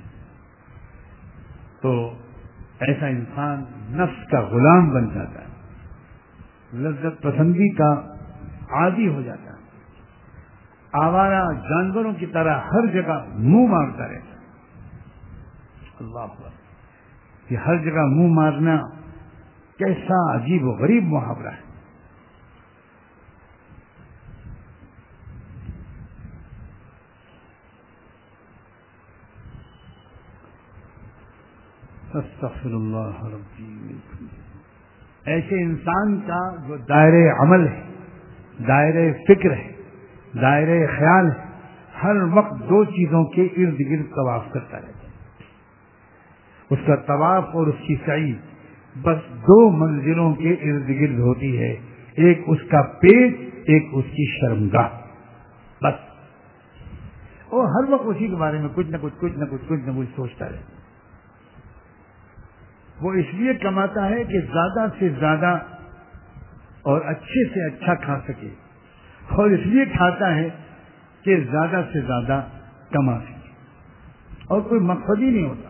تو ایسا انسان نفس کا غلام بن جاتا ہے، لذت پسندی کا عادی ہو جاتا ہے۔ آوارہ جانوروں کی طرح ہر جگہ منہ مارتا رہتا ہے۔ اللہ یہ ہر جگہ منہ مارنا کیسا عجیب و غریب محاورہ ہے۔ اللہ ایسے انسان کا جو دائرے عمل ہے دائرے فکر ہے دائرے خیال ہے، ہر وقت دو چیزوں کے ارد گرد طواف کرتا رہتا ہے۔ اس کا طواف اور اس کی سعی بس دو منزلوں کے ارد گرد ہوتی ہے، ایک اس کا پیٹ، ایک اس کی شرمگاہ۔ بس۔ وہ ہر وقت اسی کے بارے میں کچھ نہ کچھ کچھ نہ کچھ کچھ نہ کچھ سوچتا رہتا ہے۔ وہ اس لیے کماتا ہے کہ زیادہ سے زیادہ اور اچھے سے اچھا کھا سکے اور اس لیے کھاتا ہے کہ زیادہ سے زیادہ کما سکے اور کوئی مقصد ہی نہیں ہوتا۔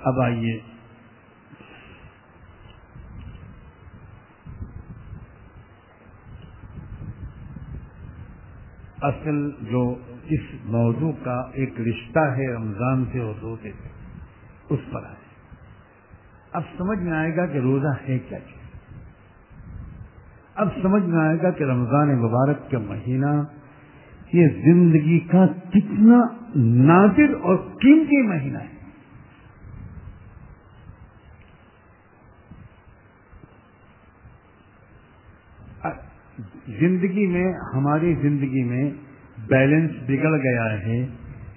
اب آئیے اصل جو اس موضوع کا ایک رشتہ ہے رمضان سے اور روزے سے، اس پر آئے۔ اب سمجھ میں آئے گا کہ روزہ ہے کیا چیز اب سمجھ میں آئے گا کہ رمضان مبارک کا مہینہ، یہ زندگی کا کتنا نادر اور قیمتی مہینہ ہے۔ زندگی میں، ہماری زندگی میں بیلنس بگڑ گیا ہے،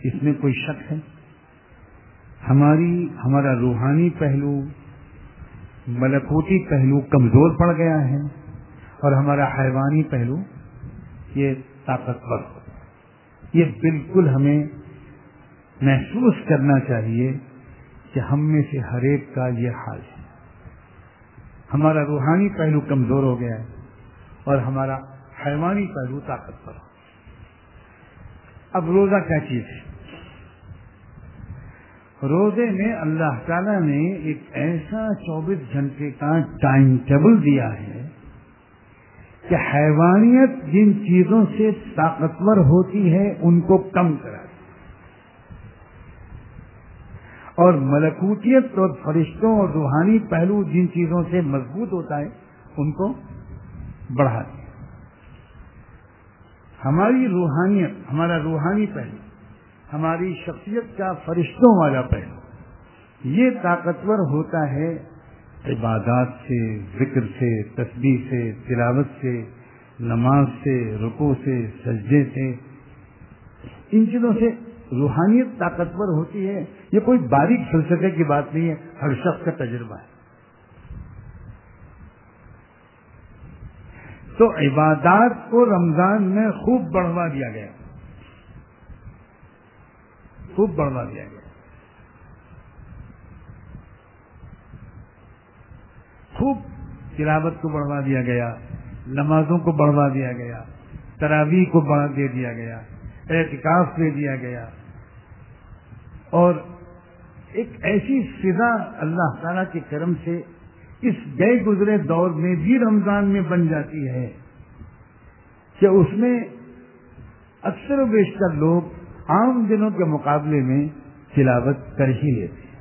اس میں کوئی شک ہے؟ ہماری، ہمارا روحانی پہلو، ملکوتی پہلو کمزور پڑ گیا ہے اور ہمارا حیوانی پہلو یہ طاقتور یہ بالکل ہمیں محسوس کرنا چاہیے کہ ہم میں سے ہر ایک کا یہ حال ہے۔ ہمارا روحانی پہلو کمزور ہو گیا ہے۔ اور ہمارا حیوانی پہلو طاقتور اب روزہ کیا چیز ہے؟ روزے میں اللہ تعالی نے ایک ایسا چوبیس گھنٹے کا ٹائم ٹیبل دیا ہے کہ حیوانیت جن چیزوں سے طاقتور ہوتی ہے، ان کو کم کرا اور ملکوتیت اور فرشتوں اور روحانی پہلو جن چیزوں سے مضبوط ہوتا ہے، ان کو بڑھا دیا۔ ہماری روحانیت، ہمارا روحانی پہلو، ہماری شخصیت کا فرشتوں والا پہلو، یہ طاقتور ہوتا ہے عبادات سے، ذکر سے تصویر سے، تلاوت سے، نماز سے رکو سے، سجدے سے۔ ان چیزوں سے روحانیت طاقتور ہوتی ہے۔ یہ کوئی باریک فلسفے کی بات نہیں ہے، ہر شخص کا تجربہ ہے۔ تو عبادات کو رمضان میں خوب بڑھوا دیا گیا۔ خوب بڑھوا دیا گیا۔ خوب تلاوت کو بڑھوا دیا گیا، نمازوں کو بڑھوا دیا گیا، تراویح کو بڑھا دے دیا گیا احتکاف دے دیا گیا۔ اور ایک ایسی فضا اللہ تعالی کے کرم سے اس گئے گزرے دور میں بھی رمضان میں بن جاتی ہے کہ اس میں اکثر و بیشتر لوگ عام دنوں کے مقابلے میں تلاوت کر ہی لیتے ہیں۔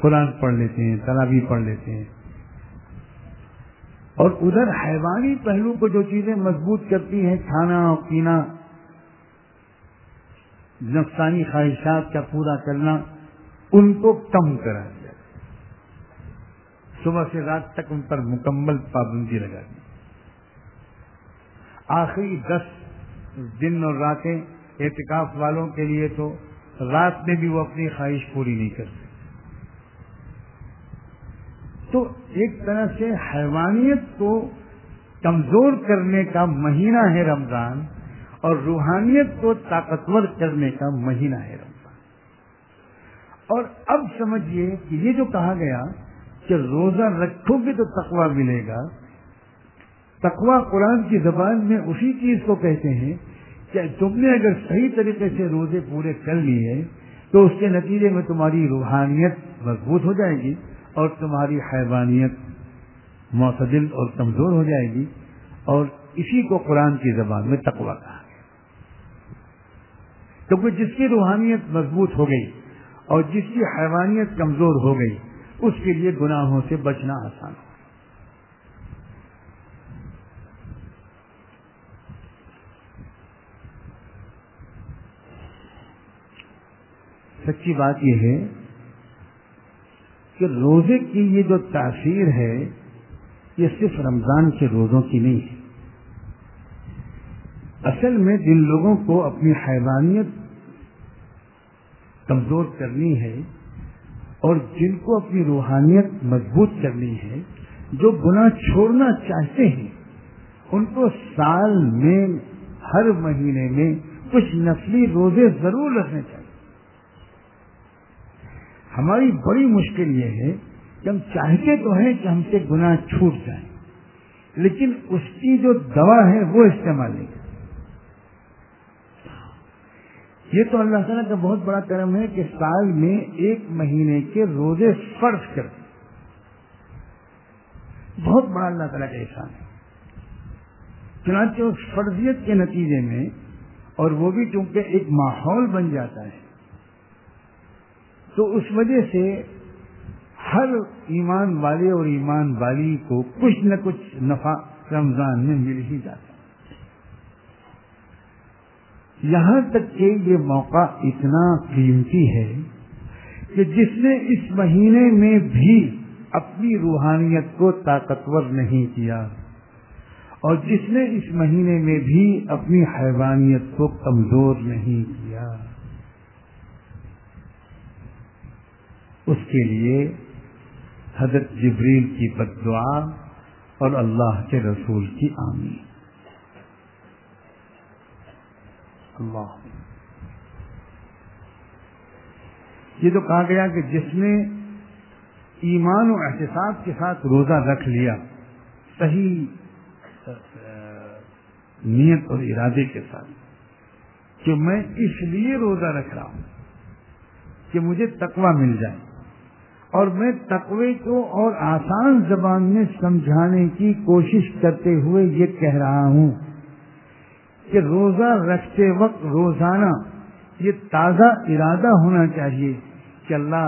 قرآن پڑھ لیتے ہیں تلابی پڑھ لیتے ہیں۔ اور ادھر حیوانی پہلو کو جو چیزیں مضبوط کرتی ہیں، کھانا اور پینا، نفسانی خواہشات کا پورا کرنا، ان کو کم کرا صبح سے رات تک ان پر مکمل پابندی لگا دی۔ آخری دس دن اور راتیں احتکاف والوں کے لیے تو رات میں بھی وہ اپنی خواہش پوری نہیں کرتے۔ تو ایک طرح سے حیوانیت کو کمزور کرنے کا مہینہ ہے رمضان اور روحانیت کو طاقتور کرنے کا مہینہ ہے رمضان۔ اور اب سمجھیے کہ یہ جو کہا گیا کہ روزہ رکھو گے تو تقوا ملے گا۔ تقوا قرآن کی زبان میں اسی چیز کو کہتے ہیں کہ تم نے اگر صحیح طریقے سے روزے پورے کر لیے تو اس کے نتیجے میں تمہاری روحانیت مضبوط ہو جائے گی اور تمہاری حیوانیت معتدل اور کمزور ہو جائے گی اور اسی کو قرآن کی زبان میں تقوا کہا گیا۔ کیونکہ جس کی روحانیت مضبوط ہو گئی اور جس کی حیوانیت کمزور ہو گئی اس کے لیے گناہوں سے بچنا آسان ہو سچی بات یہ ہے کہ روزے کی یہ جو تاثیر ہے، یہ صرف رمضان کے روزوں کی نہیں ہے۔ اصل میں جن لوگوں کو اپنی حیوانیت کمزور کرنی ہے اور جن کو اپنی روحانیت مضبوط کرنی ہے، جو گناہ چھوڑنا چاہتے ہیں، ان کو سال میں، ہر مہینے میں کچھ نسلی روزے ضرور رکھنے چاہیے۔ ہماری بڑی مشکل یہ ہے کہ ہم چاہتے تو ہیں کہ ہم سے گناہ چھوٹ جائیں لیکن اس کی جو دوا ہے وہ استعمال نہیں کرتے۔ یہ تو اللہ تعالیٰ کا بہت بڑا کرم ہے کہ سال میں ایک مہینے کے روزے فرض کر بہت بڑا اللہ تعالیٰ کا احسان ہے۔ چنانچہ اس فرضیت کے نتیجے میں اور وہ بھی چونکہ ایک ماحول بن جاتا ہے، تو اس وجہ سے ہر ایمان والے اور ایمان والی کو کچھ نہ کچھ نفع رمضان میں مل ہی جاتا ہے۔ یہاں تک کہ یہ موقع اتنا قیمتی ہے کہ جس نے اس مہینے میں بھی اپنی روحانیت کو طاقتور نہیں کیا اور جس نے اس مہینے میں بھی اپنی حیوانیت کو کمزور نہیں کیا۔ اس کے لیے حضرت جبریل کی بد دعا اور اللہ کے رسول کی آمین۔ اللہ۔ یہ تو کہا گیا کہ جس نے ایمان و احتساب کے ساتھ روزہ رکھ لیا، صحیح، نیت اور ارادے کے ساتھ، کہ میں اس لیے روزہ رکھ رہا ہوں کہ مجھے تقوی مل جائے اور میں تقوی کو اور آسان زبان میں سمجھانے کی کوشش کرتے ہوئے یہ کہہ رہا ہوں۔ کہ روزہ رکھتے وقت روزانہ یہ تازہ ارادہ ہونا چاہیے کہ اللہ،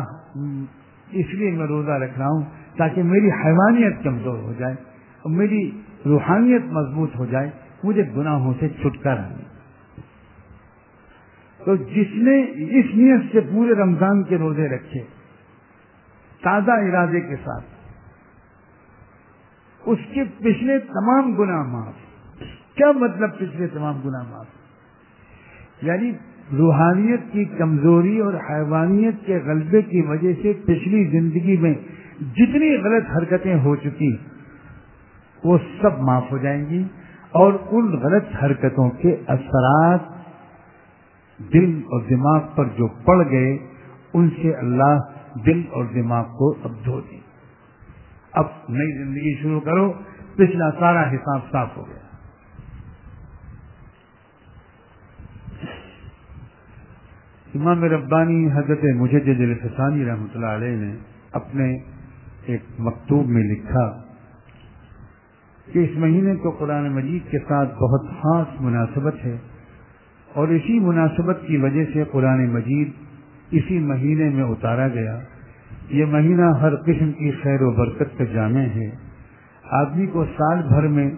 اس لیے میں روزہ رکھ رہا ہوں تاکہ میری حیوانیت کمزور ہو جائے اور میری روحانیت مضبوط ہو جائے، مجھے گناہوں سے چھٹکارا ملے۔ تو جس نے اس نیت سے پورے رمضان کے روزے رکھے، تازہ ارادے کے ساتھ، اس کے پچھلے تمام گناہ معاف کیا مطلب پچھلے تمام گناہ معاف یعنی روحانیت کی کمزوری اور حیوانیت کے غلبے کی وجہ سے پچھلی زندگی میں جتنی غلط حرکتیں ہو چکی، وہ سب معاف ہو جائیں گی اور ان غلط حرکتوں کے اثرات دل اور دماغ پر جو پڑ گئے، ان سے اللہ دل اور دماغ کو اب دھو دیں اب نئی زندگی شروع کرو، پچھلا سارا حساب صاف ہو گیا۔ امام ربانی حضرت مجدد الفسانی رحمۃ اللہ علیہ نے اپنے ایک مکتوب میں لکھا کہ اس مہینے کو قرآن مجید کے ساتھ بہت خاص مناسبت ہے اور اسی مناسبت کی وجہ سے قرآن مجید اسی مہینے میں اتارا گیا۔ یہ مہینہ ہر قسم کی خیر و برکت کا جامع ہے۔ آدمی کو سال بھر میں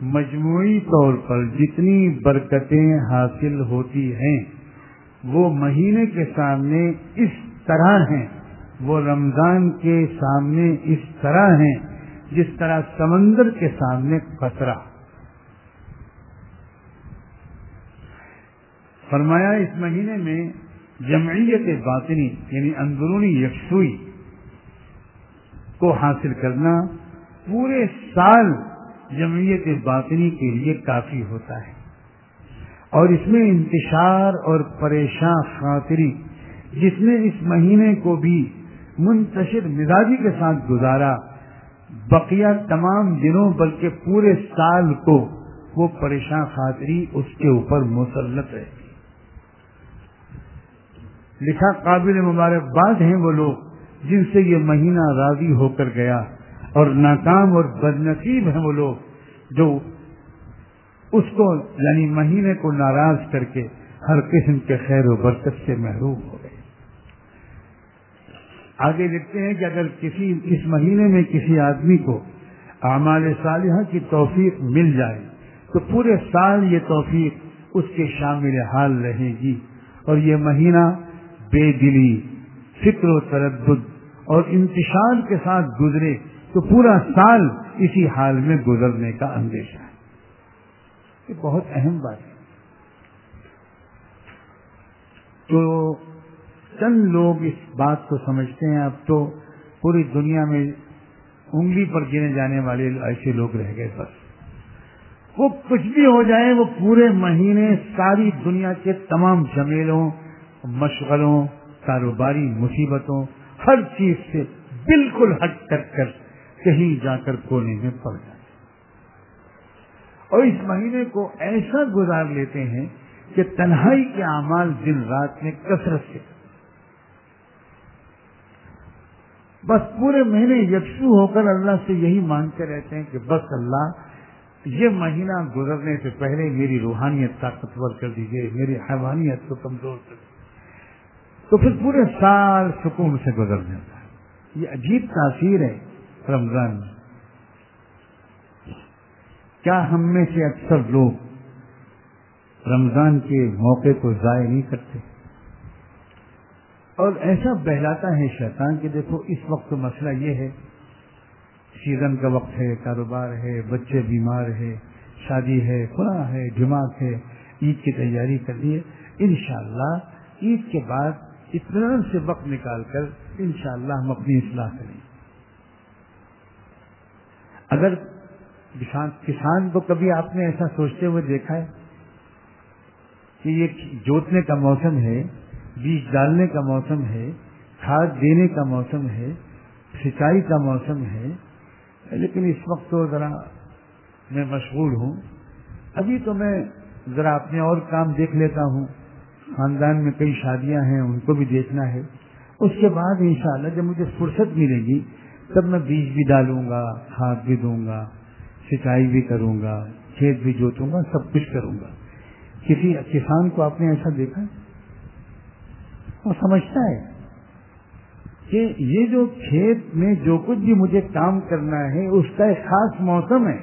مجموعی طور پر جتنی برکتیں حاصل ہوتی ہیں وہ مہینے کے سامنے اس طرح ہیں، وہ رمضان کے سامنے اس طرح ہیں، جس طرح سمندر کے سامنے قطرہ فرمایا، اس مہینے میں جمعیت باطنی یعنی اندرونی یکسوئی کو حاصل کرنا پورے سال جمعیت باطنی کے لیے کافی ہوتا ہے۔ اور اس میں انتشار اور پریشان خاطری جس نے اس مہینے کو بھی منتشر مزاجی کے ساتھ گزارا۔ بقیہ تمام دنوں بلکہ پورے سال کو وہ پریشان خاطری اس کے اوپر مسلط رہتی لکھا قابل مبارکباد ہیں وہ لوگ جن سے یہ مہینہ راضی ہو کر گیا اور ناکام اور بدنصیب ہیں وہ لوگ جو اس کو یعنی مہینے کو ناراض کر کے ہر قسم کے خیر و برکت سے محروم ہو گئے۔ آگے دیکھتے ہیں کہ اگر کسی، اس مہینے میں کسی آدمی کو اعمال صالحہ کی توفیق مل جائے، تو پورے سال یہ توفیق اس کے شامل حال رہے گی۔ اور یہ مہینہ بے دلی، فکر و تردد اور انتشار کے ساتھ گزرے، تو پورا سال اسی حال میں گزرنے کا اندیشہ ہے۔ یہ بہت اہم بات ہے۔ تو چند لوگ اس بات کو سمجھتے ہیں، اب تو پوری دنیا میں انگلی پر گنے جانے والے ایسے لوگ رہ گئے بس۔ وہ کچھ بھی ہو جائے، وہ پورے مہینے ساری دنیا کے تمام جمیلوں، مشغلوں، کاروباری مصیبتوں، ہر چیز سے بالکل ہٹ کر کر کہیں جا کر کونے میں پڑ جائے۔ اور اس مہینے کو ایسا گزار لیتے ہیں کہ تنہائی کے اعمال دن رات میں کثرت سے۔ بس پورے مہینے یکسو ہو کر اللہ سے یہی مانگتے رہتے ہیں کہ بس اللہ، یہ مہینہ گزرنے سے پہلے میری روحانیت طاقتور کر دیجیے میری حیوانیت کو کمزور کر دیجیے تو پھر پورے سال سکون سے گزر جاتا ہے۔ یہ عجیب تاثیر ہے رمضان میں۔ کیا ہم میں سے اکثر لوگ رمضان کے موقع کو ضائع نہیں کرتے؟ اور ایسا بہلاتا ہے شیطان کہ دیکھو، اس وقت تو مسئلہ یہ ہے، سیزن کا وقت ہے، کاروبار ہے، بچے بیمار ہے، شادی ہے خدا ہے، دماغ ہے، عید کی تیاری کر لیے۔ انشاءاللہ، عید کے بعد اتنا سے وقت نکال کر انشاءاللہ ہم اپنی اصلاح کریں۔ اگر کسان کو کبھی آپ نے ایسا سوچتے ہوئے دیکھا ہے کہ یہ جوتنے کا موسم ہے، بیج ڈالنے کا موسم ہے، کھاد دینے کا موسم ہے سچائی کا موسم ہے۔ لیکن اس وقت تو ذرا میں مشغول ہوں۔ ابھی تو میں ذرا اپنے اور کام دیکھ لیتا ہوں۔ خاندان میں کئی شادیاں ہیں، ان کو بھی دیکھنا ہے۔ اس کے بعد انشاءاللہ جب مجھے فرصت ملے گی، تب میں بیج بھی ڈالوں گا، کھاد بھی دوں گا۔ سچائی بھی کروں گا، کھیت بھی جوتوں گا، سب کچھ کروں گا۔ کسی کسان کو آپ نے ایسا دیکھا وہ سمجھتا ہے کہ یہ جو کھیت میں جو کچھ بھی مجھے کام کرنا ہے، اس کا ایک خاص موسم ہے۔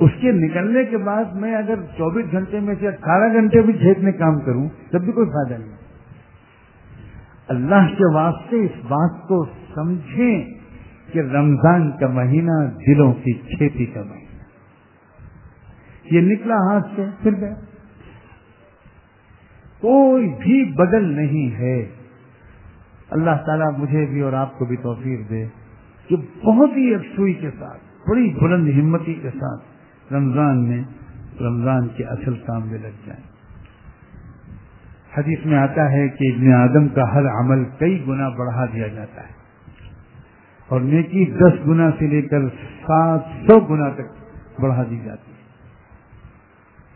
اس کے نکلنے کے بعد میں اگر چوبیس گھنٹے میں سے اٹھارہ گھنٹے بھی کھیت میں کام کروں، تب بھی کوئی فائدہ نہیں۔ اللہ کے واسطے اس بات کو سمجھیں۔ کہ رمضان کا مہینہ دلوں کی کھیتی کا مہینہ۔ یہ نکلا ہاتھ سے، پھر گیا۔ کوئی بھی بدل نہیں ہے۔ اللہ تعالیٰ مجھے بھی اور آپ کو بھی توفیق دے کہ بہت ہی یکسوئی کے ساتھ، بڑی بلند ہمتی کے ساتھ رمضان میں رمضان کے اصل کام میں لگ جائیں۔ حدیث میں آتا ہے کہ ابن آدم کا ہر عمل کئی گنا بڑھا دیا جاتا ہے۔ اور نیکی دس گنا سے لے کر سات سو گنا تک بڑھا دی جاتی ہے۔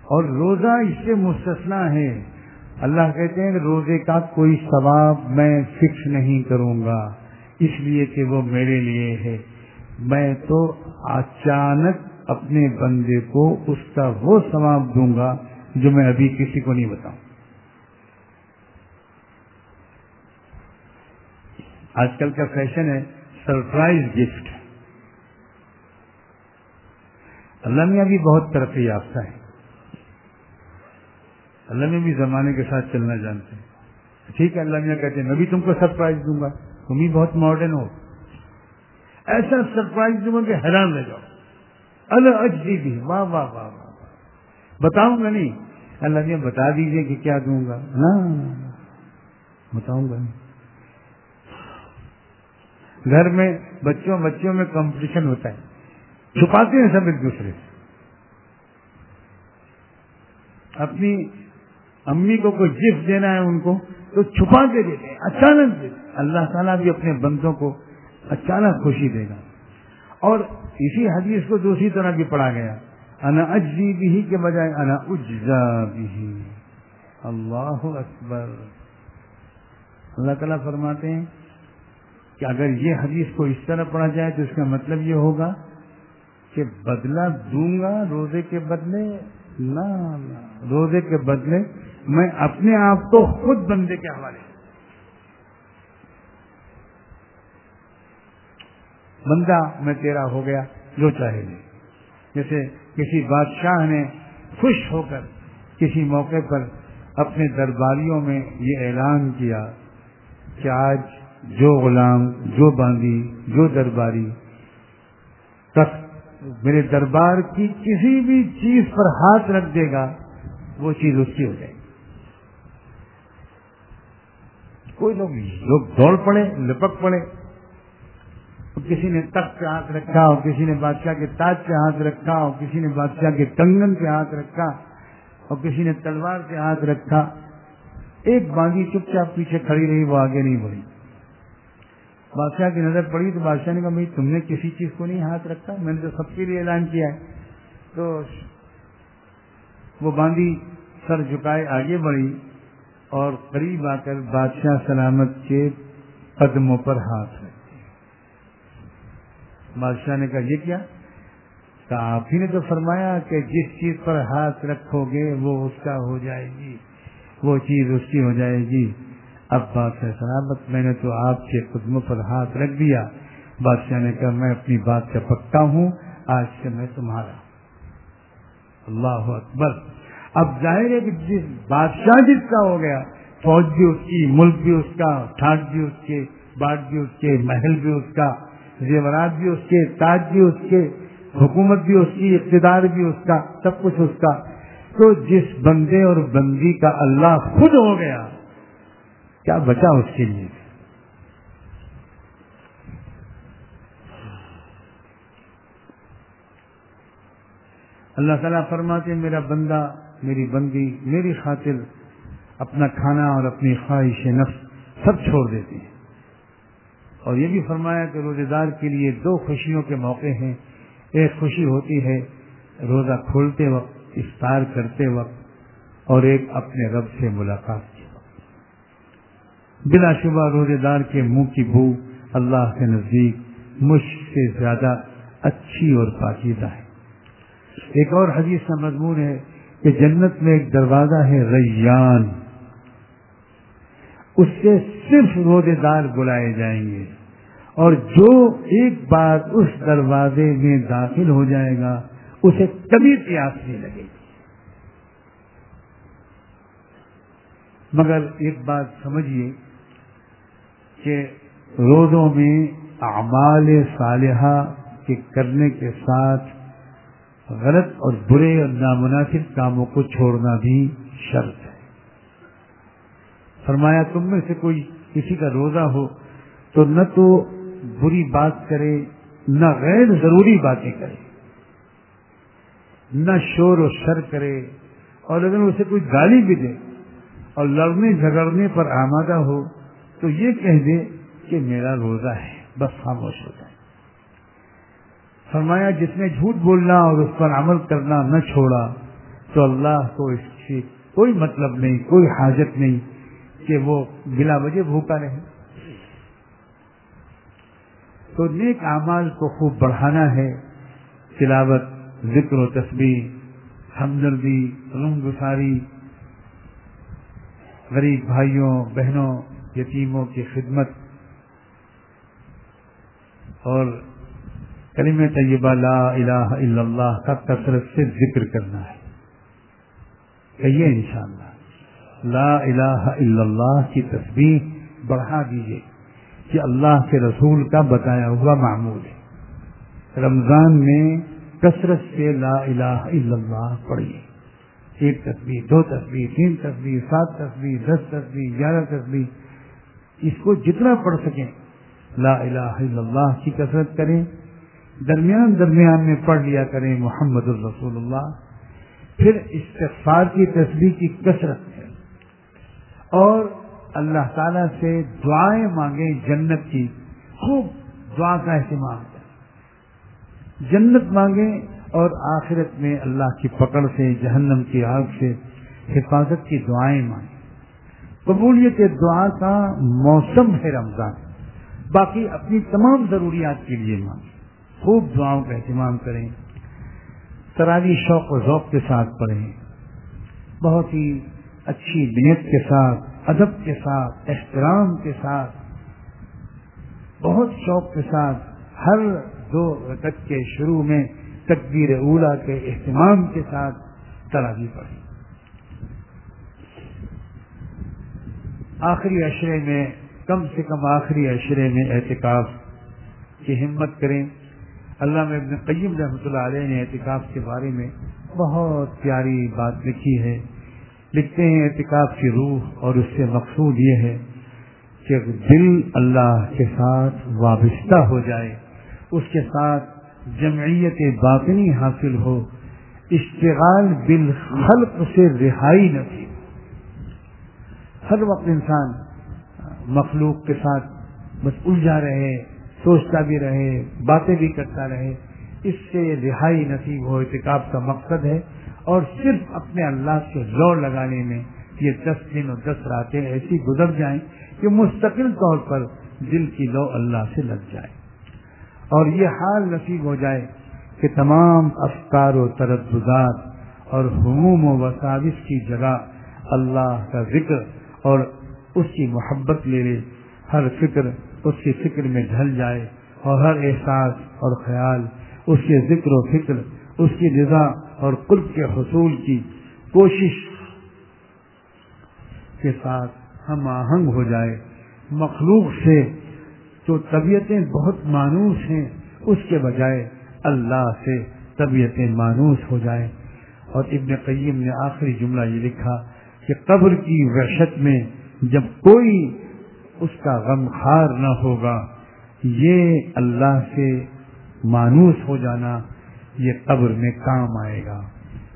اور روزہ اس سے مستثنا ہے۔ اللہ کہتے ہیں کہ روزے کا کوئی ثواب میں فکس نہیں کروں گا، اس لیے کہ وہ میرے لیے ہے۔ میں تو اچانک اپنے بندے کو اس کا وہ ثواب دوں گا جو میں ابھی کسی کو نہیں بتاؤں۔ آج کل کا فیشن ہے۔ Surprise gift. اللہ میاں بھی بہت ترقی یافتہ ہے اللہ میں بھی زمانے کے ساتھ چلنا جانتے ہیں. ٹھیک ہے، اللہ میاں کہتے ہیں، میں بھی تم کو سرپرائز دوں گا. تم ہی بہت ماڈرن ہو. ایسا سرپرائز دوں گا کہ حیران رہ جاؤ. اللہ اجی بھی. واہ واہ واہ واہ بتاؤں گا نہیں. اللہ میاں بتا دیجیے کہ کیا دوں گا. نا بتاؤں گا نہیں. گھر میں بچوں بچوں میں کمپٹیشن ہوتا ہے۔ چھپاتے ہیں سب ایک دوسرے سے۔ اپنی امی کو کوئی گفٹ دینا ہے ان کو تو چھپا کے دیتے ہیں، اچانک دیتے اللہ تعالیٰ بھی اپنے بندوں کو اچانک خوشی دے گا۔ اور اسی حدیث کو دوسری طرح بھی پڑھا گیا۔ انا اجزی بھی کے بجائے انا اجزا بھی اللہ اکبر۔ اللہ تعالیٰ فرماتے ہیں کہ اگر یہ حدیث کو اس طرح پڑھا جائے تو اس کا مطلب یہ ہوگا کہ بدلہ دوں گا روزے کے بدلے؟ نہ روزے کے بدلے میں اپنے آپ کو خود بندے کے حوالے۔ بندہ میں تیرا ہو گیا جو چاہے لے۔ جیسے کسی بادشاہ نے خوش ہو کر کسی موقع پر اپنے درباریوں میں یہ اعلان کیا کہ آج جو غلام، جو باندھی جو درباری تک میرے دربار کی کسی بھی چیز پر ہاتھ رکھ دے گا، وہ چیز اس کی ہو جائے گی۔ کوئی لوگ لوگ دوڑ پڑے، لپک پڑے، کسی نے تخت پہ ہاتھ رکھا ہو کسی نے بادشاہ کے تاج پہ ہاتھ رکھا ہو کسی نے بادشاہ کے کنگن پہ ہاتھ رکھا، اور کسی نے تلوار پہ ہاتھ رکھا۔ ایک باندھی چپ چاپ پیچھے کھڑی رہی، وہ آگے نہیں بڑھی۔ بادشاہ کی نظر پڑی تو بادشاہ نے کہا بھائی تم نے کسی چیز کو نہیں ہاتھ رکھا؟ میں نے تو سب کے لیے اعلان کیا ہے۔ تو وہ باندھی سر جھکائے آگے بڑھی اور قریب آ کر بادشاہ سلامت کے قدموں پر ہاتھ رکھے بادشاہ نے کہا یہ کیا؟ آپ ہی نے تو فرمایا کہ جس چیز پر ہاتھ رکھو گے وہ اس کا ہو جائے گی۔ وہ چیز اس کی ہو جائے گی۔ اب بات ہے سلامت میں نے تو آپ کے قدموں پر ہاتھ رکھ دیا۔ بادشاہ نے کہا، میں اپنی بات کا پکا ہوں، آج سے میں تمہارا۔ اللہ اکبر۔ اب ظاہر ہے کہ جس بادشاہ جس کا ہو گیا، فوج بھی اس کی، ملک بھی اس کا، ٹھاٹ بھی اس کے باٹ بھی اس کے، محل بھی اس کا، زیورات بھی اس کے، تاج بھی اس کے، حکومت بھی اس کی، اقتدار بھی اس کا، سب کچھ اس کا۔ تو جس بندے اور بندی کا اللہ خود ہو گیا کیا بچا اس کے لیے؟ اللہ تعالیٰ فرماتے میرا بندہ، میری بندی، میری خاطر اپنا کھانا اور اپنی خواہش نفس سب چھوڑ دیتے ہیں۔ اور یہ بھی فرمایا کہ روزے دار کے لیے دو خوشیوں کے موقع ہیں۔ ایک خوشی ہوتی ہے روزہ کھولتے وقت، افطار کرتے وقت، اور ایک اپنے رب سے ملاقات۔ بلا شبہ روزے دار کے منہ کی بو اللہ کے نزدیک مشق سے زیادہ اچھی اور پاکیزہ ہے۔ ایک اور حدیث کا مضمون ہے کہ جنت میں ایک دروازہ ہے ریان۔ اس سے صرف روزے دار بلائے جائیں گے اور جو ایک بار اس دروازے میں داخل ہو جائے گا، اسے کبھی پیاس نہیں لگے گی۔ مگر ایک بات سمجھیے کہ روزوں میں اعمال صالحہ کے کرنے کے ساتھ غلط اور برے اور نامناسب کاموں کو چھوڑنا بھی شرط ہے۔ فرمایا، تم میں سے کوئی کسی کا روزہ ہو تو نہ تو بری بات کرے، نہ غیر ضروری باتیں کرے، نہ شور و شر کرے، اور اگر اسے کوئی گالی بھی دے اور لڑنے جھگڑنے پر آمادہ ہو تو یہ کہہ دے کہ میرا روزہ ہے، بس خاموش ہو جائے۔ فرمایا، جس نے جھوٹ بولنا اور اس پر عمل کرنا نہ چھوڑا، تو اللہ کو اس سے کوئی مطلب نہیں، کوئی حاجت نہیں کہ وہ بلا وجہ بھوکا رہے۔ تو نیک اعمال کو خوب بڑھانا ہے۔ تلاوت، ذکر و تسبیح، ہمدردی، رنگ گساری غریب بھائیوں، بہنوں یتیموں کی خدمت اور کلیم طیبہ لا الہ الا اللہ کا کثرت سے ذکر کرنا ہے۔ کہیے انشاءاللہ، لا الہ الا اللہ کی تصویر بڑھا دیجیے کہ اللہ کے رسول کا بتایا ہوا معمول ہے۔ رمضان میں کثرت سے لا الہ الا اللہ پڑھیے۔ ایک تصویر دو تصویر تین تصویر سات تصویر دس تصویر گیارہ تصویر اس کو جتنا پڑھ سکیں۔ لا الہ الا اللہ کی کثرت کریں۔ درمیان درمیان میں پڑھ لیا کریں محمد الرسول اللہ۔ پھر استغفار کی تصویر کی کثرت ہے۔ اور اللہ تعالی سے دعائیں مانگیں جنت کی۔ خوب دعا کا اہتمام۔ کریں جنت مانگیں اور آخرت میں اللہ کی پکڑ سے، جہنم کی آگ سے حفاظت کی دعائیں مانگیں۔ قبولیت دعا کا موسم ہے رمضان۔ باقی اپنی تمام ضروریات کے لیے مانگیں خوب دعاؤں کا اہتمام کریں۔ تراوی شوق و ذوق کے ساتھ پڑھیں۔ بہت ہی اچھی نیت کے ساتھ، ادب کے ساتھ، احترام کے ساتھ، بہت شوق کے ساتھ ہر دو رکت کے شروع میں تکبیر اولا کے اہتمام کے ساتھ تراوی پڑھیں۔ آخری اشرے میں، کم سے کم آخری اشرے میں احتکاب کی ہمت کریں۔ اللہ میں ابن قیم رحمۃ اللہ علیہ نے اعتکاف کے بارے میں بہت پیاری بات لکھی ہے۔ لکھتے ہیں اعتکاف کی روح اور اس سے مقصود یہ ہے کہ دل اللہ کے ساتھ وابستہ ہو جائے، اس کے ساتھ جمعیت باطنی حاصل ہو، اشتغال بالخلق سے رہائی نصیب ہر وقت انسان مخلوق کے ساتھ بس الجھا رہے، سوچتا بھی رہے، باتیں بھی کرتا رہے، اس سے رہائی نصیب ہو احتکاب کا مقصد ہے۔ اور صرف اپنے اللہ سے زور لگانے میں یہ دس دن اور دس راتیں ایسی گزر جائیں کہ مستقل طور پر دل کی لو اللہ سے لگ جائے۔ اور یہ حال نصیب ہو جائے کہ تمام افکار و ترددات اور حموم و وساوس کی جگہ اللہ کا ذکر اور اس کی محبت لے لے ہر فکر اس کی فکر میں ڈھل جائے اور ہر احساس اور خیال، اس کے ذکر و فکر، اس کی رضا اور قرب کے حصول کی کوشش کے ساتھ ہم آہنگ ہو جائے۔ مخلوق سے جو طبیعتیں بہت مانوس ہیں، اس کے بجائے اللہ سے طبیعتیں مانوس ہو جائیں۔ اور ابن قیم نے آخری جملہ یہ لکھا کہ قبر کی وحشت میں جب کوئی اس کا غم خار نہ ہوگا، یہ اللہ سے مانوس ہو جانا، یہ قبر میں کام آئے گا،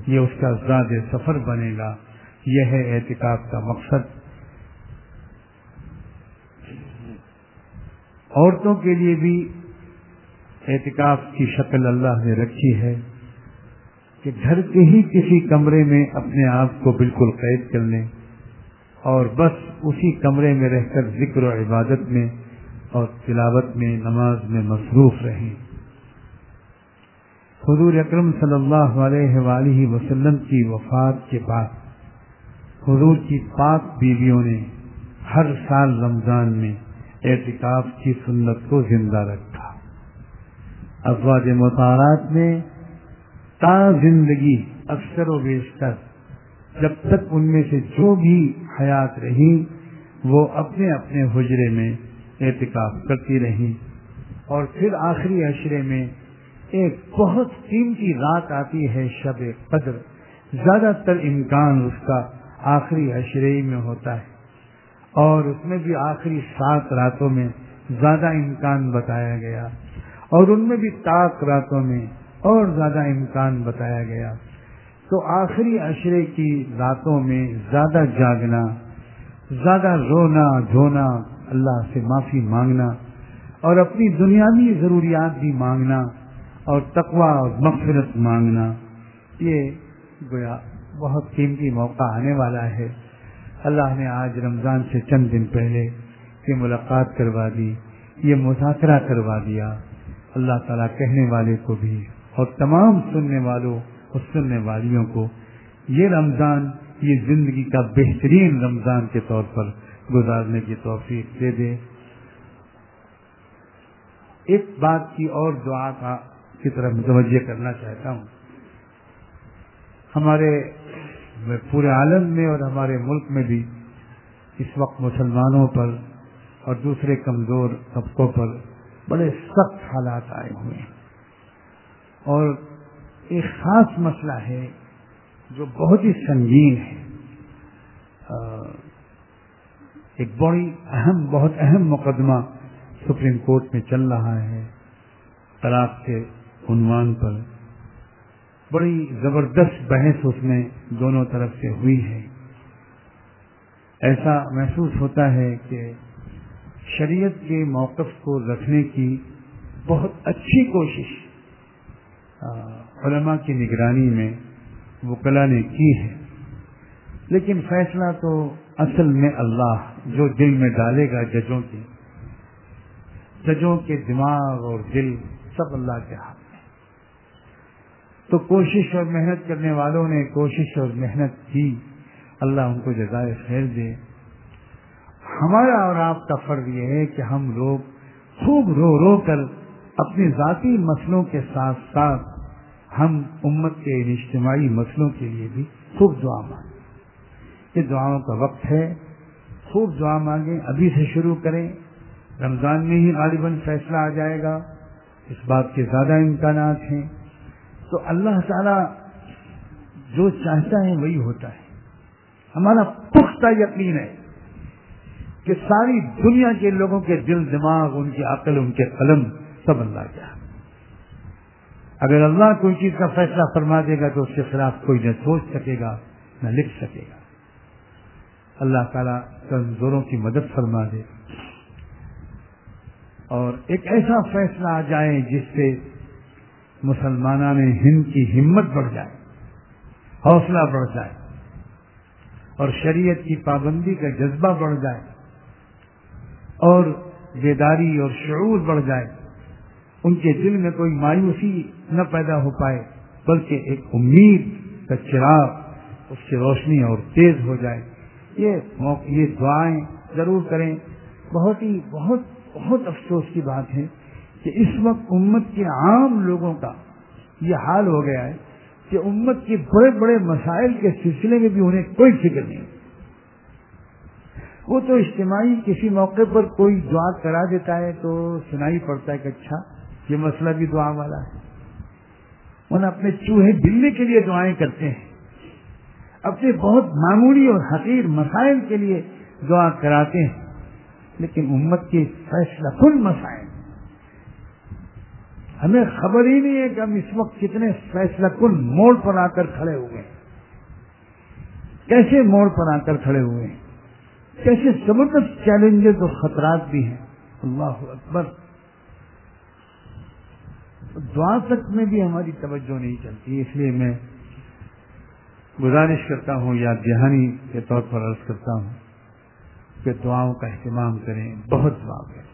یہ اس کا زیادہ سفر بنے گا، یہ ہے احتکاب کا مقصد۔ عورتوں کے لیے بھی احتکاب کی شکل اللہ نے رکھی ہے۔ کہ گھر کے ہی کسی کمرے میں اپنے آپ کو بالکل قید کر لیں اور بس اسی کمرے میں رہ کر ذکر و عبادت میں اور تلاوت میں، نماز میں مصروف رہیں۔ حضور اکرم صلی اللہ علیہ وآلہ وسلم کی وفات کے بعد حضور کی پاک بیویوں نے ہر سال رمضان میں اعتکاف کی سنت کو زندہ رکھا۔ افواج مطالعات میں تا زندگی اکثر و بیشتر جب تک ان میں سے جو بھی حیات رہی وہ اپنے اپنے حجرے میں احتکاب کرتی رہی اور پھر آخری اشرے میں ایک بہت قیمتی رات آتی ہے شب قدر۔ زیادہ تر امکان اس کا آخری اشرے میں ہوتا ہے۔ اور اس میں بھی آخری سات راتوں میں زیادہ امکان بتایا گیا۔ اور ان میں بھی تاک راتوں میں اور زیادہ امکان بتایا گیا۔ تو آخری اشرے کی راتوں میں زیادہ جاگنا، زیادہ رونا، دھونا، اللہ سے معافی مانگنا اور اپنی دنیاوی ضروریات بھی مانگنا اور تقوا اور مغفرت مانگنا، یہ گویا بہت قیمتی موقع آنے والا ہے۔ اللہ نے آج رمضان سے چند دن پہلے یہ ملاقات کروا دی، یہ مذاکرہ کروا دیا۔ اللہ تعالیٰ کہنے والے کو بھی اور تمام سننے والوں اور سننے والیوں کو یہ رمضان، یہ زندگی کا بہترین رمضان کے طور پر گزارنے کی توفیق دے دے۔ ایک بات کی اور دعا کا کی طرف متوجہ کرنا چاہتا ہوں۔ ہمارے پورے عالم میں اور ہمارے ملک میں بھی اس وقت مسلمانوں پر اور دوسرے کمزور طبقوں پر بڑے سخت حالات آئے ہوئے ہیں۔ اور ایک خاص مسئلہ ہے جو بہت ہی سنگین ہے۔ ایک بڑی اہم، بہت اہم مقدمہ سپریم کورٹ میں چل رہا ہے۔ طلاق کے عنوان پر۔ بڑی زبردست بحث اس میں دونوں طرف سے ہوئی ہے۔ ایسا محسوس ہوتا ہے کہ شریعت کے موقف کو رکھنے کی بہت اچھی کوشش علماء کی نگرانی میں وکلا نے کی ہے۔ لیکن فیصلہ تو اصل میں اللہ جو دل میں ڈالے گا ججوں کے ججوں کے دماغ اور دل سب اللہ کے ہاتھ میں۔ تو کوشش اور محنت کرنے والوں نے کوشش اور محنت کی۔ اللہ ان کو جزائے خیر دے۔ ہمارا اور آپ کا فرض یہ ہے کہ ہم لوگ خوب رو رو کر اپنے ذاتی مسئلوں کے ساتھ ساتھ ہم امت کے اجتماعی مسئلوں کے لیے بھی خوب دعا مانگیں۔ یہ دعاؤں کا وقت ہے۔ خوب دعا مانگیں۔ ابھی سے شروع کریں۔ رمضان میں ہی غالباً فیصلہ آ جائے گا۔ اس بات کے زیادہ امکانات ہیں۔ تو اللہ تعالی جو چاہتا ہے وہی ہوتا ہے۔ ہمارا پختہ یقین ہے کہ ساری دنیا کے لوگوں کے دل دماغ، ان کی عقل، ان کے قلم سب اللہ کیا اگر اللہ کوئی چیز کا فیصلہ فرما دے گا تو اس کے خلاف کوئی نہ سوچ سکے گا، نہ لکھ سکے گا۔ اللہ تعالیٰ کمزوروں کی مدد فرما دے۔ اور ایک ایسا فیصلہ آ جائے جس سے مسلمانوں نے ہند کی ہمت بڑھ جائے، حوصلہ بڑھ جائے، اور شریعت کی پابندی کا جذبہ بڑھ جائے، اور بیداری اور شعور بڑھ جائے۔ ان کے دل میں کوئی مایوسی نہ پیدا ہو پائے، بلکہ ایک امید کا چراغ اس کی روشنی اور تیز ہو جائے۔ یہ یہ دعائیں ضرور کریں۔ بہت ہی، بہت بہت افسوس کی بات ہے کہ اس وقت امت کے عام لوگوں کا یہ حال ہو گیا ہے کہ امت کے بڑے بڑے مسائل کے سلسلے میں بھی انہیں کوئی فکر نہیں۔ وہ تو اجتماعی کسی موقع پر کوئی دعا کرا دیتا ہے تو سنائی پڑتا ہے کہ اچھا یہ مسئلہ بھی دعا والا ہے۔ انہیں اپنے چوہے بلنے کے لیے دعائیں کرتے ہیں۔ اپنے بہت معمولی اور حقیر مسائل کے لیے دعا کراتے ہیں۔ لیکن امت کے فیصلہ کن مسائل۔ ہمیں خبر ہی نہیں ہے کہ ہم اس وقت کتنے فیصلہ کن موڑ پر آ کر کھڑے ہوئے ہیں۔ کیسے موڑ پر آ کر کھڑے ہوئے ہیں؟ کیسے زبردست چیلنجز اور خطرات بھی ہیں؟ اللہ اکبر۔ دعا تک میں بھی ہماری توجہ نہیں چلتی، اس لیے میں گزارش کرتا ہوں یا دہانی کے طور پر عرض کرتا ہوں کہ دعاؤں کا اہتمام کریں، بہت دعا کریں۔